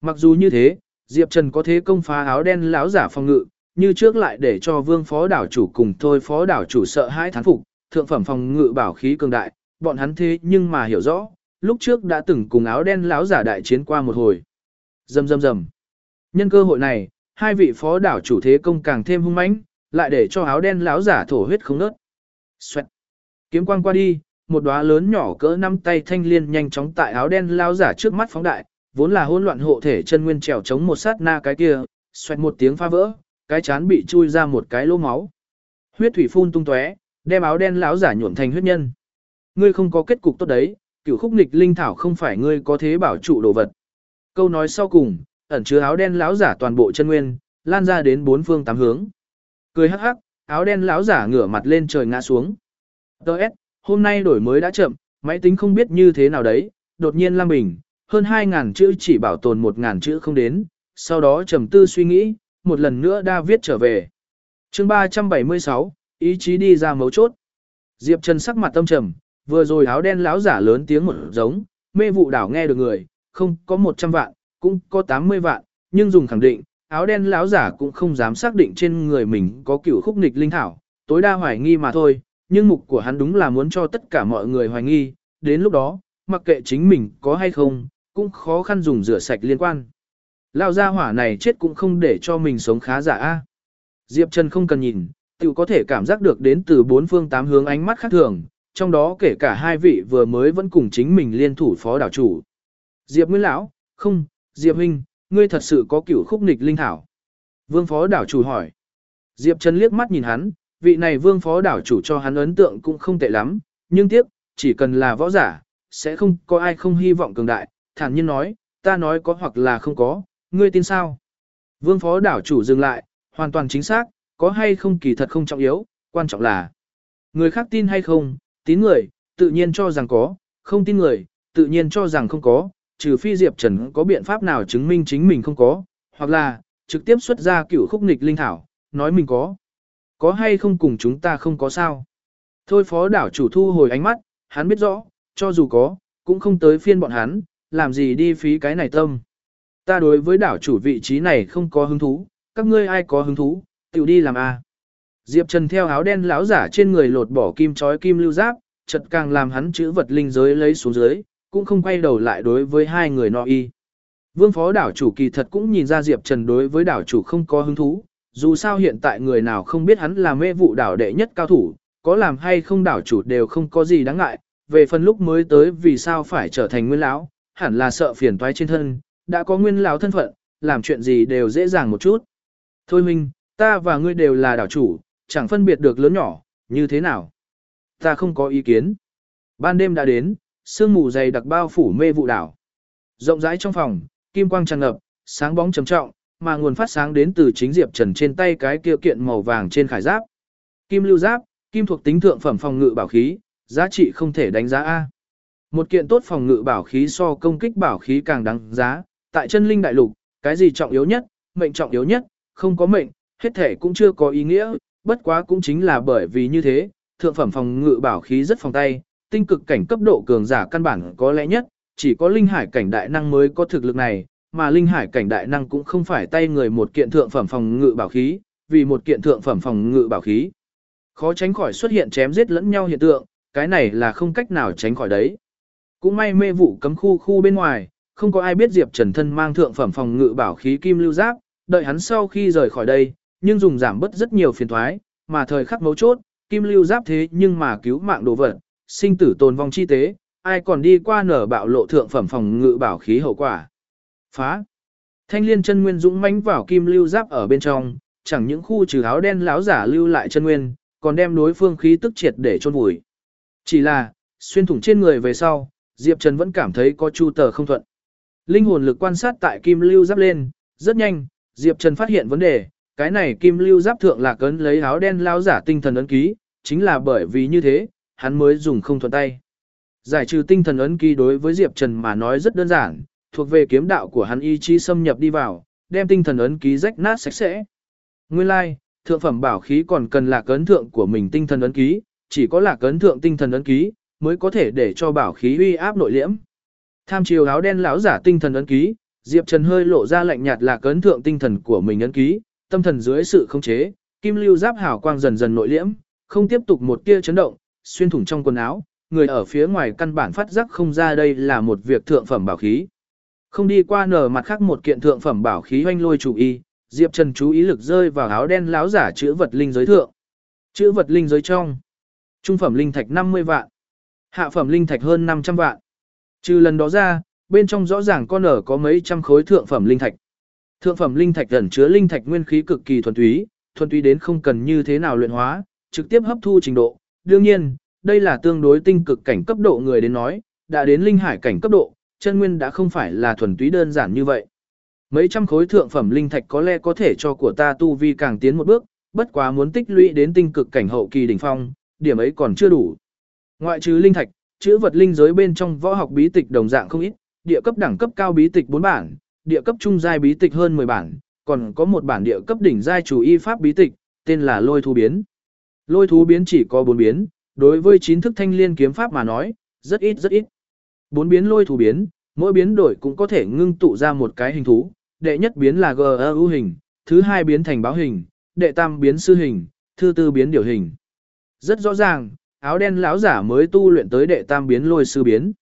Mặc dù như thế, Diệp Trần có thế công phá áo đen lão giả phòng ngự, như trước lại để cho vương phó đảo chủ cùng thôi phó đảo chủ sợ hãi thán phục, thượng phẩm phòng ngự bảo khí cường đại, bọn hắn thế nhưng mà hiểu rõ, lúc trước đã từng cùng áo đen lão giả đại chiến qua một hồi. Rầm rầm rầm. Nhân cơ hội này, hai vị phó đảo chủ thế công càng thêm hung mãnh, lại để cho áo đen lão giả thổ huyết không nớt. Xoẹt. Kiếm quang qua đi, một đóa lớn nhỏ cỡ năm tay thanh liên nhanh chóng tại áo đen lão giả trước mắt phóng đại, vốn là hỗn loạn hộ thể chân nguyên trèo chống một sát na cái kia, xoẹt một tiếng phá vỡ, cái chán bị chui ra một cái lỗ máu. Huyết thủy phun tung tóe, đem áo đen lão giả nhuộm thành huyết nhân. Ngươi không có kết cục tốt đấy, cửu khúc nghịch linh thảo không phải ngươi có thế bảo trụ đồ vật. Câu nói sau cùng, ẩn chứa áo đen lão giả toàn bộ chân nguyên, lan ra đến bốn phương tám hướng. Cười hắc hắc, áo đen lão giả ngửa mặt lên trời ngã xuống. Đợt, hôm nay đổi mới đã chậm, máy tính không biết như thế nào đấy, đột nhiên lam bình, hơn 2.000 chữ chỉ bảo tồn 1.000 chữ không đến, sau đó trầm tư suy nghĩ, một lần nữa đa viết trở về. chương 376, ý chí đi ra mấu chốt. Diệp Trần sắc mặt tâm trầm, vừa rồi áo đen lão giả lớn tiếng một giống, mê vụ đảo nghe được người, không có 100 vạn, cũng có 80 vạn, nhưng dùng khẳng định, áo đen lão giả cũng không dám xác định trên người mình có cựu khúc nghịch linh thảo, tối đa hoài nghi mà thôi, nhưng mục của hắn đúng là muốn cho tất cả mọi người hoài nghi, đến lúc đó, mặc kệ chính mình có hay không, cũng khó khăn dùng rửa sạch liên quan. Lão gia hỏa này chết cũng không để cho mình sống khá giả a. Diệp Trần không cần nhìn, tự có thể cảm giác được đến từ bốn phương tám hướng ánh mắt khác thường, trong đó kể cả hai vị vừa mới vẫn cùng chính mình liên thủ phó đảo chủ. Diệp Nguyên Lão, không, Diệp Huynh, ngươi thật sự có cửu khúc nịch linh thảo. Vương phó đảo chủ hỏi. Diệp Trần liếc mắt nhìn hắn, vị này vương phó đảo chủ cho hắn ấn tượng cũng không tệ lắm, nhưng tiếc, chỉ cần là võ giả, sẽ không có ai không hy vọng cường đại, thản nhiên nói, ta nói có hoặc là không có, ngươi tin sao? Vương phó đảo chủ dừng lại, hoàn toàn chính xác, có hay không kỳ thật không trọng yếu, quan trọng là người khác tin hay không, tín người, tự nhiên cho rằng có, không tin người, tự nhiên cho rằng không có, trừ phi Diệp Trần có biện pháp nào chứng minh chính mình không có, hoặc là trực tiếp xuất ra cửu khúc nghịch linh thảo, nói mình có. Có hay không cùng chúng ta không có sao. Thôi phó đảo chủ thu hồi ánh mắt, hắn biết rõ, cho dù có, cũng không tới phiên bọn hắn, làm gì đi phí cái này tâm. Ta đối với đảo chủ vị trí này không có hứng thú, các ngươi ai có hứng thú, tiểu đi làm a. Diệp Trần theo áo đen lão giả trên người lột bỏ kim chói kim lưu giáp, chật càng làm hắn chữ vật linh giới lấy xuống dưới, cũng không quay đầu lại đối với hai người nọ y. Vương phó đảo chủ kỳ thật cũng nhìn ra Diệp Trần đối với đảo chủ không có hứng thú, dù sao hiện tại người nào không biết hắn là mê vụ đảo đệ nhất cao thủ, có làm hay không đảo chủ đều không có gì đáng ngại, về phần lúc mới tới vì sao phải trở thành nguyên lão, hẳn là sợ phiền toái trên thân, đã có nguyên lão thân phận, làm chuyện gì đều dễ dàng một chút. Thôi minh, ta và ngươi đều là đảo chủ, chẳng phân biệt được lớn nhỏ, như thế nào? Ta không có ý kiến. Ban đêm đã đến, sương mù dày đặc bao phủ mê vụ đảo. Rộng rãi trong phòng, kim quang tràn ngập, sáng bóng trầm trọng, mà nguồn phát sáng đến từ chính Diệp Trần trên tay cái kia kiện màu vàng trên khải giáp. Kim lưu giáp, kim thuộc tính thượng phẩm phòng ngự bảo khí, giá trị không thể đánh giá A. Một kiện tốt phòng ngự bảo khí so công kích bảo khí càng đáng giá, tại chân linh đại lục, cái gì trọng yếu nhất, mệnh trọng yếu nhất, không có mệnh, hết thể cũng chưa có ý nghĩa, bất quá cũng chính là bởi vì như thế, thượng phẩm phòng ngự bảo khí rất phòng tay, tinh cực cảnh cấp độ cường giả căn bản có lẽ nhất, chỉ có linh hải cảnh đại năng mới có thực lực này, mà linh hải cảnh đại năng cũng không phải tay người một kiện thượng phẩm phòng ngự bảo khí, vì một kiện thượng phẩm phòng ngự bảo khí. Khó tránh khỏi xuất hiện chém giết lẫn nhau hiện tượng, cái này là không cách nào tránh khỏi đấy. Cũng may mê vụ cấm khu khu bên ngoài, không có ai biết Diệp Trần thân mang thượng phẩm phòng ngự bảo khí kim lưu giáp, đợi hắn sau khi rời khỏi đây, nhưng dùng giảm bớt rất nhiều phiền thoái, mà thời khắc mấu chốt, kim lưu giáp thế nhưng mà cứu mạng đồ vật, sinh tử tồn vong chi tế, ai còn đi qua nở bạo lộ thượng phẩm phòng ngự bảo khí hậu quả. Phá. Thanh liên chân nguyên dũng mãnh vào kim lưu giáp ở bên trong, chẳng những khu trừ áo đen láo giả lưu lại chân nguyên, còn đem đối phương khí tức triệt để chôn vùi. Chỉ là, xuyên thủng trên người về sau, Diệp Trần vẫn cảm thấy có chu tờ không thuận. Linh hồn lực quan sát tại kim lưu giáp lên, rất nhanh, Diệp Trần phát hiện vấn đề, cái này kim lưu giáp thượng là cấn lấy áo đen láo giả tinh thần ấn ký, chính là bởi vì như thế, hắn mới dùng không thuận tay. Giải trừ tinh thần ấn ký đối với Diệp Trần mà nói rất đơn giản, thuộc về kiếm đạo của hắn ý chí xâm nhập đi vào, đem tinh thần ấn ký rách nát sạch sẽ. Nguyên lai, like, thượng phẩm bảo khí còn cần là cấn thượng của mình tinh thần ấn ký, chỉ có là cấn thượng tinh thần ấn ký, mới có thể để cho bảo khí uy áp nội liễm. Tham chiều áo đen lão giả tinh thần ấn ký, Diệp Trần hơi lộ ra lạnh nhạt là cấn thượng tinh thần của mình ấn ký, tâm thần dưới sự khống chế, kim lưu giáp hào quang dần dần nội liễm, không tiếp tục một tia chấn động, xuyên thủng trong quần áo, người ở phía ngoài căn bản phát giác không ra đây là một việc thượng phẩm bảo khí. Không đi qua nở mặt khác một kiện thượng phẩm bảo khí hoanh lôi chủ y, Diệp Trần chú ý lực rơi vào áo đen láo giả chữ vật linh giới thượng. Chữ vật linh giới trong. Trung phẩm linh thạch 50 vạn. Hạ phẩm linh thạch hơn 500 vạn. Trừ lần đó ra, bên trong rõ ràng con ở có mấy trăm khối thượng phẩm linh thạch. Thượng phẩm linh thạch ẩn chứa linh thạch nguyên khí cực kỳ thuần túy, thuần túy đến không cần như thế nào luyện hóa, trực tiếp hấp thu trình độ. Đương nhiên, đây là tương đối tinh cực cảnh cấp độ người đến nói, đã đến linh hải cảnh cấp độ, chân nguyên đã không phải là thuần túy đơn giản như vậy. Mấy trăm khối thượng phẩm linh thạch có lẽ có thể cho của ta tu vi càng tiến một bước, bất quá muốn tích lũy đến tinh cực cảnh hậu kỳ đỉnh phong, điểm ấy còn chưa đủ. Ngoại trừ linh thạch, chữ vật linh giới bên trong võ học bí tịch đồng dạng không ít, địa cấp đẳng cấp cao bí tịch 4 bản, địa cấp trung giai bí tịch hơn 10 bản, còn có một bản địa cấp đỉnh giai chủ y pháp bí tịch, tên là Lôi thu biến. Lôi thú biến chỉ có 4 biến, đối với chín thức thanh liên kiếm pháp mà nói, rất ít rất ít. Bốn biến lôi thú biến, mỗi biến đổi cũng có thể ngưng tụ ra một cái hình thú, đệ nhất biến là GU hình, thứ hai biến thành báo hình, đệ tam biến sư hình, thứ tư biến điều hình. Rất rõ ràng, áo đen lão giả mới tu luyện tới đệ tam biến lôi sư biến.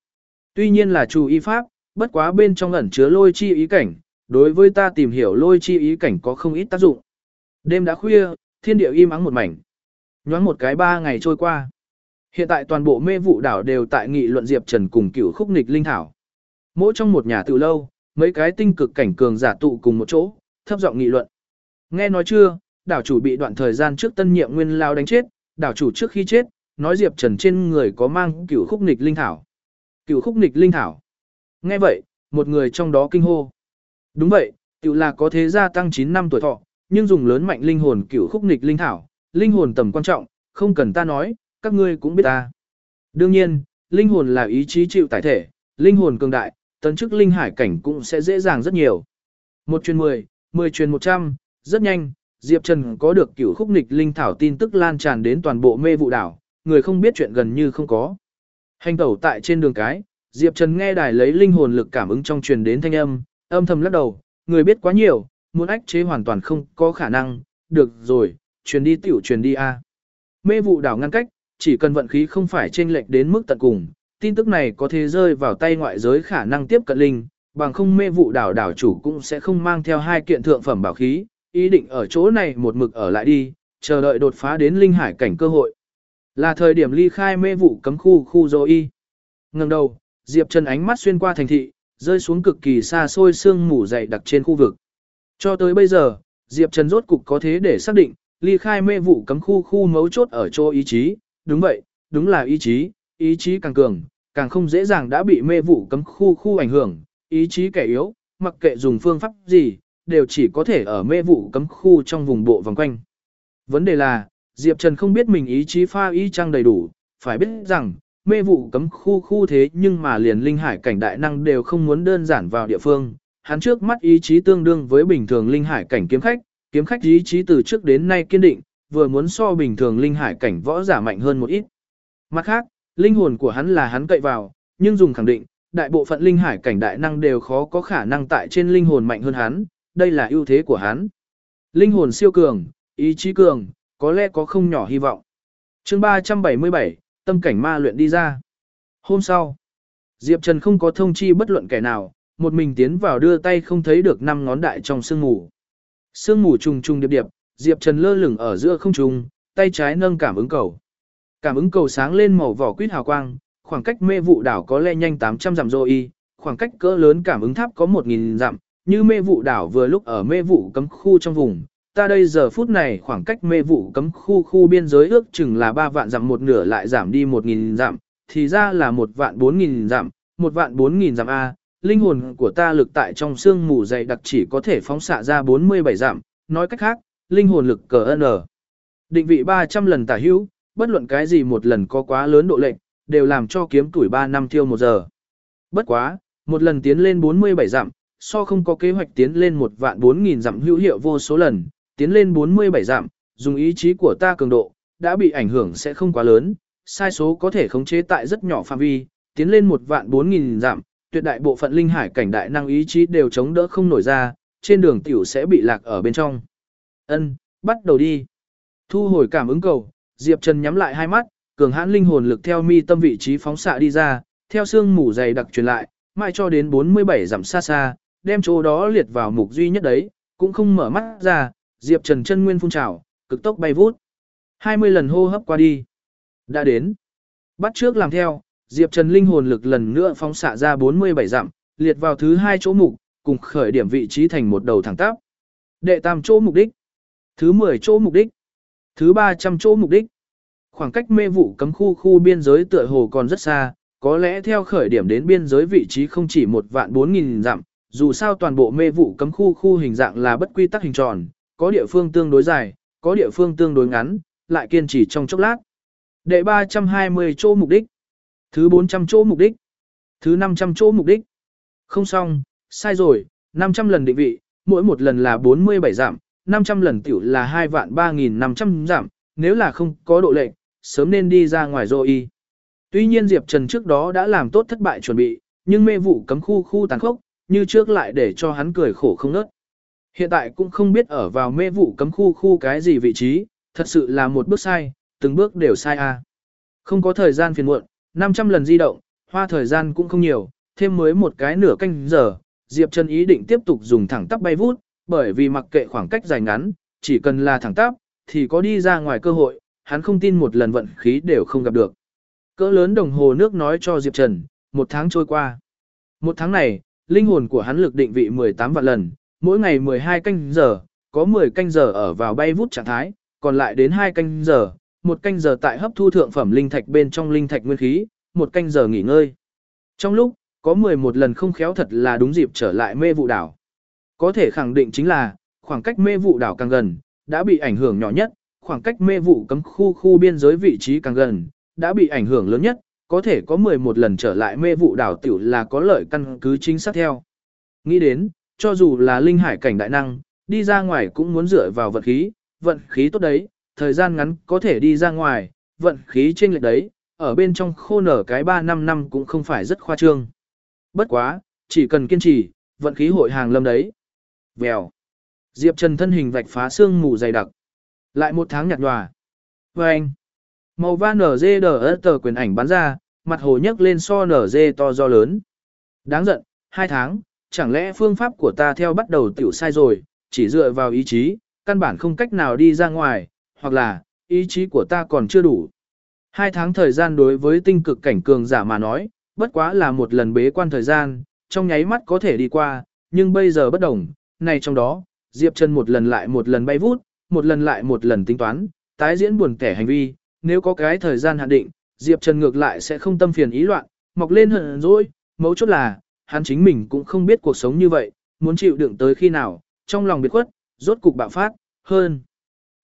Tuy nhiên là chủ y pháp, bất quá bên trong ẩn chứa lôi chi ý cảnh, đối với ta tìm hiểu lôi chi ý cảnh có không ít tác dụng. Đêm đã khuya, thiên địa im ắng một mảnh, Nhoáng một cái ba ngày trôi qua. Hiện tại toàn bộ mê vụ đảo đều tại nghị luận Diệp Trần cùng cửu khúc nghịch linh thảo. Mỗi trong một nhà tự lâu, mấy cái tinh cực cảnh cường giả tụ cùng một chỗ, thấp giọng nghị luận. Nghe nói chưa, đảo chủ bị đoạn thời gian trước tân nhiệm nguyên lao đánh chết, đảo chủ trước khi chết, nói Diệp Trần trên người có mang cửu khúc nghịch linh thảo. Cửu khúc nghịch linh thảo. Nghe vậy, một người trong đó kinh hô. Đúng vậy, tự là có thế gia tăng 9 năm tuổi thọ, nhưng dùng lớn mạnh linh hồn cửu khúc nghịch linh thảo, linh hồn tầm quan trọng, không cần ta nói, các ngươi cũng biết ta. Đương nhiên, linh hồn là ý chí chịu tải thể, linh hồn cường đại, tấn chức linh hải cảnh cũng sẽ dễ dàng rất nhiều. Một truyền 10, 10 truyền 100, rất nhanh, Diệp Trần có được cửu khúc nghịch linh thảo tin tức lan tràn đến toàn bộ mê vụ đảo, người không biết chuyện gần như không có. Hành tẩu tại trên đường cái, Diệp Trần nghe đài lấy linh hồn lực cảm ứng trong truyền đến thanh âm, âm thầm lắc đầu, người biết quá nhiều, muốn ách chế hoàn toàn không có khả năng, được rồi, truyền đi tiểu truyền đi a. Mê vụ đảo ngăn cách, chỉ cần vận khí không phải chênh lệch đến mức tận cùng, tin tức này có thể rơi vào tay ngoại giới khả năng tiếp cận linh, bằng không mê vụ đảo đảo chủ cũng sẽ không mang theo hai kiện thượng phẩm bảo khí, ý định ở chỗ này một mực ở lại đi, chờ đợi đột phá đến linh hải cảnh cơ hội. Là thời điểm ly khai mê vụ cấm khu khu dô y. Ngừng đầu, Diệp Trần ánh mắt xuyên qua thành thị, rơi xuống cực kỳ xa xôi sương mù dày đặc trên khu vực. Cho tới bây giờ, Diệp Trần rốt cục có thế để xác định, ly khai mê vụ cấm khu khu mấu chốt ở chỗ ý chí, đúng vậy, đúng là ý chí, ý chí càng cường, càng không dễ dàng đã bị mê vụ cấm khu khu ảnh hưởng, ý chí kẻ yếu, mặc kệ dùng phương pháp gì, đều chỉ có thể ở mê vụ cấm khu trong vùng bộ vòng quanh. Vấn đề là, Diệp Trần không biết mình ý chí pha ý trang đầy đủ, phải biết rằng, mê vụ cấm khu khu thế nhưng mà liền linh hải cảnh đại năng đều không muốn đơn giản vào địa phương. Hắn trước mắt ý chí tương đương với bình thường linh hải cảnh kiếm khách, kiếm khách ý chí từ trước đến nay kiên định, vừa muốn so bình thường linh hải cảnh võ giả mạnh hơn một ít. Mặt khác, linh hồn của hắn là hắn cậy vào, nhưng dùng khẳng định, đại bộ phận linh hải cảnh đại năng đều khó có khả năng tại trên linh hồn mạnh hơn hắn, đây là ưu thế của hắn. Linh hồn siêu cường, ý chí cường, có lẽ có không nhỏ hy vọng. chương 377, tâm cảnh ma luyện đi ra. Hôm sau, Diệp Trần không có thông chi bất luận kẻ nào, một mình tiến vào đưa tay không thấy được năm ngón đại trong sương ngủ Sương mù trùng trùng điệp điệp, Diệp Trần lơ lửng ở giữa không trung, tay trái nâng cảm ứng cầu. Cảm ứng cầu sáng lên màu vỏ quýt hào quang, khoảng cách mê vụ đảo có lẽ nhanh 800 dặm rồi y, khoảng cách cỡ lớn cảm ứng tháp có 1000 dặm, như mê vụ đảo vừa lúc ở mê vụ cấm khu trong vùng. Ta đây giờ phút này khoảng cách mê vụ cấm khu khu biên giới ước chừng là 3 vạn dặm một nửa lại giảm đi 1000 dặm, thì ra là 1 vạn 4000 dặm, 1 vạn 4000 dặm a. Linh hồn của ta lực tại trong xương mù dày đặc chỉ có thể phóng xạ ra 47 giảm. nói cách khác, linh hồn lực cờ N. Định vị 300 lần tả hữu, bất luận cái gì một lần có quá lớn độ lệnh, đều làm cho kiếm tuổi 3 năm thiêu một giờ. Bất quá, một lần tiến lên 47 dặm, so không có kế hoạch tiến lên một vạn 4.000 dặm hữu hiệu vô số lần, tiến lên 47 dặm, dùng ý chí của ta cường độ, đã bị ảnh hưởng sẽ không quá lớn, sai số có thể khống chế tại rất nhỏ phạm vi, tiến lên một vạn 4.000 dặm, tuyệt đại bộ phận linh hải cảnh đại năng ý chí đều chống đỡ không nổi ra, trên đường tiểu sẽ bị lạc ở bên trong. Ân, bắt đầu đi. Thu hồi cảm ứng cầu, Diệp Trần nhắm lại hai mắt, cường hãn linh hồn lực theo mi tâm vị trí phóng xạ đi ra, theo xương mù dày đặc truyền lại, mãi cho đến 47 dặm xa xa, đem chỗ đó liệt vào mục duy nhất đấy, cũng không mở mắt ra, Diệp Trần chân nguyên phun trào, cực tốc bay vút. 20 lần hô hấp qua đi. Đã đến. Bắt trước làm theo, Diệp Trần linh hồn lực lần nữa phóng xạ ra 47 dặm, liệt vào thứ hai chỗ mục, cùng khởi điểm vị trí thành một đầu thẳng tắp. Đệ tam chỗ mục đích. Thứ 10 chỗ mục đích. Thứ 300 chỗ mục đích. Khoảng cách mê vụ cấm khu khu biên giới tựa hồ còn rất xa, có lẽ theo khởi điểm đến biên giới vị trí không chỉ một vạn bốn nghìn dặm, dù sao toàn bộ mê vụ cấm khu khu hình dạng là bất quy tắc hình tròn, có địa phương tương đối dài, có địa phương tương đối ngắn, lại kiên trì trong chốc lát. Đệ 320 chỗ mục đích, thứ 400 chỗ mục đích, thứ 500 chỗ mục đích. Không xong, sai rồi, 500 lần định vị, mỗi một lần là 47 giảm, 500 lần tiểu là 2 vạn 3.500 giảm, nếu là không có độ lệnh, sớm nên đi ra ngoài rồi y. Tuy nhiên Diệp Trần trước đó đã làm tốt thất bại chuẩn bị, nhưng mê vụ cấm khu khu tàn khốc, như trước lại để cho hắn cười khổ không nớt. Hiện tại cũng không biết ở vào mê vụ cấm khu khu cái gì vị trí, thật sự là một bước sai, từng bước đều sai a. Không có thời gian phiền muộn, 500 lần di động, hoa thời gian cũng không nhiều, thêm mới một cái nửa canh giờ, Diệp Trần ý định tiếp tục dùng thẳng tắp bay vút, bởi vì mặc kệ khoảng cách dài ngắn, chỉ cần là thẳng tắp, thì có đi ra ngoài cơ hội, hắn không tin một lần vận khí đều không gặp được. Cỡ lớn đồng hồ nước nói cho Diệp Trần, một tháng trôi qua. Một tháng này, linh hồn của hắn lực định vị 18 vạn lần, mỗi ngày 12 canh giờ, có 10 canh giờ ở vào bay vút trạng thái, còn lại đến 2 canh giờ, một canh giờ tại hấp thu thượng phẩm linh thạch bên trong linh thạch nguyên khí, một canh giờ nghỉ ngơi. Trong lúc, có 11 lần không khéo thật là đúng dịp trở lại mê vụ đảo. Có thể khẳng định chính là, khoảng cách mê vụ đảo càng gần, đã bị ảnh hưởng nhỏ nhất, khoảng cách mê vụ cấm khu khu biên giới vị trí càng gần, đã bị ảnh hưởng lớn nhất, có thể có 11 lần trở lại mê vụ đảo tiểu là có lợi căn cứ chính xác theo. Nghĩ đến, cho dù là linh hải cảnh đại năng, đi ra ngoài cũng muốn dựa vào vận khí, vận khí tốt đấy, thời gian ngắn có thể đi ra ngoài, vận khí trên lệch đấy, ở bên trong khô nở cái 3 năm năm cũng không phải rất khoa trương. Bất quá, chỉ cần kiên trì, vận khí hội hàng lâm đấy. Vèo. Diệp Trần thân hình vạch phá xương mù dày đặc. Lại một tháng nhạt nhòa. vâng. Màu va nở dê đờ tờ quyền ảnh bắn ra, mặt hồ nhấc lên so nở dê to do lớn. Đáng giận, hai tháng, chẳng lẽ phương pháp của ta theo bắt đầu tiểu sai rồi, chỉ dựa vào ý chí, căn bản không cách nào đi ra ngoài, hoặc là, ý chí của ta còn chưa đủ. Hai tháng thời gian đối với tinh cực cảnh cường giả mà nói, bất quá là một lần bế quan thời gian, trong nháy mắt có thể đi qua, nhưng bây giờ bất đồng, này trong đó, Diệp Trần một lần lại một lần bay vút, một lần lại một lần tính toán, tái diễn buồn kẻ hành vi, nếu có cái thời gian hạn định, Diệp Trần ngược lại sẽ không tâm phiền ý loạn, mọc lên hận rồi, mấu chốt là, hắn chính mình cũng không biết cuộc sống như vậy, muốn chịu đựng tới khi nào, trong lòng biệt khuất, rốt cục bạo phát, hơn.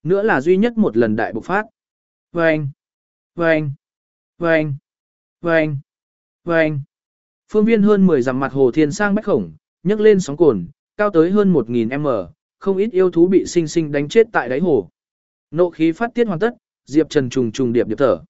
Nữa là duy nhất một lần đại bộc phát. Vâng! Vâng! Vâng! Vâng! Vâng! Phương viên hơn 10 dặm mặt hồ thiên sang bách khổng, nhấc lên sóng cồn, cao tới hơn 1.000 m, không ít yêu thú bị sinh sinh đánh chết tại đáy hồ. Nộ khí phát tiết hoàn tất, Diệp Trần trùng trùng điệp điệp thở.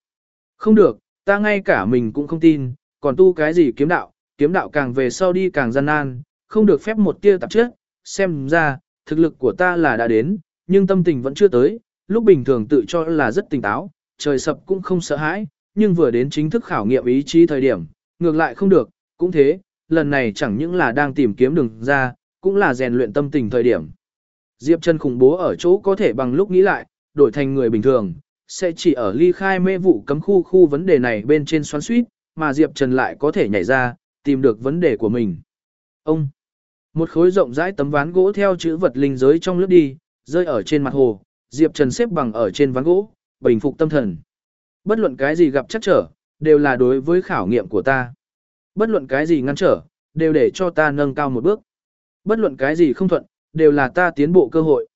Không được, ta ngay cả mình cũng không tin, còn tu cái gì kiếm đạo, kiếm đạo càng về sau đi càng gian nan, không được phép một tia tạp trước, xem ra, thực lực của ta là đã đến, nhưng tâm tình vẫn chưa tới, lúc bình thường tự cho là rất tỉnh táo, trời sập cũng không sợ hãi, nhưng vừa đến chính thức khảo nghiệm ý chí thời điểm, ngược lại không được, cũng thế, lần này chẳng những là đang tìm kiếm đường ra, cũng là rèn luyện tâm tình thời điểm. Diệp Trần khủng bố ở chỗ có thể bằng lúc nghĩ lại, đổi thành người bình thường, sẽ chỉ ở ly khai mê vụ cấm khu khu vấn đề này bên trên xoắn suýt, mà Diệp Trần lại có thể nhảy ra, tìm được vấn đề của mình. Ông, một khối rộng rãi tấm ván gỗ theo chữ vật linh giới trong lướt đi, rơi ở trên mặt hồ, Diệp Trần xếp bằng ở trên ván gỗ, bình phục tâm thần. Bất luận cái gì gặp chắc trở, đều là đối với khảo nghiệm của ta. Bất luận cái gì ngăn trở, đều để cho ta nâng cao một bước. Bất luận cái gì không thuận, đều là ta tiến bộ cơ hội.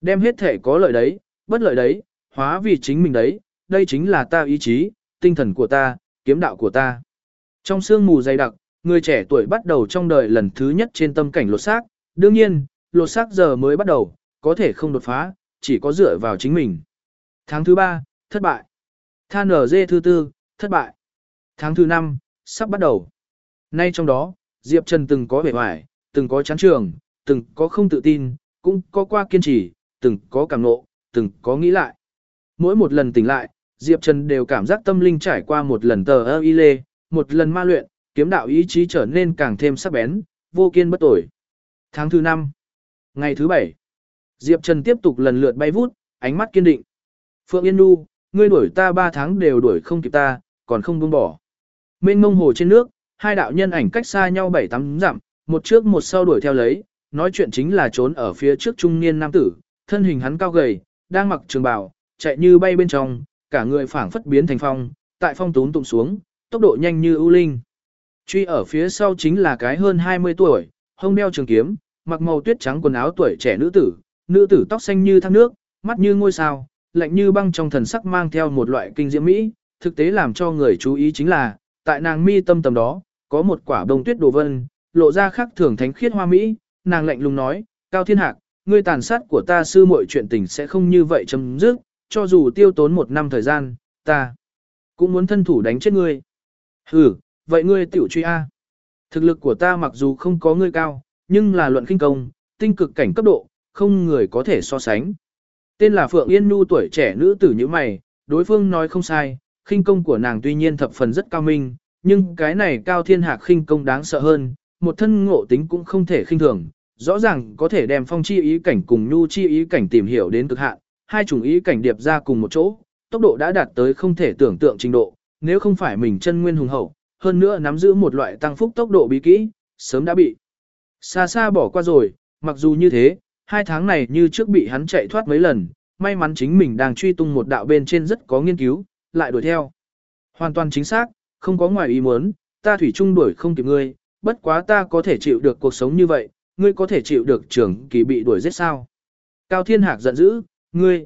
Đem hết thể có lợi đấy, bất lợi đấy, hóa vì chính mình đấy, đây chính là ta ý chí, tinh thần của ta, kiếm đạo của ta. Trong sương mù dày đặc, người trẻ tuổi bắt đầu trong đời lần thứ nhất trên tâm cảnh lột xác, đương nhiên, lột xác giờ mới bắt đầu, có thể không đột phá, chỉ có dựa vào chính mình. Tháng thứ ba, thất bại. Tha NG thứ tư, thất bại. Tháng thứ năm, sắp bắt đầu. Nay trong đó, Diệp Trần từng có vẻ hoài, từng có chán trường, từng có không tự tin, cũng có qua kiên trì, từng có cảm nộ, từng có nghĩ lại. Mỗi một lần tỉnh lại, Diệp Trần đều cảm giác tâm linh trải qua một lần tờ ơ y lê, một lần ma luyện, kiếm đạo ý chí trở nên càng thêm sắc bén, vô kiên bất tội. Tháng thứ 5, ngày thứ 7, Diệp Trần tiếp tục lần lượt bay vút, ánh mắt kiên định. Phượng Yên Nu, ngươi đuổi ta 3 tháng đều đuổi không kịp ta, còn không buông bỏ. Mênh mông hồ trên nước, hai đạo nhân ảnh cách xa nhau 7-8 dặm, một trước một sau đuổi theo lấy, nói chuyện chính là trốn ở phía trước trung niên nam tử, thân hình hắn cao gầy, đang mặc trường bào, chạy như bay bên trong, cả người phảng phất biến thành phong, tại phong tún tụng xuống, tốc độ nhanh như ưu linh. Truy ở phía sau chính là cái hơn 20 tuổi, hông đeo trường kiếm, mặc màu tuyết trắng quần áo tuổi trẻ nữ tử, nữ tử tóc xanh như thác nước, mắt như ngôi sao, lạnh như băng trong thần sắc mang theo một loại kinh diễm mỹ, thực tế làm cho người chú ý chính là, tại nàng mi tâm tầm đó, có một quả bông tuyết đồ vân, lộ ra khắc thường thánh khiết hoa mỹ, nàng lạnh lùng nói, Cao Thiên Hạc, ngươi tàn sát của ta sư muội chuyện tình sẽ không như vậy chấm dứt, cho dù tiêu tốn một năm thời gian, ta cũng muốn thân thủ đánh chết ngươi. Ừ, vậy ngươi tiểu truy A. Thực lực của ta mặc dù không có ngươi cao, nhưng là luận kinh công, tinh cực cảnh cấp độ, không người có thể so sánh. Tên là Phượng Yên Nhu tuổi trẻ nữ tử như mày, đối phương nói không sai, khinh công của nàng tuy nhiên thập phần rất cao minh, nhưng cái này cao thiên hạc khinh công đáng sợ hơn, một thân ngộ tính cũng không thể khinh thường, rõ ràng có thể đem phong chi ý cảnh cùng nhu chi ý cảnh tìm hiểu đến cực hạn, hai chủng ý cảnh điệp ra cùng một chỗ, tốc độ đã đạt tới không thể tưởng tượng trình độ, nếu không phải mình chân nguyên hùng hậu, hơn nữa nắm giữ một loại tăng phúc tốc độ bí kỹ, sớm đã bị xa xa bỏ qua rồi, mặc dù như thế, hai tháng này như trước bị hắn chạy thoát mấy lần, may mắn chính mình đang truy tung một đạo bên trên rất có nghiên cứu, lại đuổi theo. Hoàn toàn chính xác, không có ngoài ý muốn, ta thủy chung đuổi không kịp ngươi, bất quá ta có thể chịu được cuộc sống như vậy, ngươi có thể chịu được trưởng kỳ bị đuổi giết sao. Cao Thiên Hạc giận dữ, ngươi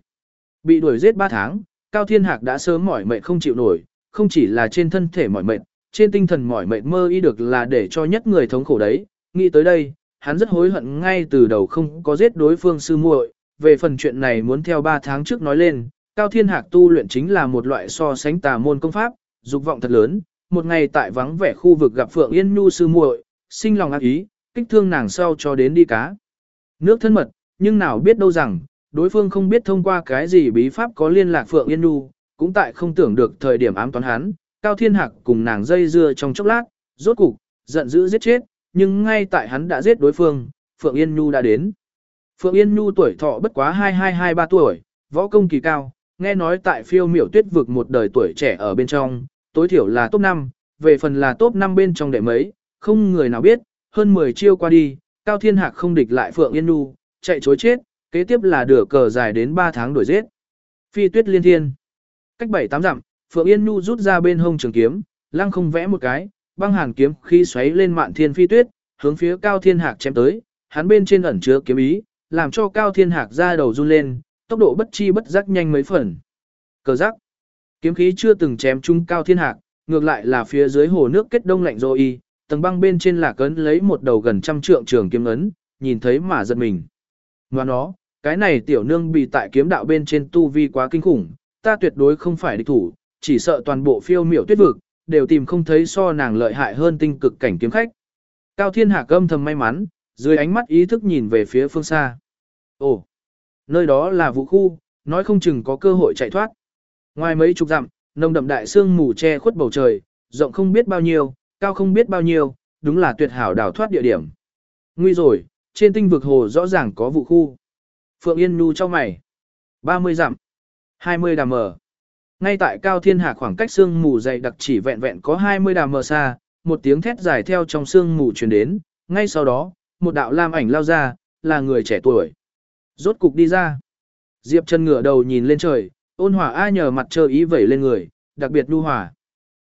bị đuổi giết 3 tháng, Cao Thiên Hạc đã sớm mỏi mệt không chịu nổi, không chỉ là trên thân thể mỏi mệt, trên tinh thần mỏi mệt mơ y được là để cho nhất người thống khổ đấy, nghĩ tới đây, hắn rất hối hận ngay từ đầu không có giết đối phương sư muội, về phần chuyện này muốn theo 3 tháng trước nói lên, Cao Thiên Hạc tu luyện chính là một loại so sánh tà môn công pháp, dục vọng thật lớn, một ngày tại vắng vẻ khu vực gặp Phượng Yên Nhu sư muội, sinh lòng ác ý, kích thương nàng sau cho đến đi cá. Nước thân mật, nhưng nào biết đâu rằng, đối phương không biết thông qua cái gì bí pháp có liên lạc Phượng Yên Nhu, cũng tại không tưởng được thời điểm ám toán hắn, Cao Thiên Hạc cùng nàng dây dưa trong chốc lát, rốt cục, giận dữ giết chết, nhưng ngay tại hắn đã giết đối phương, Phượng Yên Nhu đã đến. Phượng Yên Nhu tuổi thọ bất quá 2223 tuổi, võ công kỳ cao, nghe nói tại phiêu miểu tuyết vực một đời tuổi trẻ ở bên trong, tối thiểu là top 5, về phần là top 5 bên trong đệ mấy, không người nào biết, hơn 10 chiêu qua đi, Cao Thiên Hạc không địch lại Phượng Yên Nhu, chạy chối chết, kế tiếp là đửa cờ dài đến 3 tháng đuổi giết. Phi tuyết liên thiên. Cách 7-8 dặm, Phượng Yên Nhu rút ra bên hông trường kiếm, lăng không vẽ một cái, băng hàn kiếm khi xoáy lên mạn thiên phi tuyết, hướng phía Cao Thiên Hạc chém tới, hắn bên trên ẩn chứa kiếm ý, làm cho Cao Thiên Hạc ra đầu run lên, tốc độ bất chi bất giác nhanh mấy phần. Cờ giác. Kiếm khí chưa từng chém trúng Cao Thiên Hạc, ngược lại là phía dưới hồ nước kết đông lạnh rồi y, tầng băng bên trên là cấn lấy một đầu gần trăm trượng trường kiếm ấn, nhìn thấy mà giật mình. Ngoan nó, cái này tiểu nương bị tại kiếm đạo bên trên tu vi quá kinh khủng, ta tuyệt đối không phải địch thủ, chỉ sợ toàn bộ phiêu miểu tuyết vực, đều tìm không thấy so nàng lợi hại hơn tinh cực cảnh kiếm khách. Cao Thiên Hạc âm thầm may mắn, dưới ánh mắt ý thức nhìn về phía phương xa. Ồ, nơi đó là vũ khu, nói không chừng có cơ hội chạy thoát. Ngoài mấy chục dặm, nồng đậm đại sương mù che khuất bầu trời, rộng không biết bao nhiêu, cao không biết bao nhiêu, đúng là tuyệt hảo đảo thoát địa điểm. Nguy rồi, trên tinh vực hồ rõ ràng có vụ khu. Phượng Yên Nhu cho mày. 30 dặm. 20 đàm mở. Ngay tại cao thiên hạ khoảng cách sương mù dày đặc chỉ vẹn vẹn có 20 đàm mờ xa, một tiếng thét dài theo trong sương mù truyền đến, ngay sau đó, một đạo lam ảnh lao ra, là người trẻ tuổi. Rốt cục đi ra. Diệp Trần ngửa đầu nhìn lên trời, ôn hòa ai nhờ mặt trời ý vẩy lên người, đặc biệt nhu hòa.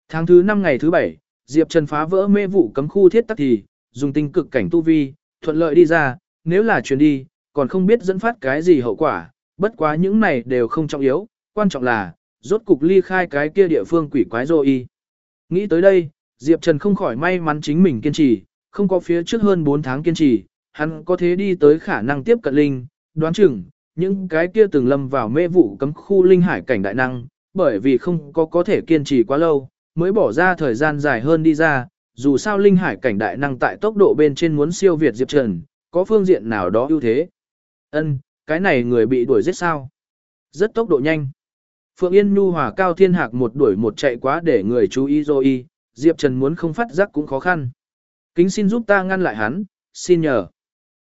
Tháng thứ 5 ngày thứ 7, Diệp Trần phá vỡ mê vụ cấm khu thiết tắc thì, dùng tinh cực cảnh tu vi, thuận lợi đi ra, nếu là chuyến đi, còn không biết dẫn phát cái gì hậu quả, bất quá những này đều không trọng yếu, quan trọng là, rốt cục ly khai cái kia địa phương quỷ quái rồi y. Nghĩ tới đây, Diệp Trần không khỏi may mắn chính mình kiên trì, không có phía trước hơn 4 tháng kiên trì, hắn có thế đi tới khả năng tiếp cận linh, đoán chừng, những cái kia từng lâm vào mê vụ cấm khu linh hải cảnh đại năng, bởi vì không có có thể kiên trì quá lâu, mới bỏ ra thời gian dài hơn đi ra, dù sao linh hải cảnh đại năng tại tốc độ bên trên muốn siêu việt Diệp Trần, có phương diện nào đó ưu thế. Ân, cái này người bị đuổi giết sao? Rất tốc độ nhanh. Phượng Yên Nhu hòa cao thiên hạc một đuổi một chạy quá để người chú ý rồi Diệp Trần muốn không phát giác cũng khó khăn. Kính xin giúp ta ngăn lại hắn, xin nhờ.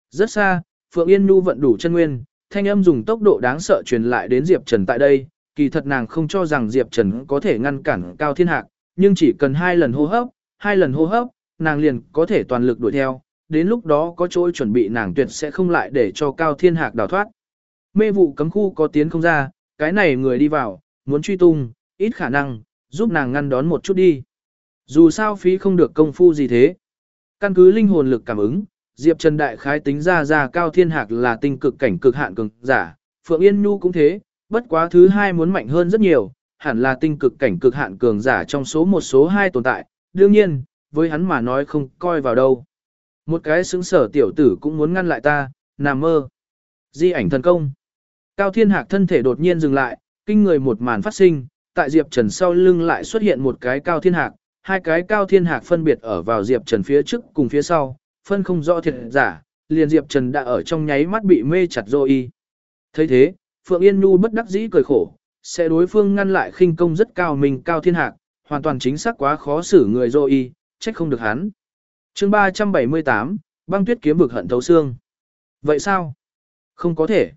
Rất xa, Phượng Yên Nhu vận đủ chân nguyên, thanh âm dùng tốc độ đáng sợ truyền lại đến Diệp Trần tại đây, kỳ thật nàng không cho rằng Diệp Trần có thể ngăn cản Cao Thiên Hạc, nhưng chỉ cần hai lần hô hấp, hai lần hô hấp, nàng liền có thể toàn lực đuổi theo, đến lúc đó có chỗ chuẩn bị nàng tuyệt sẽ không lại để cho Cao Thiên Hạc đào thoát. Mê vụ cấm khu có tiến không ra, cái này người đi vào, muốn truy tung, ít khả năng, giúp nàng ngăn đón một chút đi. Dù sao phí không được công phu gì thế. Căn cứ linh hồn lực cảm ứng, Diệp Trần Đại khái tính ra ra Cao Thiên Hạc là tinh cực cảnh cực hạn cường giả, Phượng Yên Nhu cũng thế, bất quá thứ hai muốn mạnh hơn rất nhiều, hẳn là tinh cực cảnh cực hạn cường giả trong số một số hai tồn tại, đương nhiên, với hắn mà nói không coi vào đâu. Một cái xứng sở tiểu tử cũng muốn ngăn lại ta, nằm mơ. Di ảnh thần công. Cao Thiên Hạc thân thể đột nhiên dừng lại, kinh người một màn phát sinh, tại Diệp Trần sau lưng lại xuất hiện một cái Cao Thiên Hạc, hai cái Cao Thiên Hạc phân biệt ở vào Diệp Trần phía trước cùng phía sau, phân không rõ thiệt giả, liền Diệp Trần đã ở trong nháy mắt bị mê chặt rồi y. thấy thế, Phượng Yên Nhu bất đắc dĩ cười khổ, sẽ đối phương ngăn lại khinh công rất cao mình Cao Thiên Hạc, hoàn toàn chính xác quá khó xử người rồi y, trách không được hắn. chương 378, băng tuyết kiếm vực hận thấu xương. Vậy sao? Không có thể.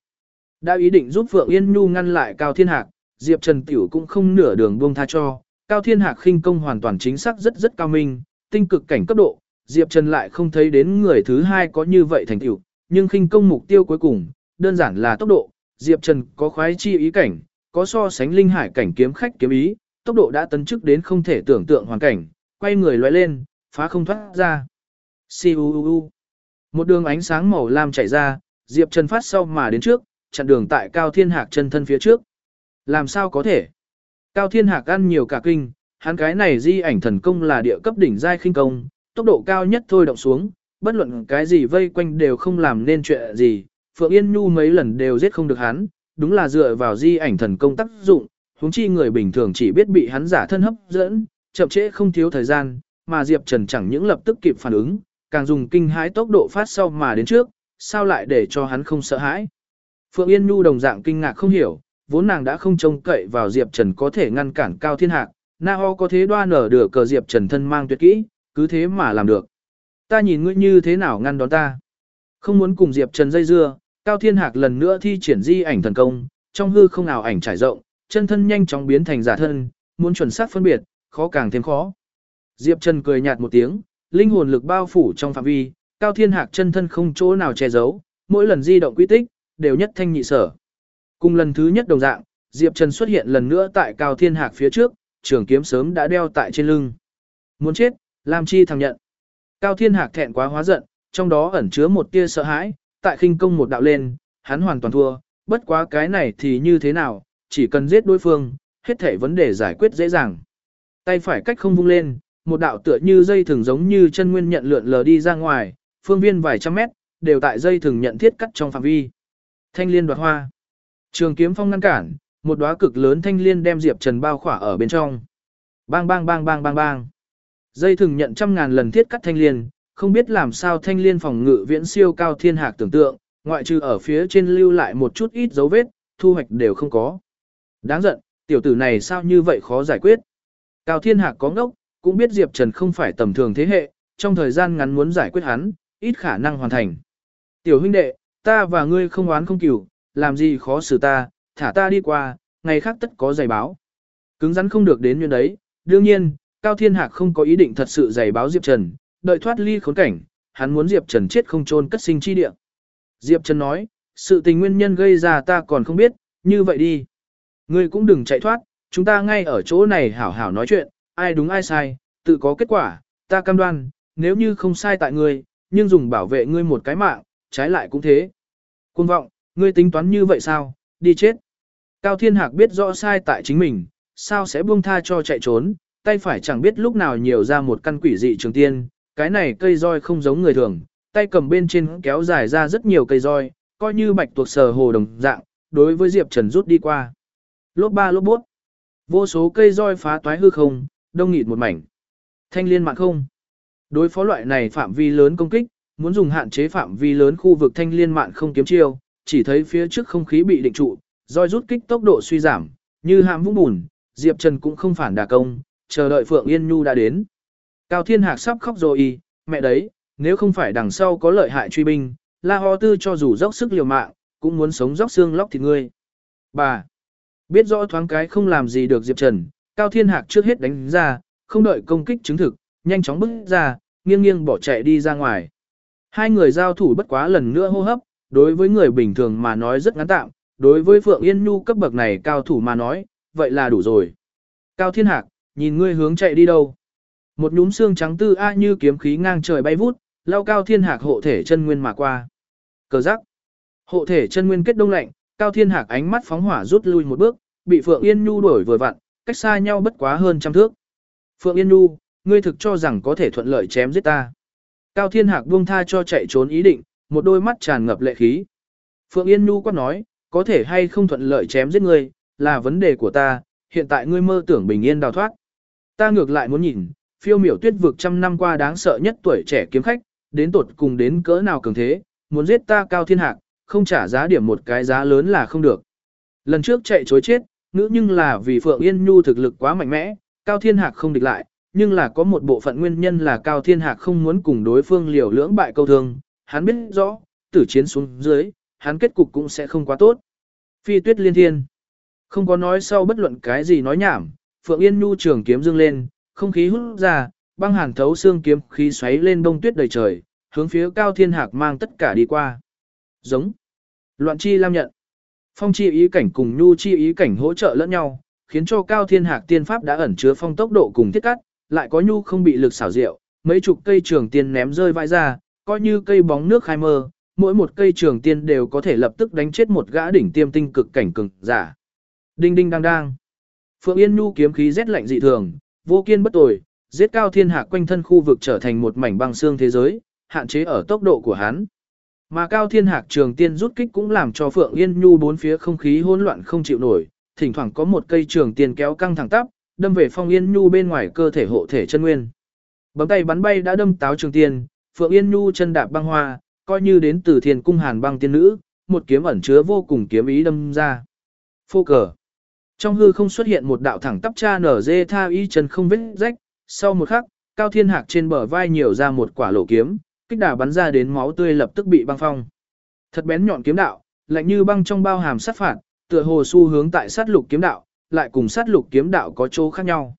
Đã ý định giúp Phượng Yên Nhu ngăn lại Cao Thiên Hạc, Diệp Trần Tiểu cũng không nửa đường buông tha cho, Cao Thiên Hạc khinh công hoàn toàn chính xác rất rất cao minh, tinh cực cảnh cấp độ, Diệp Trần lại không thấy đến người thứ hai có như vậy thành tiểu, nhưng khinh công mục tiêu cuối cùng, đơn giản là tốc độ, Diệp Trần có khoái chi ý cảnh, có so sánh linh hải cảnh kiếm khách kiếm ý, tốc độ đã tấn chức đến không thể tưởng tượng hoàn cảnh, quay người lóe lên, phá không thoát ra. Siu Một đường ánh sáng màu lam chạy ra, Diệp Trần phát sau mà đến trước, chặn đường tại Cao Thiên Hạc chân thân phía trước. Làm sao có thể? Cao Thiên Hạc ăn nhiều cả kinh, hắn cái này di ảnh thần công là địa cấp đỉnh giai khinh công, tốc độ cao nhất thôi động xuống, bất luận cái gì vây quanh đều không làm nên chuyện gì, Phượng Yên Nhu mấy lần đều giết không được hắn, đúng là dựa vào di ảnh thần công tác dụng, huống chi người bình thường chỉ biết bị hắn giả thân hấp dẫn, chậm trễ không thiếu thời gian, mà Diệp Trần chẳng những lập tức kịp phản ứng, càng dùng kinh hãi tốc độ phát sau mà đến trước, sao lại để cho hắn không sợ hãi. Phượng Yên Nhu đồng dạng kinh ngạc không hiểu, vốn nàng đã không trông cậy vào Diệp Trần có thể ngăn cản Cao Thiên Hạc, Na Ho có thế đoan nở được cờ Diệp Trần thân mang tuyệt kỹ, cứ thế mà làm được. Ta nhìn ngươi như thế nào ngăn đón ta. Không muốn cùng Diệp Trần dây dưa, Cao Thiên Hạc lần nữa thi triển di ảnh thần công, trong hư không ảo ảnh trải rộng, chân thân nhanh chóng biến thành giả thân, muốn chuẩn xác phân biệt, khó càng thêm khó. Diệp Trần cười nhạt một tiếng, linh hồn lực bao phủ trong phạm vi, Cao Thiên Hạc chân thân không chỗ nào che giấu, mỗi lần di động quy tích, đều nhất thanh nhị sở. Cùng lần thứ nhất đồng dạng, Diệp Trần xuất hiện lần nữa tại Cao Thiên Hạc phía trước, trường kiếm sớm đã đeo tại trên lưng. Muốn chết, làm chi thằng nhận. Cao Thiên Hạc thẹn quá hóa giận, trong đó ẩn chứa một tia sợ hãi, tại khinh công một đạo lên, hắn hoàn toàn thua, bất quá cái này thì như thế nào, chỉ cần giết đối phương, hết thể vấn đề giải quyết dễ dàng. Tay phải cách không vung lên, một đạo tựa như dây thừng giống như chân nguyên nhận lượn lờ đi ra ngoài, phương viên vài trăm mét, đều tại dây thừng nhận thiết cắt trong phạm vi. Thanh liên đoạt hoa. Trường kiếm phong ngăn cản, một đóa cực lớn thanh liên đem Diệp Trần bao khỏa ở bên trong. Bang bang bang bang bang bang. Dây thừng nhận trăm ngàn lần thiết cắt thanh liên, không biết làm sao thanh liên phòng ngự viễn siêu cao thiên hạc tưởng tượng, ngoại trừ ở phía trên lưu lại một chút ít dấu vết, thu hoạch đều không có. Đáng giận, tiểu tử này sao như vậy khó giải quyết. Cao thiên hạc có ngốc, cũng biết Diệp Trần không phải tầm thường thế hệ, trong thời gian ngắn muốn giải quyết hắn, ít khả năng hoàn thành. Tiểu huynh đệ, ta và ngươi không oán không cửu, làm gì khó xử ta, thả ta đi qua, ngày khác tất có giày báo. Cứng rắn không được đến như đấy, đương nhiên, Cao Thiên Hạc không có ý định thật sự giày báo Diệp Trần, đợi thoát ly khốn cảnh, hắn muốn Diệp Trần chết không chôn cất sinh chi địa. Diệp Trần nói, sự tình nguyên nhân gây ra ta còn không biết, như vậy đi. Ngươi cũng đừng chạy thoát, chúng ta ngay ở chỗ này hảo hảo nói chuyện, ai đúng ai sai, tự có kết quả, ta cam đoan, nếu như không sai tại ngươi, nhưng dùng bảo vệ ngươi một cái mạng, trái lại cũng thế. Quân vọng, ngươi tính toán như vậy sao, đi chết. Cao Thiên Hạc biết rõ sai tại chính mình, sao sẽ buông tha cho chạy trốn, tay phải chẳng biết lúc nào nhiều ra một căn quỷ dị trường tiên, cái này cây roi không giống người thường, tay cầm bên trên kéo dài ra rất nhiều cây roi, coi như bạch tuộc sờ hồ đồng dạng, đối với Diệp Trần rút đi qua. Lốp ba lốp bút. Vô số cây roi phá toái hư không, đông nghịt một mảnh. Thanh liên mạng không. Đối phó loại này phạm vi lớn công kích, muốn dùng hạn chế phạm vi lớn khu vực thanh liên mạng không kiếm chiêu, chỉ thấy phía trước không khí bị định trụ, roi rút kích tốc độ suy giảm, như hàm vũng bùn, Diệp Trần cũng không phản đả công, chờ đợi Phượng Yên Nhu đã đến. Cao Thiên Hạc sắp khóc rồi mẹ đấy, nếu không phải đằng sau có lợi hại truy binh, La Ho Tư cho dù dốc sức liều mạng, cũng muốn sống dốc xương lóc thịt ngươi. Bà, biết rõ thoáng cái không làm gì được Diệp Trần, Cao Thiên Hạc trước hết đánh ra, không đợi công kích chứng thực, nhanh chóng bước ra, nghiêng nghiêng bỏ chạy đi ra ngoài. Hai người giao thủ bất quá lần nữa hô hấp, đối với người bình thường mà nói rất ngắn tạm, đối với Phượng Yên Nhu cấp bậc này cao thủ mà nói, vậy là đủ rồi. Cao Thiên Hạc, nhìn ngươi hướng chạy đi đâu? Một nhúm xương trắng tư a như kiếm khí ngang trời bay vút, lao Cao Thiên Hạc hộ thể chân nguyên mà qua. Cờ giác. Hộ thể chân nguyên kết đông lạnh, Cao Thiên Hạc ánh mắt phóng hỏa rút lui một bước, bị Phượng Yên Nhu đuổi vừa vặn, cách xa nhau bất quá hơn trăm thước. Phượng Yên Nhu, ngươi thực cho rằng có thể thuận lợi chém giết ta. Cao Thiên Hạc buông tha cho chạy trốn ý định, một đôi mắt tràn ngập lệ khí. Phượng Yên Nhu quát nói, có thể hay không thuận lợi chém giết ngươi, là vấn đề của ta, hiện tại ngươi mơ tưởng bình yên đào thoát. Ta ngược lại muốn nhìn, phiêu miểu tuyết vực trăm năm qua đáng sợ nhất tuổi trẻ kiếm khách, đến tột cùng đến cỡ nào cường thế, muốn giết ta cao thiên hạc, không trả giá điểm một cái giá lớn là không được. Lần trước chạy chối chết, nữ nhưng là vì Phượng Yên Nhu thực lực quá mạnh mẽ, cao thiên hạc không địch lại, nhưng là có một bộ phận nguyên nhân là cao thiên hạc không muốn cùng đối phương liều lưỡng bại câu thương, hắn biết rõ, tử chiến xuống dưới, hắn kết cục cũng sẽ không quá tốt. Phi tuyết liên thiên. Không có nói sau bất luận cái gì nói nhảm, Phượng Yên Nhu trường kiếm dương lên, không khí hút ra, băng hàn thấu xương kiếm khí xoáy lên đông tuyết đầy trời, hướng phía Cao Thiên Hạc mang tất cả đi qua. Giống. Loạn chi lam nhận. Phong chi ý cảnh cùng nhu chi ý cảnh hỗ trợ lẫn nhau, khiến cho Cao Thiên Hạc tiên pháp đã ẩn chứa phong tốc độ cùng thiết cắt, lại có nhu không bị lực xảo diệu, mấy chục cây trường tiên ném rơi vãi ra, coi như cây bóng nước khai mơ, mỗi một cây trường tiên đều có thể lập tức đánh chết một gã đỉnh tiêm tinh cực cảnh cường giả. Đinh đinh đang đang. Phượng Yên Nhu kiếm khí rét lạnh dị thường, vô kiên bất tồi, giết cao thiên hạ quanh thân khu vực trở thành một mảnh băng xương thế giới, hạn chế ở tốc độ của hắn. Mà cao thiên hạc trường tiên rút kích cũng làm cho Phượng Yên Nhu bốn phía không khí hỗn loạn không chịu nổi, thỉnh thoảng có một cây trường tiên kéo căng thẳng tắp, đâm về Phong Yên Nhu bên ngoài cơ thể hộ thể chân nguyên. Bấm tay bắn bay đã đâm táo trường tiên, Phượng Yên Nhu chân đạp băng hoa, coi như đến từ thiên cung hàn băng tiên nữ, một kiếm ẩn chứa vô cùng kiếm ý đâm ra. Phô cờ. Trong hư không xuất hiện một đạo thẳng tắp cha nở dê tha y chân không vết rách, sau một khắc, cao thiên hạc trên bờ vai nhiều ra một quả lỗ kiếm, kích đà bắn ra đến máu tươi lập tức bị băng phong. Thật bén nhọn kiếm đạo, lạnh như băng trong bao hàm sát phạt, tựa hồ xu hướng tại sát lục kiếm đạo, lại cùng sát lục kiếm đạo có chỗ khác nhau.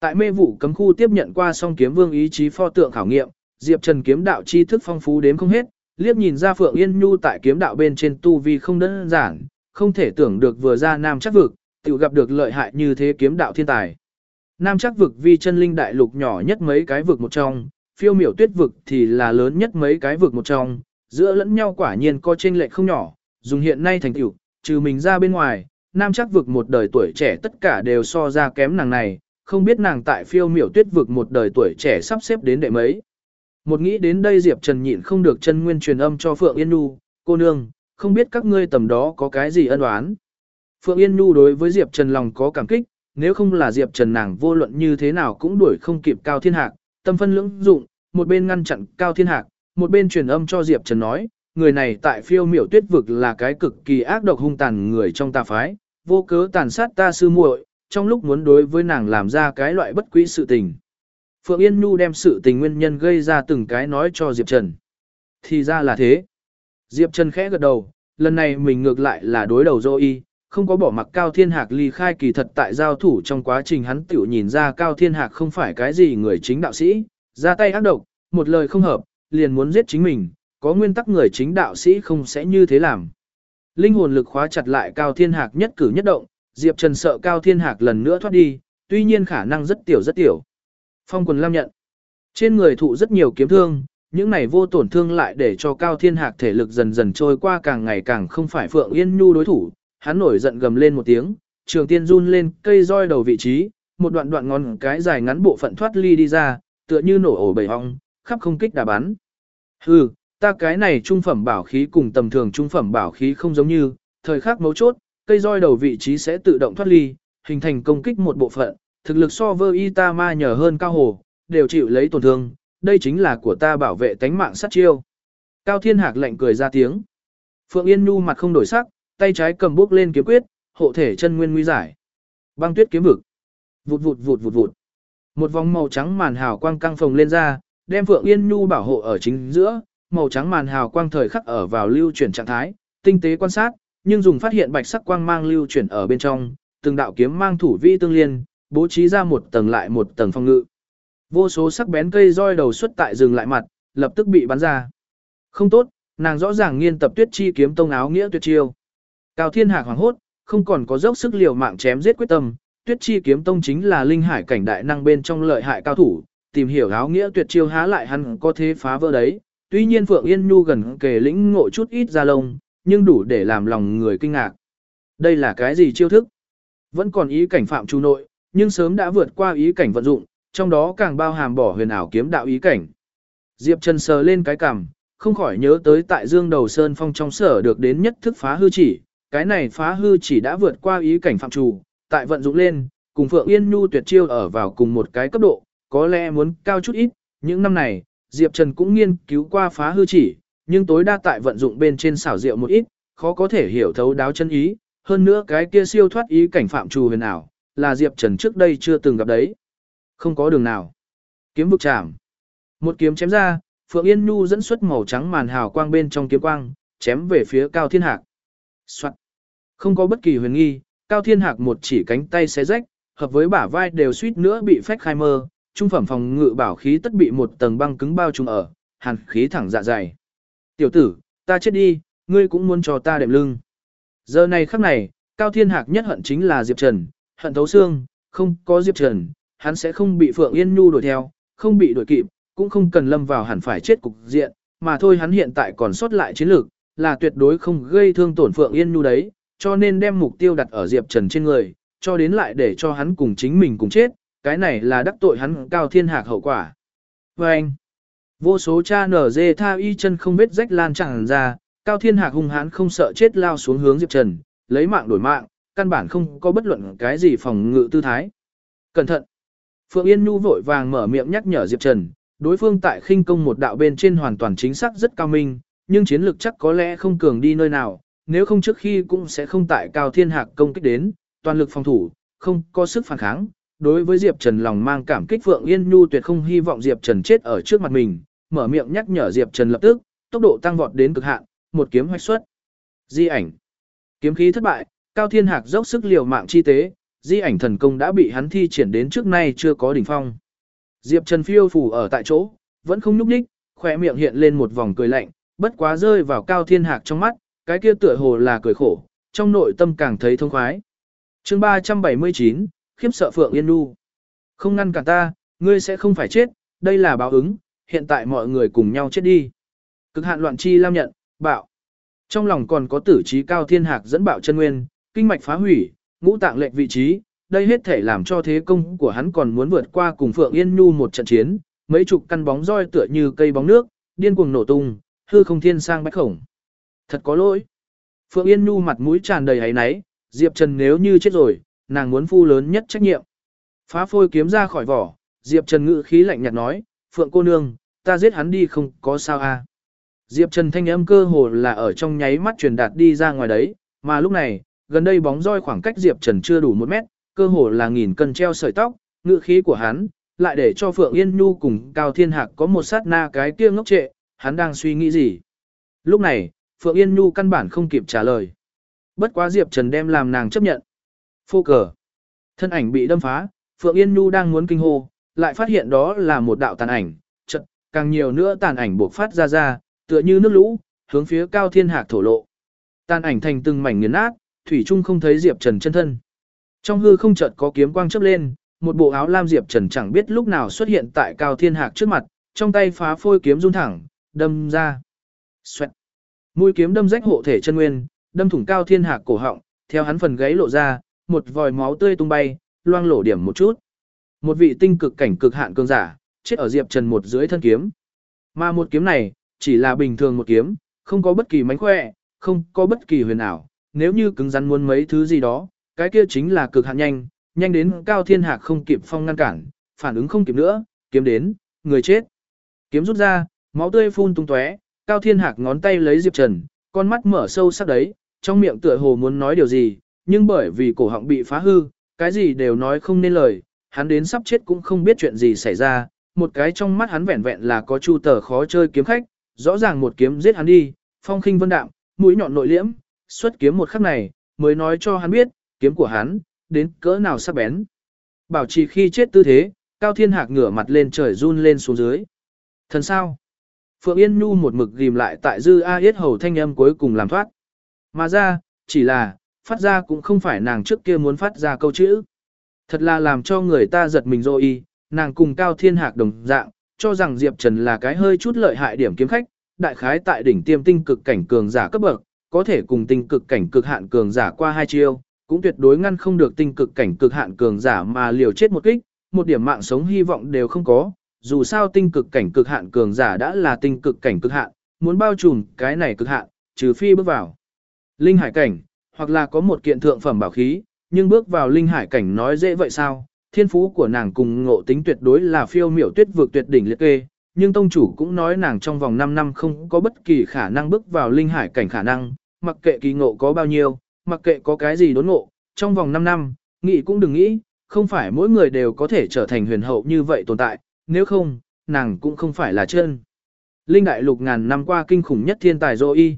Tại mê vụ cấm khu tiếp nhận qua song kiếm vương ý chí pho tượng khảo nghiệm, Diệp Trần kiếm đạo tri thức phong phú đến không hết, liếc nhìn ra Phượng Yên Nhu tại kiếm đạo bên trên tu vi không đơn giản, không thể tưởng được vừa ra nam chắc vực, tự gặp được lợi hại như thế kiếm đạo thiên tài. Nam chắc vực vi chân linh đại lục nhỏ nhất mấy cái vực một trong, phiêu miểu tuyết vực thì là lớn nhất mấy cái vực một trong, giữa lẫn nhau quả nhiên có chênh lệch không nhỏ, dùng hiện nay thành tựu, trừ mình ra bên ngoài, nam chắc vực một đời tuổi trẻ tất cả đều so ra kém nàng này, không biết nàng tại phiêu miểu tuyết vực một đời tuổi trẻ sắp xếp đến đệ mấy. Một nghĩ đến đây Diệp Trần nhịn không được chân nguyên truyền âm cho Phượng Yên Nhu, cô nương, không biết các ngươi tầm đó có cái gì ân oán. Phượng Yên Nhu đối với Diệp Trần lòng có cảm kích, nếu không là Diệp Trần nàng vô luận như thế nào cũng đuổi không kịp Cao Thiên Hạc, tâm phân lưỡng dụng, một bên ngăn chặn Cao Thiên Hạc, một bên truyền âm cho Diệp Trần nói, người này tại phiêu miểu tuyết vực là cái cực kỳ ác độc hung tàn người trong tà phái, vô cớ tàn sát ta sư muội, trong lúc muốn đối với nàng làm ra cái loại bất quý sự tình. Phượng Yên Nhu đem sự tình nguyên nhân gây ra từng cái nói cho Diệp Trần. Thì ra là thế. Diệp Trần khẽ gật đầu, lần này mình ngược lại là đối đầu dô y, không có bỏ mặc Cao Thiên Hạc ly khai kỳ thật tại giao thủ trong quá trình hắn tiểu nhìn ra Cao Thiên Hạc không phải cái gì người chính đạo sĩ, ra tay ác độc, một lời không hợp, liền muốn giết chính mình, có nguyên tắc người chính đạo sĩ không sẽ như thế làm. Linh hồn lực khóa chặt lại Cao Thiên Hạc nhất cử nhất động, Diệp Trần sợ Cao Thiên Hạc lần nữa thoát đi, tuy nhiên khả năng rất tiểu rất tiểu. Phong quần lam nhận. Trên người thụ rất nhiều kiếm thương, những này vô tổn thương lại để cho Cao Thiên Hạc thể lực dần dần trôi qua càng ngày càng không phải Phượng Yên Nhu đối thủ, hắn nổi giận gầm lên một tiếng, trường tiên run lên cây roi đầu vị trí, một đoạn đoạn ngón cái dài ngắn bộ phận thoát ly đi ra, tựa như nổ ổ bầy hong, khắp không kích đà bắn. Hừ, ta cái này trung phẩm bảo khí cùng tầm thường trung phẩm bảo khí không giống như, thời khắc mấu chốt, cây roi đầu vị trí sẽ tự động thoát ly, hình thành công kích một bộ phận, thực lực so với Itama nhờ hơn cao hồ, đều chịu lấy tổn thương, đây chính là của ta bảo vệ tánh mạng sát chiêu. Cao Thiên Hạc lạnh cười ra tiếng. Phượng Yên Nhu mặt không đổi sắc, tay trái cầm bước lên kiếm quyết, hộ thể chân nguyên nguy giải. Băng tuyết kiếm vực. Vụt vụt vụt vụt vụt. Một vòng màu trắng màn hào quang căng phồng lên ra, đem Phượng Yên Nhu bảo hộ ở chính giữa, màu trắng màn hào quang thời khắc ở vào lưu chuyển trạng thái, tinh tế quan sát, nhưng dùng phát hiện bạch sắc quang mang lưu chuyển ở bên trong, từng đạo kiếm mang thủ vi tương liên, bố trí ra một tầng lại một tầng phòng ngự. Vô số sắc bén cây roi đầu xuất tại dừng lại mặt, lập tức bị bắn ra. Không tốt, nàng rõ ràng nghiên tập tuyết chi kiếm tông áo nghĩa tuyệt chiêu. Cao Thiên Hạc hoảng hốt, không còn có dốc sức liều mạng chém giết quyết tâm, tuyết chi kiếm tông chính là linh hải cảnh đại năng bên trong lợi hại cao thủ, tìm hiểu áo nghĩa tuyệt chiêu há lại hắn có thế phá vỡ đấy. Tuy nhiên Phượng Yên Nhu gần kề lĩnh ngộ chút ít ra lông, nhưng đủ để làm lòng người kinh ngạc. Đây là cái gì chiêu thức? Vẫn còn ý cảnh phạm chu nội, nhưng sớm đã vượt qua ý cảnh vận dụng, trong đó càng bao hàm bỏ huyền ảo kiếm đạo ý cảnh. Diệp Trần sờ lên cái cằm, không khỏi nhớ tới tại Dương Đầu Sơn Phong trong sở được đến nhất thức phá hư chỉ, cái này phá hư chỉ đã vượt qua ý cảnh phạm chủ, tại vận dụng lên, cùng Phượng Yên Nhu tuyệt chiêu ở vào cùng một cái cấp độ, có lẽ muốn cao chút ít, những năm này, Diệp Trần cũng nghiên cứu qua phá hư chỉ, nhưng tối đa tại vận dụng bên trên xảo diệu một ít, khó có thể hiểu thấu đáo chân ý, hơn nữa cái kia siêu thoát ý cảnh phạm trù huyền ảo, là Diệp Trần trước đây chưa từng gặp đấy. Không có đường nào. Kiếm vực chạm. Một kiếm chém ra, Phượng Yên Nhu dẫn xuất màu trắng màn hào quang bên trong kiếm quang, chém về phía Cao Thiên Hạc. Soạn. Không có bất kỳ huyền nghi, Cao Thiên Hạc một chỉ cánh tay xé rách, hợp với bả vai đều suýt nữa bị phách khai mơ, trung phẩm phòng ngự bảo khí tất bị một tầng băng cứng bao trùm ở, hàn khí thẳng dạ dày. Tiểu tử, ta chết đi, ngươi cũng muốn cho ta đệm lưng. Giờ này khắc này, Cao Thiên Hạc nhất hận chính là Diệp Trần, hận thấu xương, không có Diệp Trần, hắn sẽ không bị Phượng Yên Nhu đuổi theo, không bị đuổi kịp, cũng không cần lâm vào hẳn phải chết cục diện, mà thôi hắn hiện tại còn sót lại chiến lược, là tuyệt đối không gây thương tổn Phượng Yên Nhu đấy, cho nên đem mục tiêu đặt ở Diệp Trần trên người, cho đến lại để cho hắn cùng chính mình cùng chết, cái này là đắc tội hắn cao thiên hạc hậu quả. Và anh, vô số cha nở dê tha y chân không biết rách lan chẳng ra, cao thiên hạc hung hãn không sợ chết lao xuống hướng Diệp Trần, lấy mạng đổi mạng, căn bản không có bất luận cái gì phòng ngự tư thái. Cẩn thận! Phượng Yên Nhu vội vàng mở miệng nhắc nhở Diệp Trần, đối phương tại khinh công một đạo bên trên hoàn toàn chính xác rất cao minh, nhưng chiến lược chắc có lẽ không cường đi nơi nào, nếu không trước khi cũng sẽ không tại cao thiên hạc công kích đến, toàn lực phòng thủ, không có sức phản kháng. Đối với Diệp Trần lòng mang cảm kích Phượng Yên Nhu tuyệt không hy vọng Diệp Trần chết ở trước mặt mình, mở miệng nhắc nhở Diệp Trần lập tức, tốc độ tăng vọt đến cực hạn, một kiếm hoạch xuất. Di ảnh. Kiếm khí thất bại, Cao Thiên Hạc dốc sức liều mạng chi tế, di ảnh thần công đã bị hắn thi triển đến trước nay chưa có đỉnh phong. Diệp Trần phiêu phủ ở tại chỗ, vẫn không nhúc nhích, khỏe miệng hiện lên một vòng cười lạnh, bất quá rơi vào Cao Thiên Hạc trong mắt, cái kia tựa hồ là cười khổ, trong nội tâm càng thấy thông khoái. chương 379, khiếp sợ Phượng Yên nhu Không ngăn cản ta, ngươi sẽ không phải chết, đây là báo ứng, hiện tại mọi người cùng nhau chết đi. Cực hạn loạn chi lam nhận, bạo. Trong lòng còn có tử trí cao thiên hạc dẫn bạo chân nguyên, kinh mạch phá hủy, ngũ tạng lệnh vị trí, đây hết thể làm cho thế công của hắn còn muốn vượt qua cùng Phượng Yên nhu một trận chiến, mấy chục căn bóng roi tựa như cây bóng nước, điên cuồng nổ tung, hư không thiên sang bách khổng. Thật có lỗi. Phượng Yên nhu mặt mũi tràn đầy hấy náy, Diệp Trần nếu như chết rồi, nàng muốn phu lớn nhất trách nhiệm. Phá phôi kiếm ra khỏi vỏ, Diệp Trần ngự khí lạnh nhạt nói, Phượng cô nương, ta giết hắn đi không có sao a. À. Diệp Trần thanh âm cơ hồ là ở trong nháy mắt truyền đạt đi ra ngoài đấy, mà lúc này, gần đây bóng roi khoảng cách Diệp Trần chưa đủ một mét, cơ hồ là nghìn cân treo sợi tóc, ngự khí của hắn, lại để cho Phượng Yên Nhu cùng Cao Thiên Hạc có một sát na cái kia ngốc trệ, hắn đang suy nghĩ gì. Lúc này, Phượng Yên Nhu căn bản không kịp trả lời. Bất quá Diệp Trần đem làm nàng chấp nhận. Phô cờ. Thân ảnh bị đâm phá, Phượng Yên Nhu đang muốn kinh hô, lại phát hiện đó là một đạo tàn ảnh, chật, càng nhiều nữa tàn ảnh buộc phát ra ra, tựa như nước lũ, hướng phía Cao Thiên Hạc thổ lộ. Tàn ảnh thành từng mảnh nghiền nát, thủy trung không thấy Diệp Trần chân thân. Trong hư không chợt có kiếm quang chớp lên, một bộ áo lam Diệp Trần chẳng biết lúc nào xuất hiện tại Cao Thiên Hạc trước mặt, trong tay phá phôi kiếm run thẳng, đâm ra. Xoẹt. Mũi kiếm đâm rách hộ thể chân nguyên, đâm thủng Cao Thiên Hạc cổ họng, theo hắn phần gáy lộ ra, một vòi máu tươi tung bay, loang lổ điểm một chút. Một vị tinh cực cảnh cực hạn cường giả, chết ở Diệp Trần một dưới thân kiếm. Mà một kiếm này, chỉ là bình thường một kiếm, không có bất kỳ mánh khỏe, không có bất kỳ huyền ảo, nếu như cứng rắn muốn mấy thứ gì đó, cái kia chính là cực hạn nhanh, nhanh đến cao thiên hạc không kịp phong ngăn cản, phản ứng không kịp nữa, kiếm đến, người chết. Kiếm rút ra, máu tươi phun tung tóe, cao thiên hạc ngón tay lấy Diệp Trần, con mắt mở sâu sắc đấy, trong miệng tựa hồ muốn nói điều gì, nhưng bởi vì cổ họng bị phá hư, cái gì đều nói không nên lời, hắn đến sắp chết cũng không biết chuyện gì xảy ra, một cái trong mắt hắn vẹn vẹn là có chu tờ khó chơi kiếm khách, rõ ràng một kiếm giết hắn đi, phong khinh vân đạm, mũi nhọn nội liễm, xuất kiếm một khắc này, mới nói cho hắn biết, kiếm của hắn, đến cỡ nào sắc bén. Bảo trì khi chết tư thế, Cao Thiên Hạc ngửa mặt lên trời run lên xuống dưới. Thần sao? Phượng Yên Nhu một mực ghim lại tại dư A Yết hầu thanh âm cuối cùng làm thoát. Mà ra, chỉ là, phát ra cũng không phải nàng trước kia muốn phát ra câu chữ. Thật là làm cho người ta giật mình rồi nàng cùng Cao Thiên Hạc đồng dạng, cho rằng Diệp Trần là cái hơi chút lợi hại điểm kiếm khách, đại khái tại đỉnh tiêm tinh cực cảnh cường giả cấp bậc, có thể cùng tinh cực cảnh cực hạn cường giả qua hai chiêu, cũng tuyệt đối ngăn không được tinh cực cảnh cực hạn cường giả mà liều chết một kích, một điểm mạng sống hy vọng đều không có, dù sao tinh cực cảnh cực hạn cường giả đã là tinh cực cảnh cực hạn, muốn bao trùm cái này cực hạn, trừ phi bước vào linh hải cảnh, hoặc là có một kiện thượng phẩm bảo khí, nhưng bước vào linh hải cảnh nói dễ vậy sao? Thiên phú của nàng cùng ngộ tính tuyệt đối là phiêu miểu tuyết vượt tuyệt đỉnh liệt kê, nhưng tông chủ cũng nói nàng trong vòng 5 năm không có bất kỳ khả năng bước vào linh hải cảnh khả năng, mặc kệ kỳ ngộ có bao nhiêu, mặc kệ có cái gì đốn ngộ, trong vòng 5 năm, nghĩ cũng đừng nghĩ, không phải mỗi người đều có thể trở thành huyền hậu như vậy tồn tại, nếu không, nàng cũng không phải là chân. Linh đại lục ngàn năm qua kinh khủng nhất thiên tài dô y.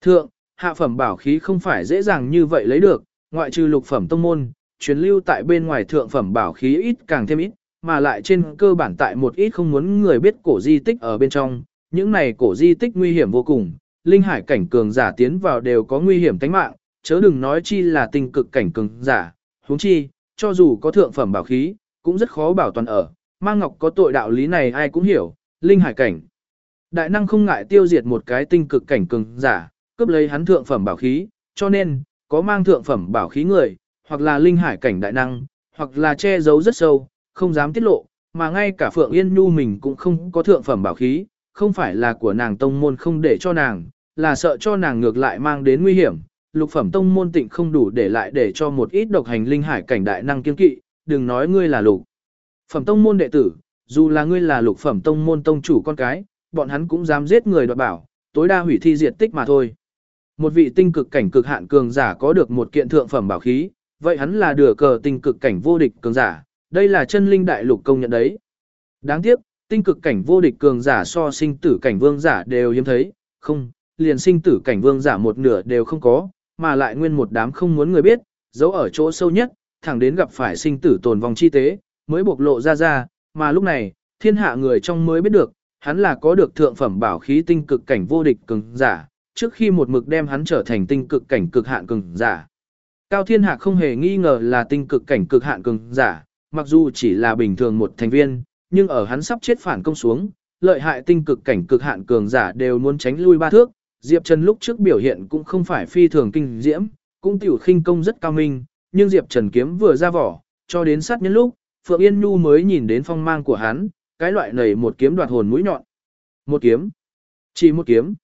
Thượng, hạ phẩm bảo khí không phải dễ dàng như vậy lấy được, ngoại trừ lục phẩm tông môn, truyền lưu tại bên ngoài thượng phẩm bảo khí ít càng thêm ít, mà lại trên cơ bản tại một ít không muốn người biết cổ di tích ở bên trong, những này cổ di tích nguy hiểm vô cùng, linh hải cảnh cường giả tiến vào đều có nguy hiểm tính mạng, chớ đừng nói chi là tinh cực cảnh cường giả, huống chi, cho dù có thượng phẩm bảo khí, cũng rất khó bảo toàn ở, mang ngọc có tội đạo lý này ai cũng hiểu, linh hải cảnh. Đại năng không ngại tiêu diệt một cái tinh cực cảnh cường giả, cướp lấy hắn thượng phẩm bảo khí, cho nên, có mang thượng phẩm bảo khí người, hoặc là linh hải cảnh đại năng, hoặc là che giấu rất sâu, không dám tiết lộ, mà ngay cả Phượng Yên Nhu mình cũng không có thượng phẩm bảo khí, không phải là của nàng tông môn không để cho nàng, là sợ cho nàng ngược lại mang đến nguy hiểm. Lục phẩm tông môn tịnh không đủ để lại để cho một ít độc hành linh hải cảnh đại năng kiên kỵ, đừng nói ngươi là lục. Phẩm tông môn đệ tử, dù là ngươi là lục phẩm tông môn tông chủ con cái, bọn hắn cũng dám giết người đoạt bảo, tối đa hủy thi diệt tích mà thôi. Một vị tinh cực cảnh cực hạn cường giả có được một kiện thượng phẩm bảo khí, vậy hắn là đửa cờ tinh cực cảnh vô địch cường giả, đây là chân linh đại lục công nhận đấy. Đáng tiếc, tinh cực cảnh vô địch cường giả so sinh tử cảnh vương giả đều hiếm thấy, không, liền sinh tử cảnh vương giả một nửa đều không có, mà lại nguyên một đám không muốn người biết, giấu ở chỗ sâu nhất, thẳng đến gặp phải sinh tử tồn vong chi tế, mới bộc lộ ra ra, mà lúc này, thiên hạ người trong mới biết được, hắn là có được thượng phẩm bảo khí tinh cực cảnh vô địch cường giả, trước khi một mực đem hắn trở thành tinh cực cảnh cực hạn cường giả. Cao Thiên Hạc không hề nghi ngờ là tinh cực cảnh cực hạn cường giả, mặc dù chỉ là bình thường một thành viên, nhưng ở hắn sắp chết phản công xuống, lợi hại tinh cực cảnh cực hạn cường giả đều muốn tránh lui ba thước, Diệp Trần lúc trước biểu hiện cũng không phải phi thường kinh diễm, cũng tiểu khinh công rất cao minh, nhưng Diệp Trần kiếm vừa ra vỏ, cho đến sát nhân lúc, Phượng Yên Nhu mới nhìn đến phong mang của hắn, cái loại này một kiếm đoạt hồn mũi nhọn. Một kiếm. Chỉ một kiếm.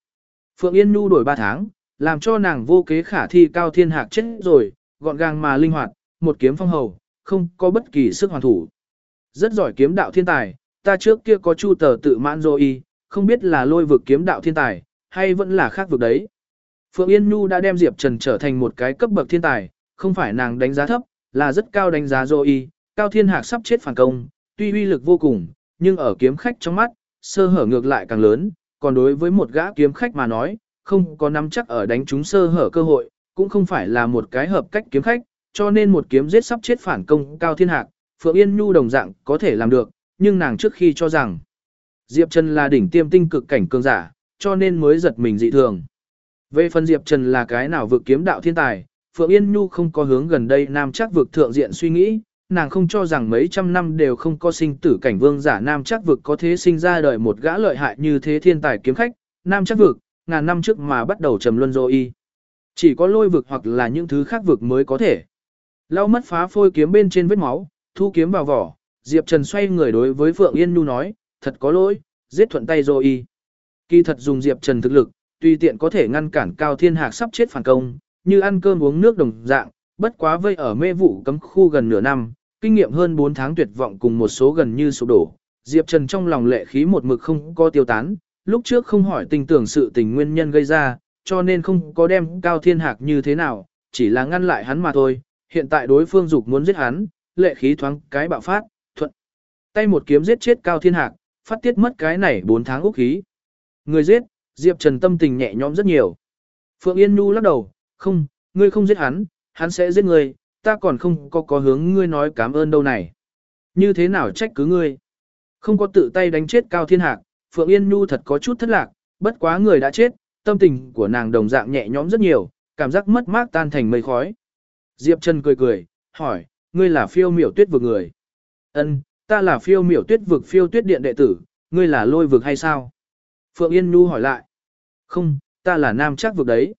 Phượng Yên Nhu đổi ba tháng, làm cho nàng vô kế khả thi cao thiên hạc chết rồi, gọn gàng mà linh hoạt, một kiếm phong hầu, không có bất kỳ sức hoàn thủ. Rất giỏi kiếm đạo thiên tài, ta trước kia có chu tờ tự mãn rồi y, không biết là lôi vực kiếm đạo thiên tài, hay vẫn là khác vực đấy. Phượng Yên Nhu đã đem Diệp Trần trở thành một cái cấp bậc thiên tài, không phải nàng đánh giá thấp, là rất cao đánh giá rồi y, cao thiên hạc sắp chết phản công, tuy uy lực vô cùng, nhưng ở kiếm khách trong mắt, sơ hở ngược lại càng lớn, còn đối với một gã kiếm khách mà nói, không có nắm chắc ở đánh chúng sơ hở cơ hội, cũng không phải là một cái hợp cách kiếm khách, cho nên một kiếm giết sắp chết phản công cao thiên hạc, Phượng Yên Nhu đồng dạng có thể làm được, nhưng nàng trước khi cho rằng Diệp Trần là đỉnh tiêm tinh cực cảnh cường giả, cho nên mới giật mình dị thường. Về phần Diệp Trần là cái nào vực kiếm đạo thiên tài, Phượng Yên Nhu không có hướng gần đây nam chắc vực thượng diện suy nghĩ, nàng không cho rằng mấy trăm năm đều không có sinh tử cảnh vương giả nam chắc vực có thế sinh ra đời một gã lợi hại như thế thiên tài kiếm khách, nam chắc vực, ngàn năm trước mà bắt đầu trầm luân dô y. Chỉ có lôi vực hoặc là những thứ khác vực mới có thể. Lau mất phá phôi kiếm bên trên vết máu, thu kiếm vào vỏ, Diệp Trần xoay người đối với Phượng Yên Nhu nói, thật có lỗi, giết thuận tay dô y. Kỳ thật dùng Diệp Trần thực lực, tuy tiện có thể ngăn cản Cao Thiên Hạc sắp chết phản công, như ăn cơm uống nước đồng dạng, bất quá vây ở mê vụ cấm khu gần nửa năm, kinh nghiệm hơn 4 tháng tuyệt vọng cùng một số gần như sụp đổ. Diệp Trần trong lòng lệ khí một mực không có tiêu tán, lúc trước không hỏi tình tưởng sự tình nguyên nhân gây ra, cho nên không có đem Cao Thiên Hạc như thế nào, chỉ là ngăn lại hắn mà thôi. Hiện tại đối phương dục muốn giết hắn, lệ khí thoáng cái bạo phát, thuận. Tay một kiếm giết chết Cao Thiên Hạc, phát tiết mất cái này 4 tháng ốc khí. Người giết, Diệp Trần tâm tình nhẹ nhõm rất nhiều. Phượng Yên Nhu lắc đầu, không, ngươi không giết hắn, hắn sẽ giết ngươi, ta còn không có có hướng ngươi nói cảm ơn đâu này. Như thế nào trách cứ ngươi? Không có tự tay đánh chết Cao Thiên Hạc, Phượng Yên Nhu thật có chút thất lạc, bất quá người đã chết, tâm tình của nàng đồng dạng nhẹ nhõm rất nhiều, cảm giác mất mát tan thành mây khói. Diệp Trần cười cười, hỏi, ngươi là phiêu miểu tuyết vực người. Ân, ta là phiêu miểu tuyết vực phiêu tuyết điện đệ tử, ngươi là lôi vực hay sao? Phượng Yên Nhu hỏi lại. Không, ta là nam chắc vực đấy.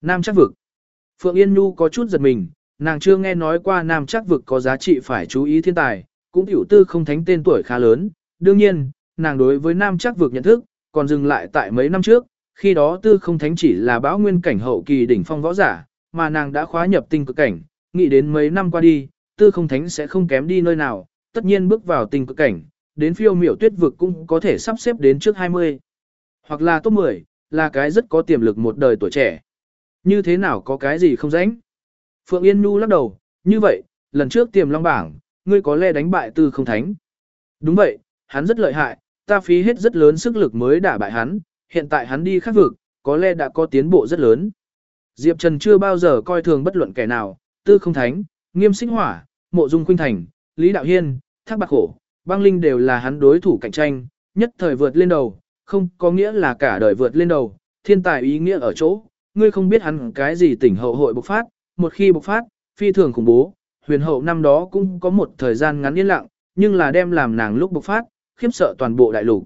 Nam chắc vực. Phượng Yên Nhu có chút giật mình, nàng chưa nghe nói qua nam chắc vực có giá trị phải chú ý thiên tài, cũng tiểu tư không thánh tên tuổi khá lớn. Đương nhiên, nàng đối với nam chắc vực nhận thức, còn dừng lại tại mấy năm trước, khi đó tư không thánh chỉ là bão nguyên cảnh hậu kỳ đỉnh phong võ giả, mà nàng đã khóa nhập tinh cực cảnh, nghĩ đến mấy năm qua đi, tư không thánh sẽ không kém đi nơi nào, tất nhiên bước vào tinh cực cảnh, đến phiêu miểu tuyết vực cũng có thể sắp xếp đến trước 20. Hoặc là top 10, là cái rất có tiềm lực một đời tuổi trẻ. Như thế nào có cái gì không rảnh? Phượng Yên Nhu lắc đầu, như vậy, lần trước tiềm long bảng, ngươi có lẽ đánh bại tư không thánh. Đúng vậy, hắn rất lợi hại, ta phí hết rất lớn sức lực mới đả bại hắn, hiện tại hắn đi khắc vực, có lẽ đã có tiến bộ rất lớn. Diệp Trần chưa bao giờ coi thường bất luận kẻ nào, Tư Không Thánh, Nghiêm Sinh Hỏa, Mộ Dung Khuynh Thành, Lý Đạo Hiên, Thác Bạc Khổ, Băng Linh đều là hắn đối thủ cạnh tranh, nhất thời vượt lên đầu, không có nghĩa là cả đời vượt lên đầu, thiên tài ý nghĩa ở chỗ, ngươi không biết hắn cái gì tỉnh hậu hội bộc phát, một khi bộc phát, phi thường khủng bố, huyền hậu năm đó cũng có một thời gian ngắn yên lặng, nhưng là đem làm nàng lúc bộc phát, khiếp sợ toàn bộ đại lục.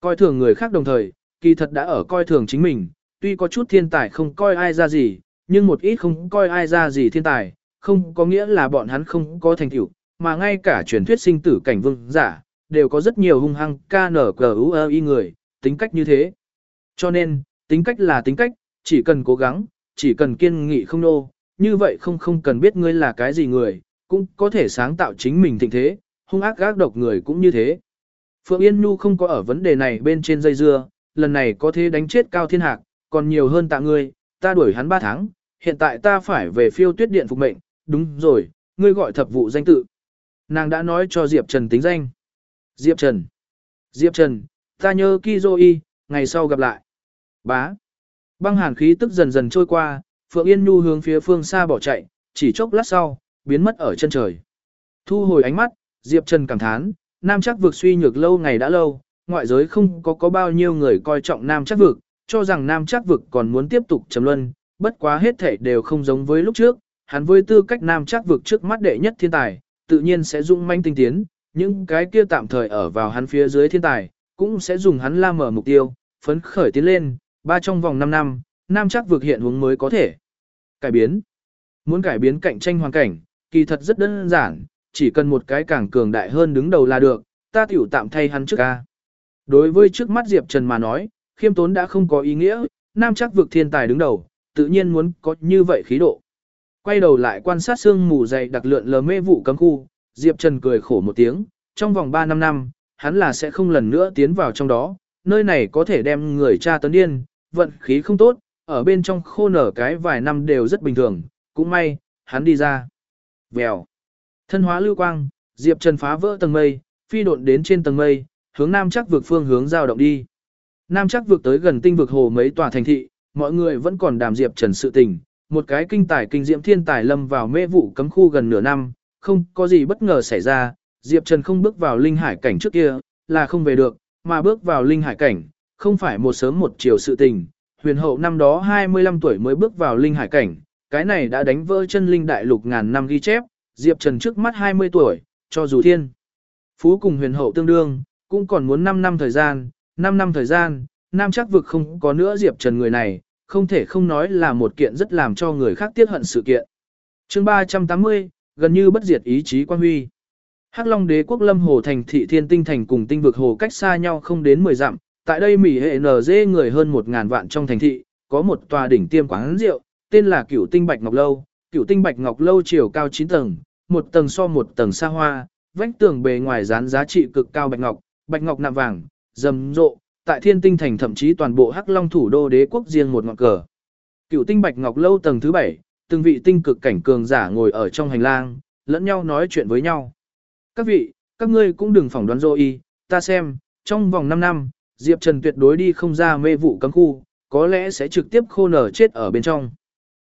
Coi thường người khác đồng thời, kỳ thật đã ở coi thường chính mình, tuy có chút thiên tài không coi ai ra gì, nhưng một ít không coi ai ra gì thiên tài, không có nghĩa là bọn hắn không có thành tựu, mà ngay cả truyền thuyết sinh tử cảnh vương giả, đều có rất nhiều hung hăng KNQUI người, tính cách như thế. Cho nên, tính cách là tính cách, chỉ cần cố gắng, chỉ cần kiên nghị không nô, như vậy không không cần biết ngươi là cái gì người, cũng có thể sáng tạo chính mình thịnh thế, hung ác gác độc người cũng như thế. Phượng Yên Nhu không có ở vấn đề này bên trên dây dưa, lần này có thế đánh chết Cao Thiên Hạc, còn nhiều hơn tạ ngươi, ta đuổi hắn 3 tháng, hiện tại ta phải về phiêu tuyết điện phục mệnh, đúng rồi, ngươi gọi thập vụ danh tự. Nàng đã nói cho Diệp Trần tính danh. Diệp Trần. Diệp Trần, ta nhớ Kizoy, ngày sau gặp lại. Bá. Băng hàn khí tức dần dần trôi qua, Phượng Yên Nhu hướng phía phương xa bỏ chạy, chỉ chốc lát sau, biến mất ở chân trời. Thu hồi ánh mắt, Diệp Trần cảm thán, nam chắc vực suy nhược lâu ngày đã lâu, ngoại giới không có có bao nhiêu người coi trọng nam chắc vực, cho rằng nam chắc vực còn muốn tiếp tục trầm luân, bất quá hết thể đều không giống với lúc trước, hắn với tư cách nam chắc vực trước mắt đệ nhất thiên tài, tự nhiên sẽ dung manh tinh tiến, những cái kia tạm thời ở vào hắn phía dưới thiên tài, cũng sẽ dùng hắn la mở mục tiêu, phấn khởi tiến lên, ba trong vòng 5 năm, nam chắc vực hiện hướng mới có thể cải biến. Muốn cải biến cạnh tranh hoàn cảnh, kỳ thật rất đơn giản, chỉ cần một cái càng cường đại hơn đứng đầu là được, ta tiểu tạm thay hắn trước ca. Đối với trước mắt Diệp Trần mà nói, khiêm tốn đã không có ý nghĩa, nam chắc vực thiên tài đứng đầu, tự nhiên muốn có như vậy khí độ. Quay đầu lại quan sát xương mù dày đặc lượn lờ mê vụ cấm khu, Diệp Trần cười khổ một tiếng, trong vòng 3 năm năm, hắn là sẽ không lần nữa tiến vào trong đó, nơi này có thể đem người cha tấn điên, vận khí không tốt, ở bên trong khô nở cái vài năm đều rất bình thường, cũng may, hắn đi ra. Vèo. Thân hóa lưu quang, Diệp Trần phá vỡ tầng mây, phi độn đến trên tầng mây, hướng nam chắc vượt phương hướng giao động đi. Nam chắc vượt tới gần tinh vực hồ mấy tòa thành thị, mọi người vẫn còn đàm Diệp Trần sự tình, một cái kinh tài kinh diễm thiên tài lâm vào mê vụ cấm khu gần nửa năm, không có gì bất ngờ xảy ra, Diệp Trần không bước vào linh hải cảnh trước kia, là không về được, mà bước vào linh hải cảnh, không phải một sớm một chiều sự tình. Huyền hậu năm đó 25 tuổi mới bước vào linh hải cảnh, cái này đã đánh vỡ chân linh đại lục ngàn năm ghi chép, Diệp Trần trước mắt 20 tuổi, cho dù thiên. Phú cùng huyền hậu tương đương, cũng còn muốn 5 năm thời gian, 5 năm thời gian, nam chắc vực không có nữa Diệp Trần người này, không thể không nói là một kiện rất làm cho người khác tiếc hận sự kiện. chương 380, gần như bất diệt ý chí quan huy. Hắc Long đế quốc lâm hồ thành thị thiên tinh thành cùng tinh vực hồ cách xa nhau không đến 10 dặm, tại đây mỹ hệ NG người hơn 1.000 vạn trong thành thị, có một tòa đỉnh tiêm quán rượu, tên là cửu tinh bạch ngọc lâu, cửu tinh bạch ngọc lâu chiều cao 9 tầng, một tầng so một tầng xa hoa, vách tường bề ngoài dán giá trị cực cao bạch ngọc, bạch ngọc nạm vàng, rầm rộ, tại thiên tinh thành thậm chí toàn bộ hắc long thủ đô đế quốc riêng một ngọn cờ. Cửu tinh bạch ngọc lâu tầng thứ 7, từng vị tinh cực cảnh cường giả ngồi ở trong hành lang, lẫn nhau nói chuyện với nhau. Các vị, các ngươi cũng đừng phỏng đoán dô y, ta xem, trong vòng 5 năm, Diệp Trần tuyệt đối đi không ra mê vụ cấm khu, có lẽ sẽ trực tiếp khô nở chết ở bên trong.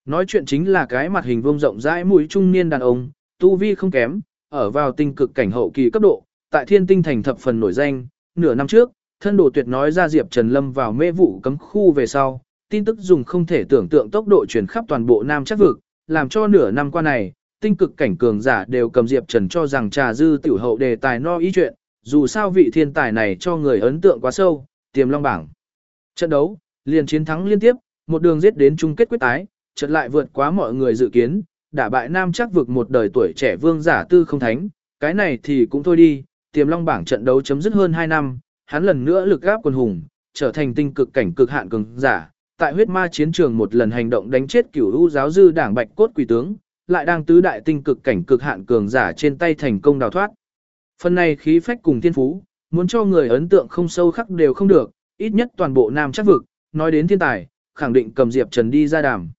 Nói chuyện chính là cái mặt hình vuông rộng rãi mũi trung niên đàn ông, tu vi không kém, ở vào tinh cực cảnh hậu kỳ cấp độ, tại thiên tinh thành thập phần nổi danh, nửa năm trước, thân đồ tuyệt nói ra Diệp Trần lâm vào mê vụ cấm khu về sau, tin tức dùng không thể tưởng tượng tốc độ truyền khắp toàn bộ Nam chắc vực, làm cho nửa năm qua này, tinh cực cảnh cường giả đều cầm Diệp Trần cho rằng trà dư tiểu hậu đề tài no ý chuyện, dù sao vị thiên tài này cho người ấn tượng quá sâu, tiềm long bảng. Trận đấu, liền chiến thắng liên tiếp, một đường giết đến chung kết quyết tái, trận lại vượt quá mọi người dự kiến, đả bại nam chắc vực một đời tuổi trẻ vương giả tư không thánh, cái này thì cũng thôi đi, tiềm long bảng trận đấu chấm dứt hơn 2 năm, hắn lần nữa lực gáp quân hùng, trở thành tinh cực cảnh cực hạn cường giả, tại huyết ma chiến trường một lần hành động đánh chết cửu u giáo dư đảng bạch cốt quỷ tướng, lại đang tứ đại tinh cực cảnh cực hạn cường giả trên tay thành công đào thoát. Phần này khí phách cùng thiên phú, muốn cho người ấn tượng không sâu khắc đều không được, ít nhất toàn bộ nam chắc vực, nói đến thiên tài, khẳng định cầm Diệp Trần đi ra đàm.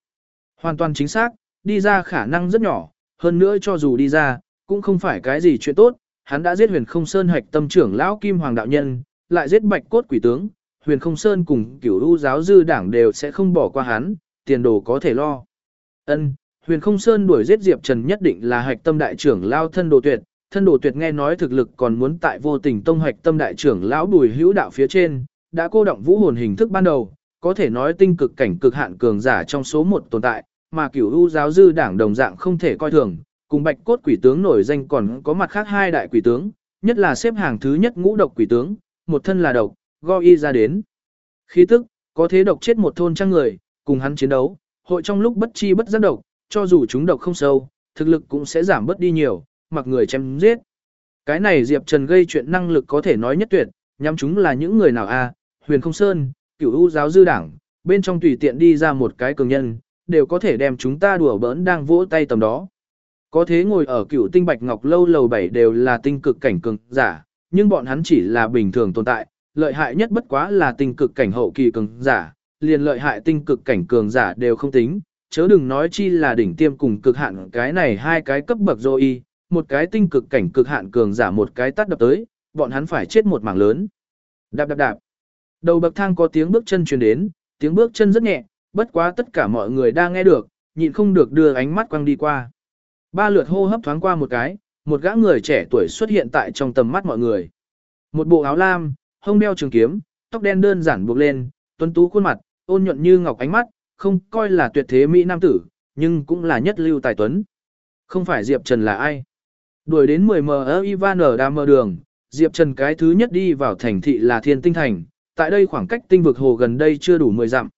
Hoàn toàn chính xác, đi ra khả năng rất nhỏ, hơn nữa cho dù đi ra, cũng không phải cái gì chuyện tốt, hắn đã giết huyền không sơn hạch tâm trưởng lão Kim Hoàng Đạo Nhân, lại giết bạch cốt quỷ tướng, huyền không sơn cùng cửu lưu giáo dư đảng đều sẽ không bỏ qua hắn, tiền đồ có thể lo. Ân, Huyền Không Sơn đuổi giết Diệp Trần nhất định là hạch tâm đại trưởng lao thân đồ tuyệt, thân đồ tuyệt nghe nói thực lực còn muốn tại vô tình tông hạch tâm đại trưởng lão Bùi Hữu đạo phía trên, đã cô động vũ hồn hình thức ban đầu, có thể nói tinh cực cảnh cực hạn cường giả trong số một tồn tại, mà cửu u giáo dư đảng đồng dạng không thể coi thường, cùng bạch cốt quỷ tướng nổi danh còn có mặt khác hai đại quỷ tướng, nhất là xếp hàng thứ nhất ngũ độc quỷ tướng, một thân là độc, go y ra đến. Khí tức, có thế độc chết một thôn trang người, cùng hắn chiến đấu, hội trong lúc bất chi bất giác độc, cho dù chúng độc không sâu, thực lực cũng sẽ giảm bớt đi nhiều, mặc người chém giết. Cái này Diệp Trần gây chuyện năng lực có thể nói nhất tuyệt, nhắm chúng là những người nào a? À, Huyền Không Sơn, Cửu U giáo dư đảng, bên trong tùy tiện đi ra một cái cường nhân, đều có thể đem chúng ta đùa bỡn đang vỗ tay tầm đó. Có thế ngồi ở Cửu Tinh Bạch Ngọc lâu lầu bảy đều là tinh cực cảnh cường giả, nhưng bọn hắn chỉ là bình thường tồn tại, lợi hại nhất bất quá là tinh cực cảnh hậu kỳ cường giả, liền lợi hại tinh cực cảnh cường giả đều không tính, chớ đừng nói chi là đỉnh tiêm cùng cực hạn cái này hai cái cấp bậc rồi y, một cái tinh cực cảnh cực hạn cường giả một cái tắt đập tới, bọn hắn phải chết một mảng lớn. Đạp đạp đạp. Đầu bậc thang có tiếng bước chân truyền đến, tiếng bước chân rất nhẹ, bất quá tất cả mọi người đang nghe được, nhịn không được đưa ánh mắt quăng đi qua. Ba lượt hô hấp thoáng qua một cái, một gã người trẻ tuổi xuất hiện tại trong tầm mắt mọi người. Một bộ áo lam, hông đeo trường kiếm, tóc đen đơn giản buộc lên, tuấn tú khuôn mặt, ôn nhuận như ngọc ánh mắt, không coi là tuyệt thế mỹ nam tử, nhưng cũng là nhất lưu tài tuấn. Không phải Diệp Trần là ai? Đuổi đến 10 mờ Ivan ở đàm mờ đường, Diệp Trần cái thứ nhất đi vào thành thị là Thiên Tinh Thành, tại đây khoảng cách tinh vực hồ gần đây chưa đủ 10 dặm.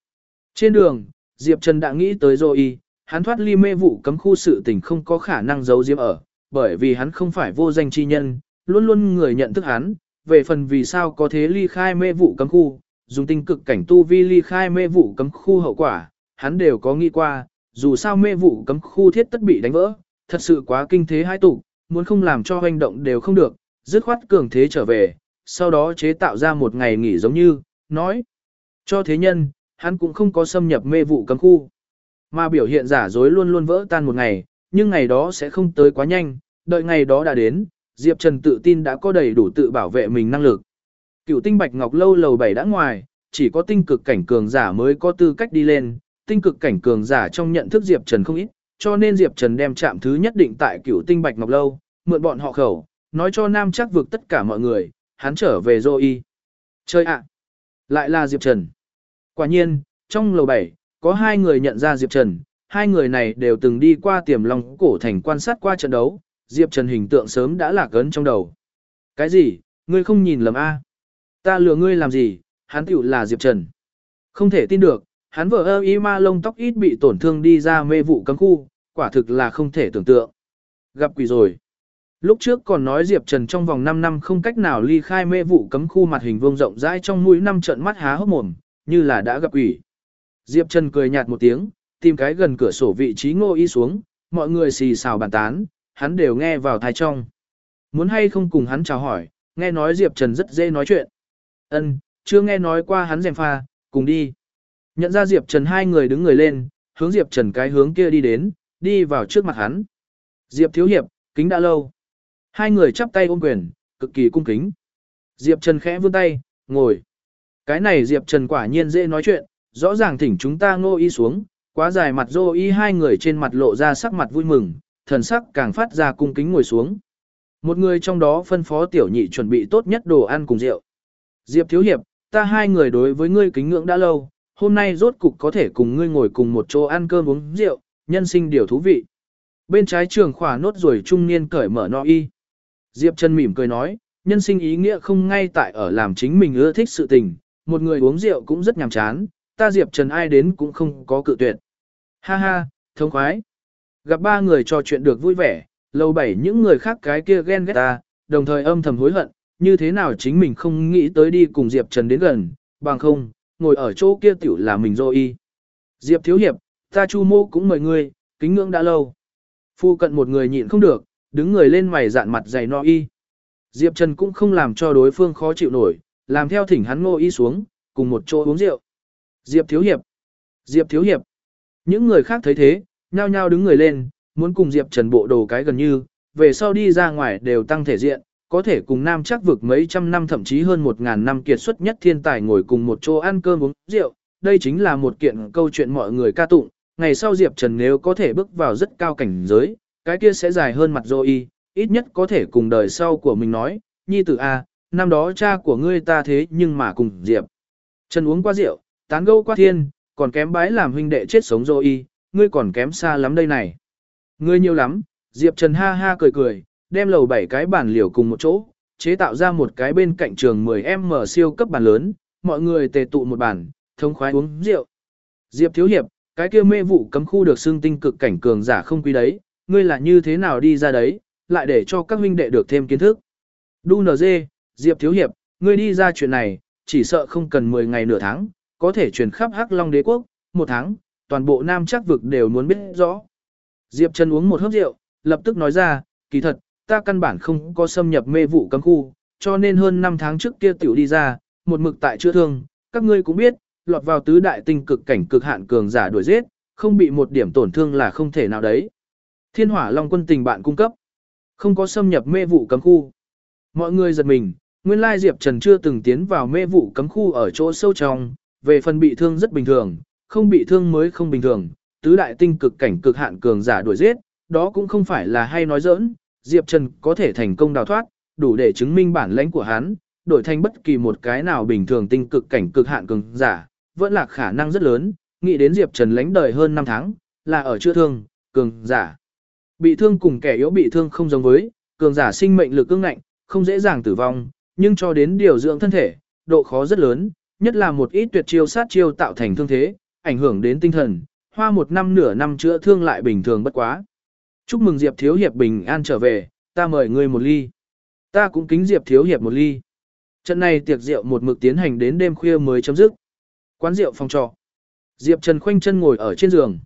Trên đường, Diệp Trần đã nghĩ tới rồi, hắn thoát ly mê vụ cấm khu sự tình không có khả năng giấu diếm ở, bởi vì hắn không phải vô danh chi nhân, luôn luôn người nhận thức hắn, về phần vì sao có thế ly khai mê vụ cấm khu, dùng tinh cực cảnh tu vi ly khai mê vụ cấm khu hậu quả, hắn đều có nghĩ qua, dù sao mê vụ cấm khu thiết tất bị đánh vỡ, thật sự quá kinh thế hai tụ, muốn không làm cho hoành động đều không được, dứt khoát cường thế trở về, sau đó chế tạo ra một ngày nghỉ giống như, nói. Cho thế nhân, hắn cũng không có xâm nhập mê vụ cấm khu. Mà biểu hiện giả dối luôn luôn vỡ tan một ngày, nhưng ngày đó sẽ không tới quá nhanh, đợi ngày đó đã đến, Diệp Trần tự tin đã có đầy đủ tự bảo vệ mình năng lực. Cựu tinh bạch ngọc lâu lầu bảy đã ngoài, chỉ có tinh cực cảnh cường giả mới có tư cách đi lên, tinh cực cảnh cường giả trong nhận thức Diệp Trần không ít, cho nên Diệp Trần đem chạm thứ nhất định tại cửu tinh bạch ngọc lâu, mượn bọn họ khẩu, nói cho nam chắc vực tất cả mọi người, hắn trở về dô y. Chơi ạ! lại là Diệp Trần. Quả nhiên, trong lầu 7, có hai người nhận ra Diệp Trần, hai người này đều từng đi qua tiềm long cổ thành quan sát qua trận đấu, Diệp Trần hình tượng sớm đã lạc ấn trong đầu. Cái gì, ngươi không nhìn lầm A? Ta lừa ngươi làm gì, hắn tiểu là Diệp Trần. Không thể tin được, hắn vừa ơ y ma lông tóc ít bị tổn thương đi ra mê vụ cấm khu, quả thực là không thể tưởng tượng. Gặp quỷ rồi. Lúc trước còn nói Diệp Trần trong vòng 5 năm không cách nào ly khai mê vụ cấm khu mặt hình vuông rộng rãi trong mũi năm trận mắt há hốc mồm, như là đã gặp quỷ. Diệp Trần cười nhạt một tiếng, tìm cái gần cửa sổ vị trí ngô y xuống, mọi người xì xào bàn tán, hắn đều nghe vào thai trong. Muốn hay không cùng hắn chào hỏi, nghe nói Diệp Trần rất dễ nói chuyện. Ân, chưa nghe nói qua hắn rèm pha, cùng đi. Nhận ra Diệp Trần hai người đứng người lên, hướng Diệp Trần cái hướng kia đi đến, đi vào trước mặt hắn. Diệp Thiếu Hiệp, kính đã lâu. Hai người chắp tay ôm quyền, cực kỳ cung kính. Diệp Trần khẽ vươn tay, ngồi. Cái này Diệp Trần quả nhiên dễ nói chuyện, rõ ràng thỉnh chúng ta ngô y xuống, quá dài mặt dô y hai người trên mặt lộ ra sắc mặt vui mừng, thần sắc càng phát ra cung kính ngồi xuống. Một người trong đó phân phó tiểu nhị chuẩn bị tốt nhất đồ ăn cùng rượu. Diệp Thiếu Hiệp, ta hai người đối với ngươi kính ngưỡng đã lâu, hôm nay rốt cục có thể cùng ngươi ngồi cùng một chỗ ăn cơm uống rượu, nhân sinh điều thú vị. Bên trái trường khỏa nốt rồi trung niên cởi mở no y. Diệp Trần mỉm cười nói, nhân sinh ý nghĩa không ngay tại ở làm chính mình ưa thích sự tình, một người uống rượu cũng rất nhàm chán, ta Diệp Trần ai đến cũng không có cự tuyệt. Ha ha, thông khoái. Gặp ba người trò chuyện được vui vẻ, lâu bảy những người khác cái kia ghen ghét ta, đồng thời âm thầm hối hận, như thế nào chính mình không nghĩ tới đi cùng Diệp Trần đến gần, bằng không, ngồi ở chỗ kia tiểu là mình rồi y. Diệp Thiếu Hiệp, ta chu mô cũng mời ngươi, kính ngưỡng đã lâu. Phu cận một người nhịn không được, đứng người lên mày dạn mặt dày no y. Diệp Trần cũng không làm cho đối phương khó chịu nổi, làm theo thỉnh hắn ngô y xuống, cùng một chỗ uống rượu. Diệp Thiếu Hiệp! Diệp Thiếu Hiệp! Những người khác thấy thế, nhao nhao đứng người lên, muốn cùng Diệp Trần bộ đồ cái gần như, về sau đi ra ngoài đều tăng thể diện, có thể cùng nam chắc vực mấy trăm năm thậm chí hơn một ngàn năm kiệt xuất nhất thiên tài ngồi cùng một chỗ ăn cơm uống rượu, đây chính là một kiện câu chuyện mọi người ca tụng, ngày sau Diệp Trần nếu có thể bước vào rất cao cảnh giới, cái kia sẽ dài hơn mặt dô y, ít nhất có thể cùng đời sau của mình nói, nhi tử A, năm đó cha của ngươi ta thế nhưng mà cùng Diệp. Trần uống qua rượu, tán gẫu qua thiên, còn kém bái làm huynh đệ chết sống dô y, ngươi còn kém xa lắm đây này. Ngươi nhiều lắm, Diệp Trần ha ha cười cười, đem lầu bảy cái bàn liều cùng một chỗ, chế tạo ra một cái bên cạnh trường 10M siêu cấp bàn lớn, mọi người tề tụ một bàn, thông khoái uống rượu. Diệp Thiếu Hiệp, cái kia mê vụ cấm khu được xưng tinh cực cảnh cường giả không quý đấy, ngươi là như thế nào đi ra đấy, lại để cho các huynh đệ được thêm kiến thức. Đu NG, Diệp Thiếu Hiệp, ngươi đi ra chuyện này, chỉ sợ không cần 10 ngày nửa tháng, có thể truyền khắp Hắc Long Đế Quốc, một tháng, toàn bộ Nam chắc vực đều muốn biết rõ. Diệp Trần uống một hớp rượu, lập tức nói ra, kỳ thật, ta căn bản không có xâm nhập mê vụ cấm khu, cho nên hơn 5 tháng trước kia tiểu đi ra, một mực tại chữa thương, các ngươi cũng biết, lọt vào tứ đại tinh cực cảnh cực hạn cường giả đuổi giết, không bị một điểm tổn thương là không thể nào đấy. Thiên hỏa long quân tình bạn cung cấp, không có xâm nhập mê vụ cấm khu. Mọi người giật mình, nguyên lai Diệp Trần chưa từng tiến vào mê vụ cấm khu ở chỗ sâu trong, về phần bị thương rất bình thường, không bị thương mới không bình thường, tứ đại tinh cực cảnh cực hạn cường giả đuổi giết, đó cũng không phải là hay nói giỡn, Diệp Trần có thể thành công đào thoát, đủ để chứng minh bản lãnh của hắn, đổi thành bất kỳ một cái nào bình thường tinh cực cảnh cực hạn cường giả, vẫn là khả năng rất lớn, nghĩ đến Diệp Trần lãnh đời hơn 5 tháng, là ở chữa thương, cường giả. Bị thương cùng kẻ yếu bị thương không giống với, cường giả sinh mệnh lực cương ngạnh, không dễ dàng tử vong, nhưng cho đến điều dưỡng thân thể, độ khó rất lớn, nhất là một ít tuyệt chiêu sát chiêu tạo thành thương thế, ảnh hưởng đến tinh thần, hoa một năm nửa năm chữa thương lại bình thường bất quá. Chúc mừng Diệp Thiếu Hiệp bình an trở về, ta mời ngươi một ly. Ta cũng kính Diệp Thiếu Hiệp một ly. Trận này tiệc rượu một mực tiến hành đến đêm khuya mới chấm dứt. Quán rượu phòng trọ. Diệp Trần khoanh chân ngồi ở trên giường.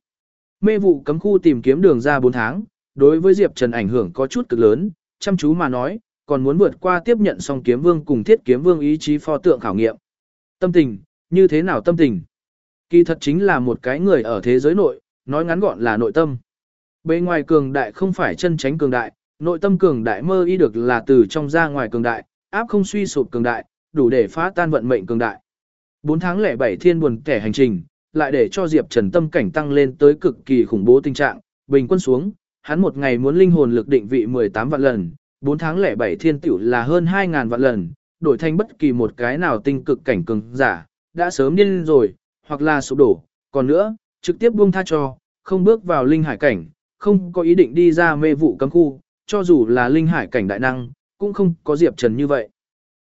Mê vụ cấm khu tìm kiếm đường ra 4 tháng, đối với Diệp Trần ảnh hưởng có chút cực lớn, chăm chú mà nói, còn muốn vượt qua tiếp nhận song kiếm vương cùng thiết kiếm vương ý chí pho tượng khảo nghiệm. Tâm tình, như thế nào tâm tình? Kỳ thật chính là một cái người ở thế giới nội, nói ngắn gọn là nội tâm. Bề ngoài cường đại không phải chân tránh cường đại, nội tâm cường đại mơ y được là từ trong ra ngoài cường đại, áp không suy sụp cường đại, đủ để phá tan vận mệnh cường đại. 4 tháng lẻ 7 thiên buồn kẻ hành trình, lại để cho Diệp Trần tâm cảnh tăng lên tới cực kỳ khủng bố tình trạng, bình quân xuống, hắn một ngày muốn linh hồn lực định vị 18 vạn lần, 4 tháng lẻ 7 thiên tiểu là hơn 2.000 vạn lần, đổi thành bất kỳ một cái nào tinh cực cảnh cường giả, đã sớm điên rồi, hoặc là sụp đổ, còn nữa, trực tiếp buông tha cho, không bước vào linh hải cảnh, không có ý định đi ra mê vụ cấm khu, cho dù là linh hải cảnh đại năng, cũng không có Diệp Trần như vậy.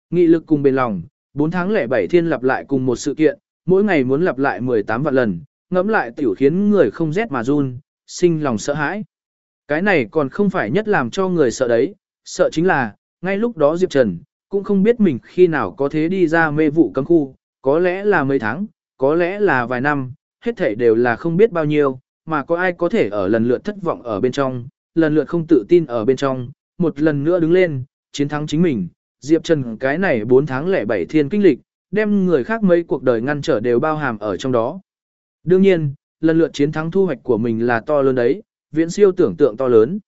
Nghị lực cùng bên lòng, 4 tháng lẻ 7 thiên lặp lại cùng một sự kiện, mỗi ngày muốn lặp lại 18 vạn lần, ngẫm lại tiểu khiến người không rét mà run, sinh lòng sợ hãi. Cái này còn không phải nhất làm cho người sợ đấy, sợ chính là, ngay lúc đó Diệp Trần, cũng không biết mình khi nào có thế đi ra mê vụ cấm khu, có lẽ là mấy tháng, có lẽ là vài năm, hết thảy đều là không biết bao nhiêu, mà có ai có thể ở lần lượt thất vọng ở bên trong, lần lượt không tự tin ở bên trong, một lần nữa đứng lên, chiến thắng chính mình. Diệp Trần cái này 4 tháng lẻ 7 thiên kinh lịch, đem người khác mấy cuộc đời ngăn trở đều bao hàm ở trong đó. Đương nhiên, lần lượt chiến thắng thu hoạch của mình là to lớn đấy, viễn siêu tưởng tượng to lớn.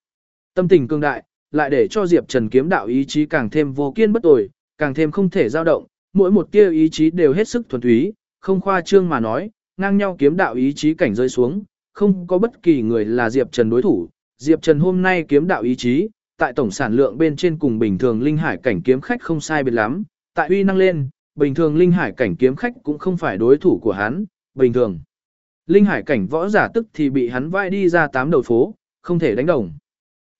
Tâm tình cương đại, lại để cho Diệp Trần kiếm đạo ý chí càng thêm vô kiên bất tồi, càng thêm không thể dao động, mỗi một tia ý chí đều hết sức thuần túy, không khoa trương mà nói, ngang nhau kiếm đạo ý chí cảnh rơi xuống, không có bất kỳ người là Diệp Trần đối thủ. Diệp Trần hôm nay kiếm đạo ý chí, tại tổng sản lượng bên trên cùng bình thường linh hải cảnh kiếm khách không sai biệt lắm, tại uy năng lên, bình thường linh hải cảnh kiếm khách cũng không phải đối thủ của hắn, bình thường. Linh hải cảnh võ giả tức thì bị hắn vai đi ra tám đầu phố, không thể đánh đồng.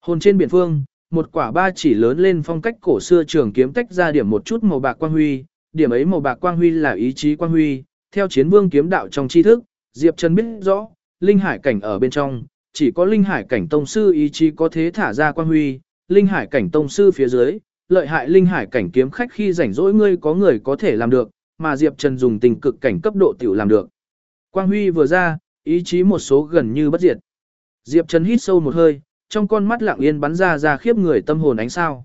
Hồn trên biển phương, một quả ba chỉ lớn lên phong cách cổ xưa trường kiếm tách ra điểm một chút màu bạc quang huy, điểm ấy màu bạc quang huy là ý chí quang huy, theo chiến vương kiếm đạo trong tri thức, Diệp Trần biết rõ, linh hải cảnh ở bên trong, chỉ có linh hải cảnh tông sư ý chí có thế thả ra quan huy, linh hải cảnh tông sư phía dưới, lợi hại linh hải cảnh kiếm khách khi rảnh rỗi ngươi có người có thể làm được, mà Diệp Trần dùng tình cực cảnh cấp độ tiểu làm được. Quang huy vừa ra, ý chí một số gần như bất diệt. Diệp Trần hít sâu một hơi, trong con mắt lặng yên bắn ra ra khiếp người tâm hồn ánh sao.